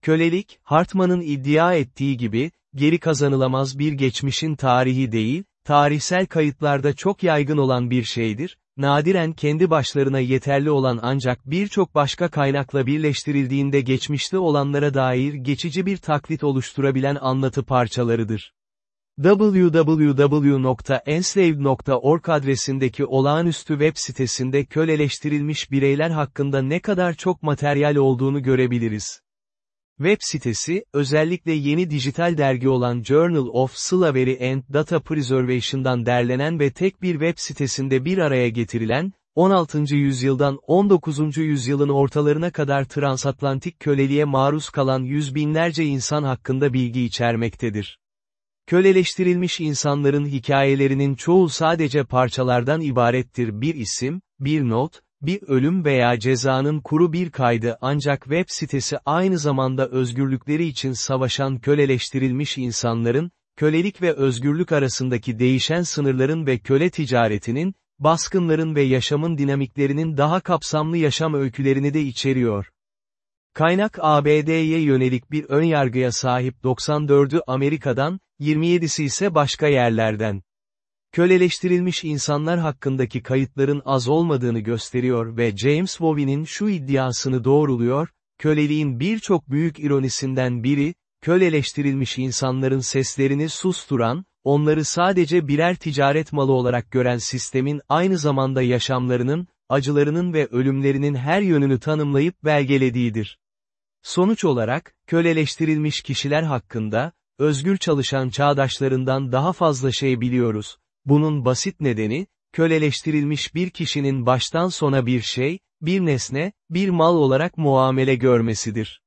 Kölelik, Hartman'ın iddia ettiği gibi, geri kazanılamaz bir geçmişin tarihi değil, tarihsel kayıtlarda çok yaygın olan bir şeydir, nadiren kendi başlarına yeterli olan ancak birçok başka kaynakla birleştirildiğinde geçmişte olanlara dair geçici bir taklit oluşturabilen anlatı parçalarıdır www.enslaved.org adresindeki olağanüstü web sitesinde köleleştirilmiş bireyler hakkında ne kadar çok materyal olduğunu görebiliriz. Web sitesi, özellikle yeni dijital dergi olan Journal of Slavery and Data Preservation'dan derlenen ve tek bir web sitesinde bir araya getirilen, 16. yüzyıldan 19. yüzyılın ortalarına kadar transatlantik köleliğe maruz kalan yüz binlerce insan hakkında bilgi içermektedir. Köleleştirilmiş insanların hikayelerinin çoğu sadece parçalardan ibarettir bir isim, bir not, bir ölüm veya cezanın kuru bir kaydı ancak web sitesi aynı zamanda özgürlükleri için savaşan köleleştirilmiş insanların, kölelik ve özgürlük arasındaki değişen sınırların ve köle ticaretinin, baskınların ve yaşamın dinamiklerinin daha kapsamlı yaşam öykülerini de içeriyor. Kaynak ABD'ye yönelik bir önyargıya sahip 94'ü Amerika'dan, 27'si ise başka yerlerden. Köleleştirilmiş insanlar hakkındaki kayıtların az olmadığını gösteriyor ve James Bowie'nin şu iddiasını doğruluyor, köleliğin birçok büyük ironisinden biri, köleleştirilmiş insanların seslerini susturan, onları sadece birer ticaret malı olarak gören sistemin aynı zamanda yaşamlarının, acılarının ve ölümlerinin her yönünü tanımlayıp belgelediğidir. Sonuç olarak, köleleştirilmiş kişiler hakkında, özgür çalışan çağdaşlarından daha fazla şey biliyoruz. Bunun basit nedeni, köleleştirilmiş bir kişinin baştan sona bir şey, bir nesne, bir mal olarak muamele görmesidir.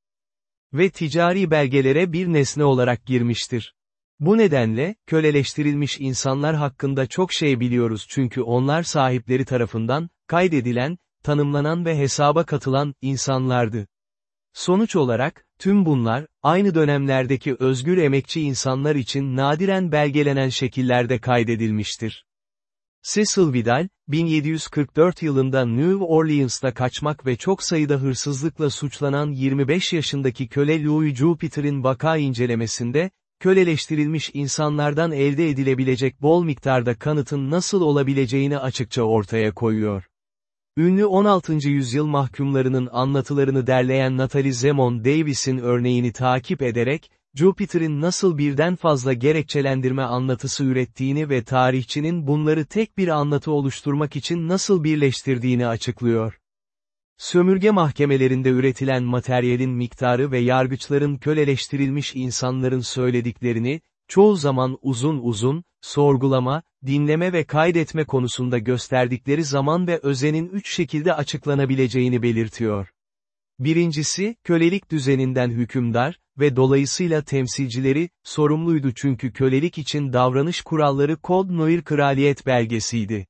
Ve ticari belgelere bir nesne olarak girmiştir. Bu nedenle, köleleştirilmiş insanlar hakkında çok şey biliyoruz çünkü onlar sahipleri tarafından, kaydedilen, tanımlanan ve hesaba katılan, insanlardı. Sonuç olarak, tüm bunlar, aynı dönemlerdeki özgür emekçi insanlar için nadiren belgelenen şekillerde kaydedilmiştir. Cecil Vidal, 1744 yılında New Orleans'ta kaçmak ve çok sayıda hırsızlıkla suçlanan 25 yaşındaki köle Louis Jupiter'in vaka incelemesinde, köleleştirilmiş insanlardan elde edilebilecek bol miktarda kanıtın nasıl olabileceğini açıkça ortaya koyuyor. Ünlü 16. yüzyıl mahkumlarının anlatılarını derleyen Natalie Zemon Davis'in örneğini takip ederek, Jupiter'in nasıl birden fazla gerekçelendirme anlatısı ürettiğini ve tarihçinin bunları tek bir anlatı oluşturmak için nasıl birleştirdiğini açıklıyor. Sömürge mahkemelerinde üretilen materyalin miktarı ve yargıçların köleleştirilmiş insanların söylediklerini, çoğu zaman uzun uzun, sorgulama, dinleme ve kaydetme konusunda gösterdikleri zaman ve özenin üç şekilde açıklanabileceğini belirtiyor. Birincisi, kölelik düzeninden hükümdar ve dolayısıyla temsilcileri, sorumluydu çünkü kölelik için davranış kuralları Kod Noir Kraliyet belgesiydi.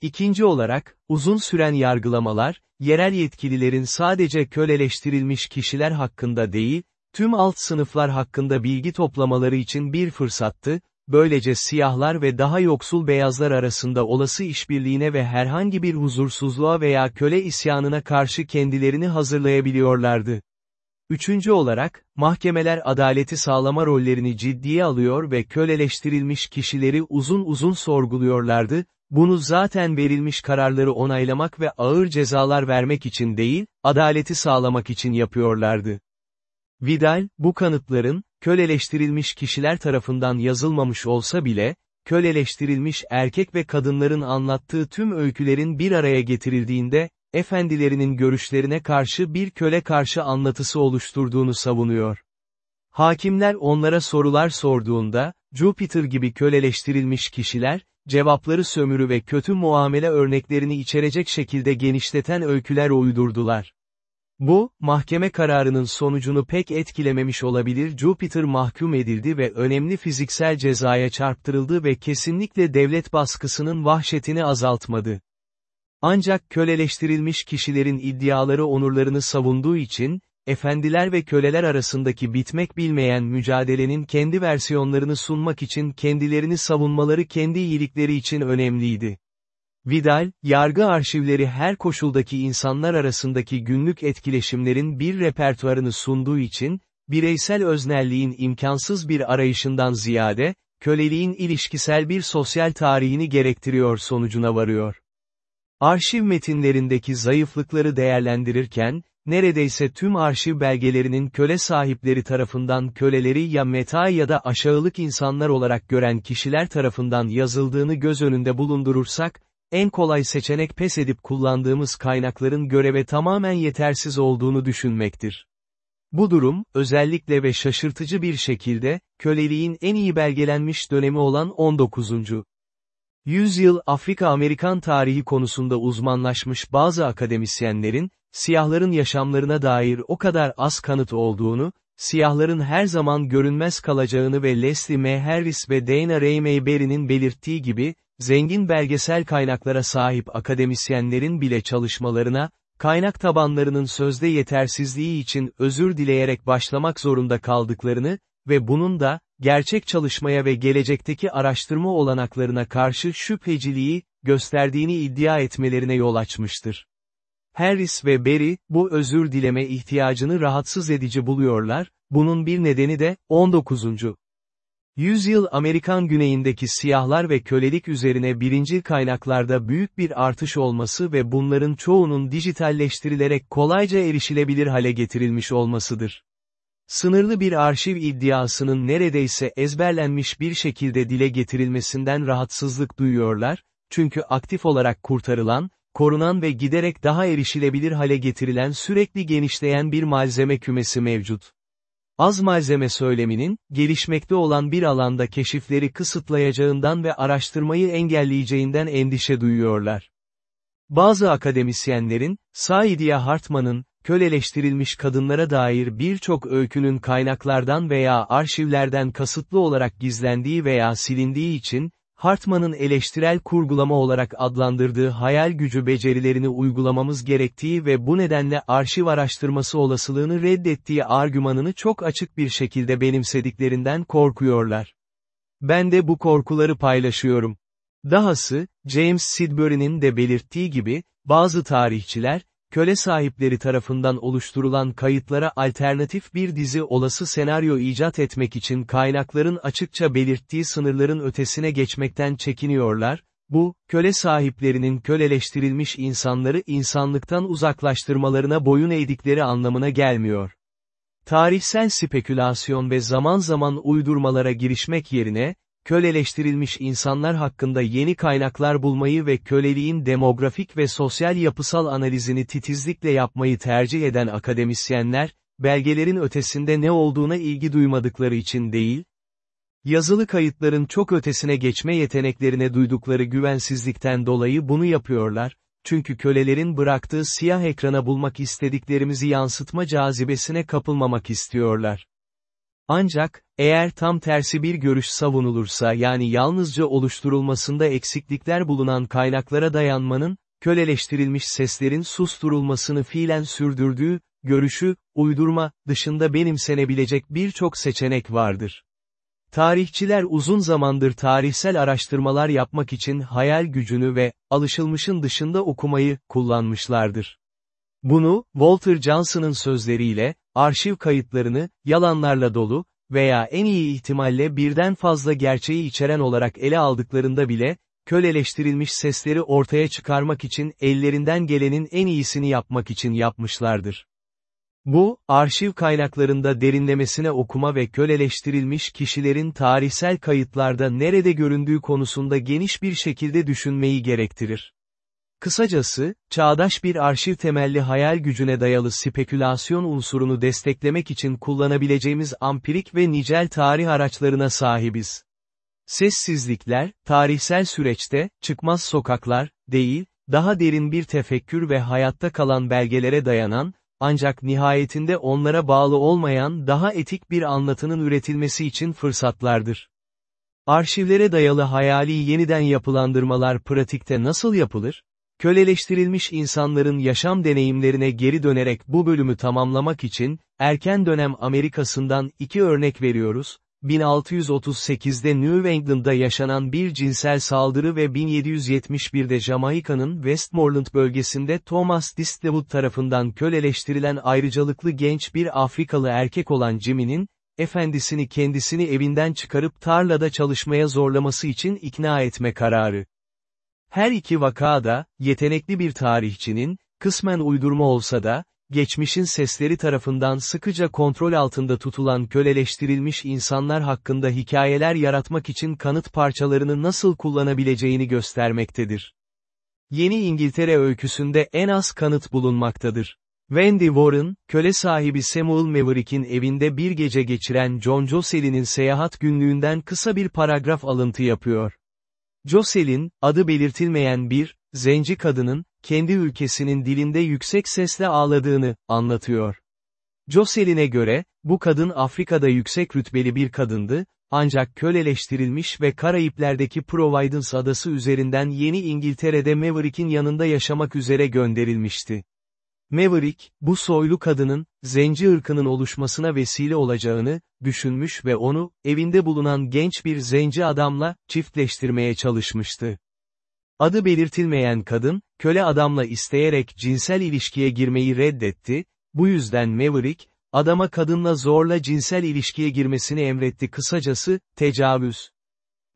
İkinci olarak, uzun süren yargılamalar, yerel yetkililerin sadece köleleştirilmiş kişiler hakkında değil, tüm alt sınıflar hakkında bilgi toplamaları için bir fırsattı, böylece siyahlar ve daha yoksul beyazlar arasında olası işbirliğine ve herhangi bir huzursuzluğa veya köle isyanına karşı kendilerini hazırlayabiliyorlardı. Üçüncü olarak, mahkemeler adaleti sağlama rollerini ciddiye alıyor ve köleleştirilmiş kişileri uzun uzun sorguluyorlardı, bunu zaten verilmiş kararları onaylamak ve ağır cezalar vermek için değil, adaleti sağlamak için yapıyorlardı. Vidal, bu kanıtların, köleleştirilmiş kişiler tarafından yazılmamış olsa bile, köleleştirilmiş erkek ve kadınların anlattığı tüm öykülerin bir araya getirildiğinde, efendilerinin görüşlerine karşı bir köle karşı anlatısı oluşturduğunu savunuyor. Hakimler onlara sorular sorduğunda, Jupiter gibi köleleştirilmiş kişiler, cevapları sömürü ve kötü muamele örneklerini içerecek şekilde genişleten öyküler uydurdular. Bu, mahkeme kararının sonucunu pek etkilememiş olabilir Jupiter mahkum edildi ve önemli fiziksel cezaya çarptırıldı ve kesinlikle devlet baskısının vahşetini azaltmadı. Ancak köleleştirilmiş kişilerin iddiaları onurlarını savunduğu için, efendiler ve köleler arasındaki bitmek bilmeyen mücadelenin kendi versiyonlarını sunmak için kendilerini savunmaları kendi iyilikleri için önemliydi. Vidal, yargı arşivleri her koşuldaki insanlar arasındaki günlük etkileşimlerin bir repertuarını sunduğu için, bireysel öznelliğin imkansız bir arayışından ziyade, köleliğin ilişkisel bir sosyal tarihini gerektiriyor sonucuna varıyor. Arşiv metinlerindeki zayıflıkları değerlendirirken, neredeyse tüm arşiv belgelerinin köle sahipleri tarafından köleleri ya meta ya da aşağılık insanlar olarak gören kişiler tarafından yazıldığını göz önünde bulundurursak, en kolay seçenek pes edip kullandığımız kaynakların göreve tamamen yetersiz olduğunu düşünmektir. Bu durum, özellikle ve şaşırtıcı bir şekilde, köleliğin en iyi belgelenmiş dönemi olan 19. Yüzyıl Afrika-Amerikan tarihi konusunda uzmanlaşmış bazı akademisyenlerin, siyahların yaşamlarına dair o kadar az kanıt olduğunu, siyahların her zaman görünmez kalacağını ve Leslie M. Harris ve Dana Ray Mayberry'nin belirttiği gibi, zengin belgesel kaynaklara sahip akademisyenlerin bile çalışmalarına, kaynak tabanlarının sözde yetersizliği için özür dileyerek başlamak zorunda kaldıklarını ve bunun da, gerçek çalışmaya ve gelecekteki araştırma olanaklarına karşı şüpheciliği, gösterdiğini iddia etmelerine yol açmıştır. Harris ve Berry, bu özür dileme ihtiyacını rahatsız edici buluyorlar, bunun bir nedeni de, 19. Yüzyıl Amerikan güneyindeki siyahlar ve kölelik üzerine birinci kaynaklarda büyük bir artış olması ve bunların çoğunun dijitalleştirilerek kolayca erişilebilir hale getirilmiş olmasıdır. Sınırlı bir arşiv iddiasının neredeyse ezberlenmiş bir şekilde dile getirilmesinden rahatsızlık duyuyorlar, çünkü aktif olarak kurtarılan, korunan ve giderek daha erişilebilir hale getirilen sürekli genişleyen bir malzeme kümesi mevcut. Az malzeme söyleminin, gelişmekte olan bir alanda keşifleri kısıtlayacağından ve araştırmayı engelleyeceğinden endişe duyuyorlar. Bazı akademisyenlerin, Saidiye Hartman'ın, köleleştirilmiş kadınlara dair birçok öykünün kaynaklardan veya arşivlerden kasıtlı olarak gizlendiği veya silindiği için, Hartman'ın eleştirel kurgulama olarak adlandırdığı hayal gücü becerilerini uygulamamız gerektiği ve bu nedenle arşiv araştırması olasılığını reddettiği argümanını çok açık bir şekilde benimsediklerinden korkuyorlar. Ben de bu korkuları paylaşıyorum. Dahası, James Sidbury'nin de belirttiği gibi, bazı tarihçiler, köle sahipleri tarafından oluşturulan kayıtlara alternatif bir dizi olası senaryo icat etmek için kaynakların açıkça belirttiği sınırların ötesine geçmekten çekiniyorlar, bu, köle sahiplerinin köleleştirilmiş insanları insanlıktan uzaklaştırmalarına boyun eğdikleri anlamına gelmiyor. Tarihsel spekülasyon ve zaman zaman uydurmalara girişmek yerine, köleleştirilmiş insanlar hakkında yeni kaynaklar bulmayı ve köleliğin demografik ve sosyal yapısal analizini titizlikle yapmayı tercih eden akademisyenler, belgelerin ötesinde ne olduğuna ilgi duymadıkları için değil, yazılı kayıtların çok ötesine geçme yeteneklerine duydukları güvensizlikten dolayı bunu yapıyorlar, çünkü kölelerin bıraktığı siyah ekrana bulmak istediklerimizi yansıtma cazibesine kapılmamak istiyorlar. Ancak, eğer tam tersi bir görüş savunulursa yani yalnızca oluşturulmasında eksiklikler bulunan kaynaklara dayanmanın, köleleştirilmiş seslerin susturulmasını fiilen sürdürdüğü, görüşü, uydurma, dışında benimsenebilecek birçok seçenek vardır. Tarihçiler uzun zamandır tarihsel araştırmalar yapmak için hayal gücünü ve, alışılmışın dışında okumayı, kullanmışlardır. Bunu, Walter Johnson'ın sözleriyle, arşiv kayıtlarını, yalanlarla dolu, veya en iyi ihtimalle birden fazla gerçeği içeren olarak ele aldıklarında bile, köleleştirilmiş sesleri ortaya çıkarmak için ellerinden gelenin en iyisini yapmak için yapmışlardır. Bu, arşiv kaynaklarında derinlemesine okuma ve köleleştirilmiş kişilerin tarihsel kayıtlarda nerede göründüğü konusunda geniş bir şekilde düşünmeyi gerektirir. Kısacası, çağdaş bir arşiv temelli hayal gücüne dayalı spekülasyon unsurunu desteklemek için kullanabileceğimiz ampirik ve nicel tarih araçlarına sahibiz. Sessizlikler, tarihsel süreçte, çıkmaz sokaklar, değil, daha derin bir tefekkür ve hayatta kalan belgelere dayanan, ancak nihayetinde onlara bağlı olmayan daha etik bir anlatının üretilmesi için fırsatlardır. Arşivlere dayalı hayali yeniden yapılandırmalar pratikte nasıl yapılır? Köleleştirilmiş insanların yaşam deneyimlerine geri dönerek bu bölümü tamamlamak için, erken dönem Amerikasından iki örnek veriyoruz, 1638'de New England'da yaşanan bir cinsel saldırı ve 1771'de Jamaika'nın Westmoreland bölgesinde Thomas Distlewood tarafından köleleştirilen ayrıcalıklı genç bir Afrikalı erkek olan Jimmy'nin, efendisini kendisini evinden çıkarıp tarlada çalışmaya zorlaması için ikna etme kararı. Her iki vakada, yetenekli bir tarihçinin, kısmen uydurma olsa da, geçmişin sesleri tarafından sıkıca kontrol altında tutulan köleleştirilmiş insanlar hakkında hikayeler yaratmak için kanıt parçalarını nasıl kullanabileceğini göstermektedir. Yeni İngiltere öyküsünde en az kanıt bulunmaktadır. Wendy Warren, köle sahibi Samuel Maverick'in evinde bir gece geçiren John Jocelyn'in seyahat günlüğünden kısa bir paragraf alıntı yapıyor. Jocelyn, adı belirtilmeyen bir, zenci kadının, kendi ülkesinin dilinde yüksek sesle ağladığını, anlatıyor. Jocelyn'e göre, bu kadın Afrika'da yüksek rütbeli bir kadındı, ancak köleleştirilmiş ve Karayipler'deki Providence adası üzerinden Yeni İngiltere'de Maverick'in yanında yaşamak üzere gönderilmişti. Maverick, bu soylu kadının, zenci ırkının oluşmasına vesile olacağını, düşünmüş ve onu, evinde bulunan genç bir zenci adamla, çiftleştirmeye çalışmıştı. Adı belirtilmeyen kadın, köle adamla isteyerek cinsel ilişkiye girmeyi reddetti, bu yüzden Maverick, adama kadınla zorla cinsel ilişkiye girmesini emretti kısacası, tecavüz.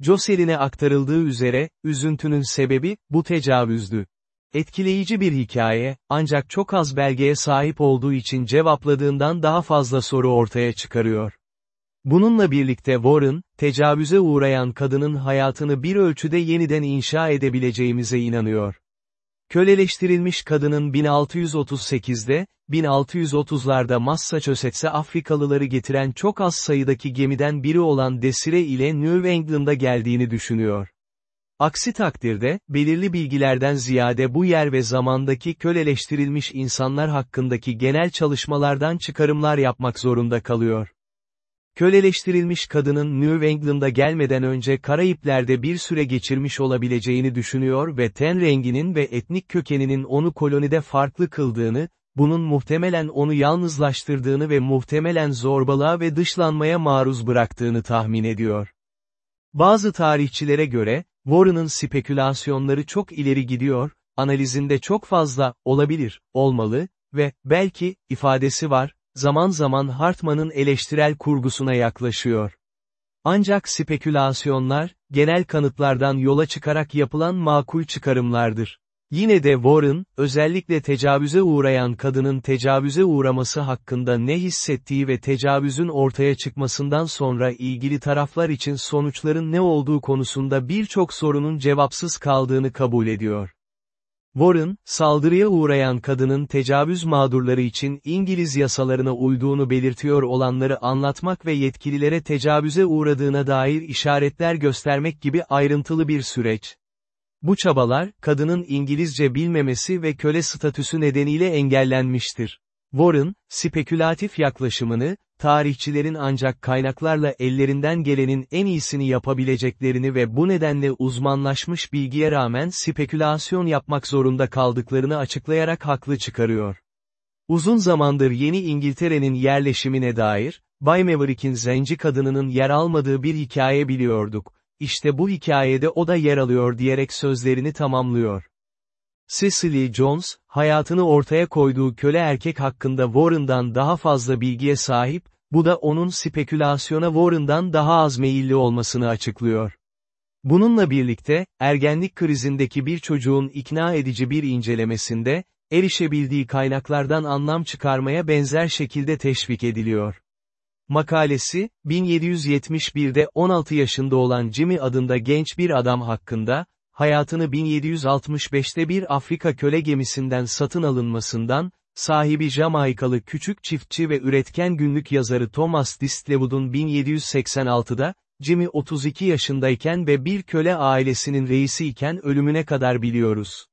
Jocelyn'e aktarıldığı üzere, üzüntünün sebebi, bu tecavüzdü. Etkileyici bir hikaye, ancak çok az belgeye sahip olduğu için cevapladığından daha fazla soru ortaya çıkarıyor. Bununla birlikte Warren, tecavüze uğrayan kadının hayatını bir ölçüde yeniden inşa edebileceğimize inanıyor. Köleleştirilmiş kadının 1638'de, 1630'larda Massachusetts'e Afrikalıları getiren çok az sayıdaki gemiden biri olan Desire ile New England'a geldiğini düşünüyor. Aksi takdirde, belirli bilgilerden ziyade bu yer ve zamandaki köleleştirilmiş insanlar hakkındaki genel çalışmalardan çıkarımlar yapmak zorunda kalıyor. Köleleştirilmiş kadının New England'a gelmeden önce Karayipler'de bir süre geçirmiş olabileceğini düşünüyor ve ten renginin ve etnik kökeninin onu kolonide farklı kıldığını, bunun muhtemelen onu yalnızlaştırdığını ve muhtemelen zorbalığa ve dışlanmaya maruz bıraktığını tahmin ediyor. Bazı tarihçilere göre, Warren'ın spekülasyonları çok ileri gidiyor, analizinde çok fazla, olabilir, olmalı, ve, belki, ifadesi var, zaman zaman Hartman'ın eleştirel kurgusuna yaklaşıyor. Ancak spekülasyonlar, genel kanıtlardan yola çıkarak yapılan makul çıkarımlardır. Yine de Warren, özellikle tecavüze uğrayan kadının tecavüze uğraması hakkında ne hissettiği ve tecavüzün ortaya çıkmasından sonra ilgili taraflar için sonuçların ne olduğu konusunda birçok sorunun cevapsız kaldığını kabul ediyor. Warren, saldırıya uğrayan kadının tecavüz mağdurları için İngiliz yasalarına uyduğunu belirtiyor olanları anlatmak ve yetkililere tecavüze uğradığına dair işaretler göstermek gibi ayrıntılı bir süreç. Bu çabalar, kadının İngilizce bilmemesi ve köle statüsü nedeniyle engellenmiştir. Warren, spekülatif yaklaşımını, tarihçilerin ancak kaynaklarla ellerinden gelenin en iyisini yapabileceklerini ve bu nedenle uzmanlaşmış bilgiye rağmen spekülasyon yapmak zorunda kaldıklarını açıklayarak haklı çıkarıyor. Uzun zamandır Yeni İngiltere'nin yerleşimine dair, Bay Maverick'in zenci kadınının yer almadığı bir hikaye biliyorduk. İşte bu hikayede o da yer alıyor diyerek sözlerini tamamlıyor. Cecily Jones, hayatını ortaya koyduğu köle erkek hakkında Warren'dan daha fazla bilgiye sahip, bu da onun spekülasyona Warren'dan daha az meyilli olmasını açıklıyor. Bununla birlikte, ergenlik krizindeki bir çocuğun ikna edici bir incelemesinde, erişebildiği kaynaklardan anlam çıkarmaya benzer şekilde teşvik ediliyor. Makalesi, 1771'de 16 yaşında olan Jimmy adında genç bir adam hakkında, hayatını 1765'te bir Afrika köle gemisinden satın alınmasından, sahibi Jamaikalı küçük çiftçi ve üretken günlük yazarı Thomas Distlewood'un 1786'da, Jimmy 32 yaşındayken ve bir köle ailesinin reisi iken ölümüne kadar biliyoruz.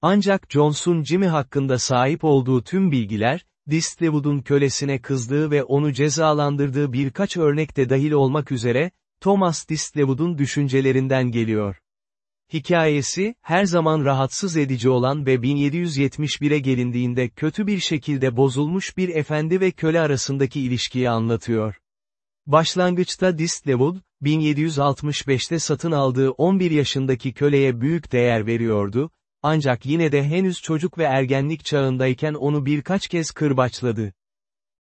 Ancak Johnson Jimmy hakkında sahip olduğu tüm bilgiler, Distlewood'un kölesine kızdığı ve onu cezalandırdığı birkaç örnek de dahil olmak üzere, Thomas Distlewood'un düşüncelerinden geliyor. Hikayesi, her zaman rahatsız edici olan ve 1771'e gelindiğinde kötü bir şekilde bozulmuş bir efendi ve köle arasındaki ilişkiyi anlatıyor. Başlangıçta Distlewood, 1765'te satın aldığı 11 yaşındaki köleye büyük değer veriyordu, ancak yine de henüz çocuk ve ergenlik çağındayken onu birkaç kez kırbaçladı.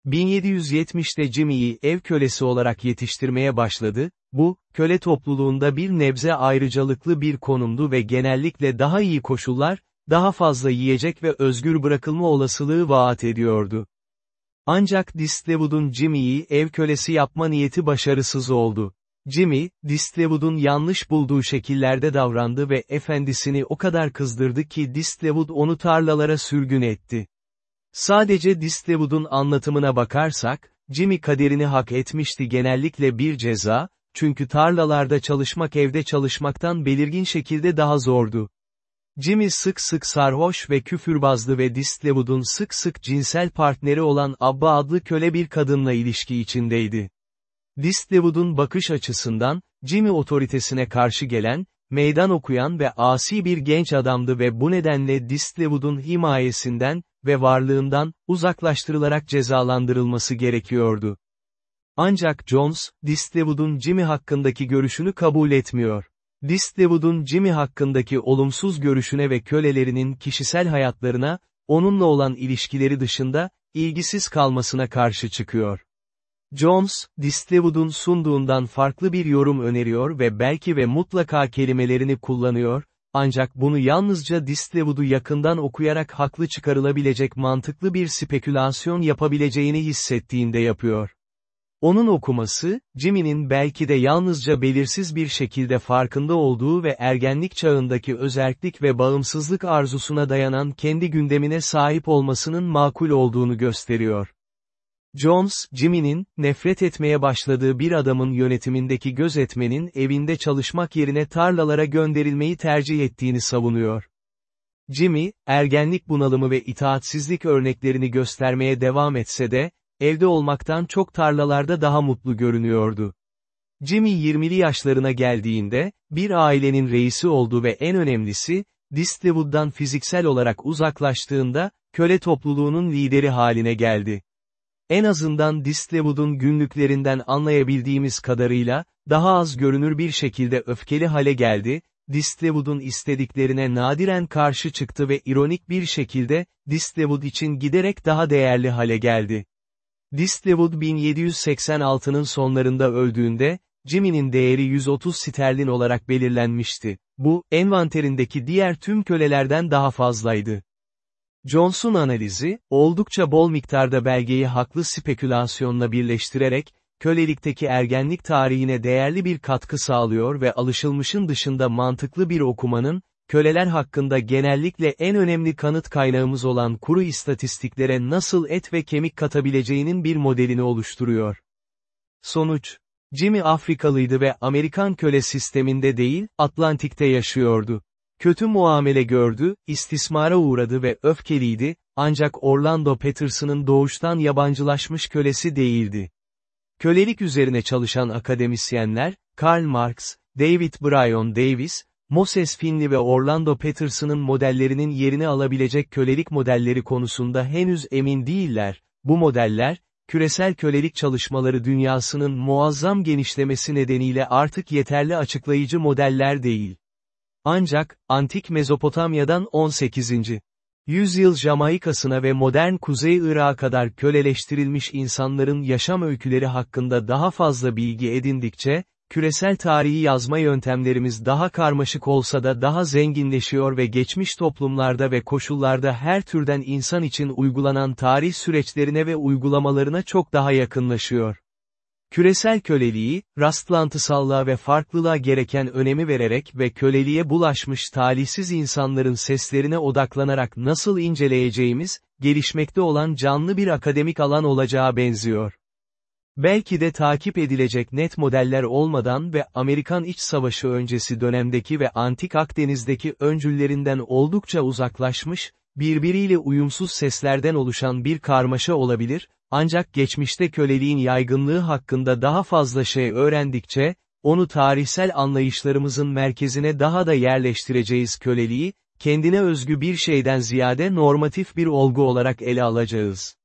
1770'te Jimmy'yi ev kölesi olarak yetiştirmeye başladı, bu, köle topluluğunda bir nebze ayrıcalıklı bir konumdu ve genellikle daha iyi koşullar, daha fazla yiyecek ve özgür bırakılma olasılığı vaat ediyordu. Ancak Distlewood'un Jimmy'yi ev kölesi yapma niyeti başarısız oldu. Jimmy, Distlewood'un yanlış bulduğu şekillerde davrandı ve efendisini o kadar kızdırdı ki Distlewood onu tarlalara sürgün etti. Sadece Distlewood'un anlatımına bakarsak, Jimmy kaderini hak etmişti genellikle bir ceza, çünkü tarlalarda çalışmak evde çalışmaktan belirgin şekilde daha zordu. Jimmy sık sık sarhoş ve küfürbazdı ve Distlewood'un sık sık cinsel partneri olan Abba adlı köle bir kadınla ilişki içindeydi. Distlewood'un bakış açısından, Jimmy otoritesine karşı gelen, meydan okuyan ve asi bir genç adamdı ve bu nedenle Distlewood'un himayesinden ve varlığından uzaklaştırılarak cezalandırılması gerekiyordu. Ancak Jones, Distlewood'un Jimmy hakkındaki görüşünü kabul etmiyor. Distlewood'un Jimmy hakkındaki olumsuz görüşüne ve kölelerinin kişisel hayatlarına, onunla olan ilişkileri dışında, ilgisiz kalmasına karşı çıkıyor. Jones, Distlewood'un sunduğundan farklı bir yorum öneriyor ve belki ve mutlaka kelimelerini kullanıyor, ancak bunu yalnızca Distlewood'u yakından okuyarak haklı çıkarılabilecek mantıklı bir spekülasyon yapabileceğini hissettiğinde yapıyor. Onun okuması, Jimmy'nin belki de yalnızca belirsiz bir şekilde farkında olduğu ve ergenlik çağındaki özerklik ve bağımsızlık arzusuna dayanan kendi gündemine sahip olmasının makul olduğunu gösteriyor. Jones, Jimmy'nin, nefret etmeye başladığı bir adamın yönetimindeki gözetmenin evinde çalışmak yerine tarlalara gönderilmeyi tercih ettiğini savunuyor. Jimmy, ergenlik bunalımı ve itaatsizlik örneklerini göstermeye devam etse de, evde olmaktan çok tarlalarda daha mutlu görünüyordu. Jimmy 20'li yaşlarına geldiğinde, bir ailenin reisi oldu ve en önemlisi, Distlewood'dan fiziksel olarak uzaklaştığında, köle topluluğunun lideri haline geldi. En azından Distlewood'un günlüklerinden anlayabildiğimiz kadarıyla, daha az görünür bir şekilde öfkeli hale geldi, Distlewood'un istediklerine nadiren karşı çıktı ve ironik bir şekilde, Distlewood için giderek daha değerli hale geldi. Distlewood 1786'nın sonlarında öldüğünde, Jimmy'nin değeri 130 sterlin olarak belirlenmişti. Bu, envanterindeki diğer tüm kölelerden daha fazlaydı. Johnson analizi, oldukça bol miktarda belgeyi haklı spekülasyonla birleştirerek, kölelikteki ergenlik tarihine değerli bir katkı sağlıyor ve alışılmışın dışında mantıklı bir okumanın, köleler hakkında genellikle en önemli kanıt kaynağımız olan kuru istatistiklere nasıl et ve kemik katabileceğinin bir modelini oluşturuyor. Sonuç Jimmy Afrikalıydı ve Amerikan köle sisteminde değil, Atlantik'te yaşıyordu. Kötü muamele gördü, istismara uğradı ve öfkeliydi, ancak Orlando Patterson'ın doğuştan yabancılaşmış kölesi değildi. Kölelik üzerine çalışan akademisyenler, Karl Marx, David Bryan Davis, Moses Finley ve Orlando Patterson'ın modellerinin yerini alabilecek kölelik modelleri konusunda henüz emin değiller, bu modeller, küresel kölelik çalışmaları dünyasının muazzam genişlemesi nedeniyle artık yeterli açıklayıcı modeller değil. Ancak, Antik Mezopotamya'dan 18. yüzyıl Jamaikasına ve modern Kuzey Irak'a kadar köleleştirilmiş insanların yaşam öyküleri hakkında daha fazla bilgi edindikçe, küresel tarihi yazma yöntemlerimiz daha karmaşık olsa da daha zenginleşiyor ve geçmiş toplumlarda ve koşullarda her türden insan için uygulanan tarih süreçlerine ve uygulamalarına çok daha yakınlaşıyor. Küresel köleliği, rastlantısallığa ve farklılığa gereken önemi vererek ve köleliğe bulaşmış talihsiz insanların seslerine odaklanarak nasıl inceleyeceğimiz, gelişmekte olan canlı bir akademik alan olacağı benziyor. Belki de takip edilecek net modeller olmadan ve Amerikan İç Savaşı öncesi dönemdeki ve Antik Akdeniz'deki öncüllerinden oldukça uzaklaşmış, birbiriyle uyumsuz seslerden oluşan bir karmaşa olabilir, ancak geçmişte köleliğin yaygınlığı hakkında daha fazla şey öğrendikçe, onu tarihsel anlayışlarımızın merkezine daha da yerleştireceğiz köleliği, kendine özgü bir şeyden ziyade normatif bir olgu olarak ele alacağız.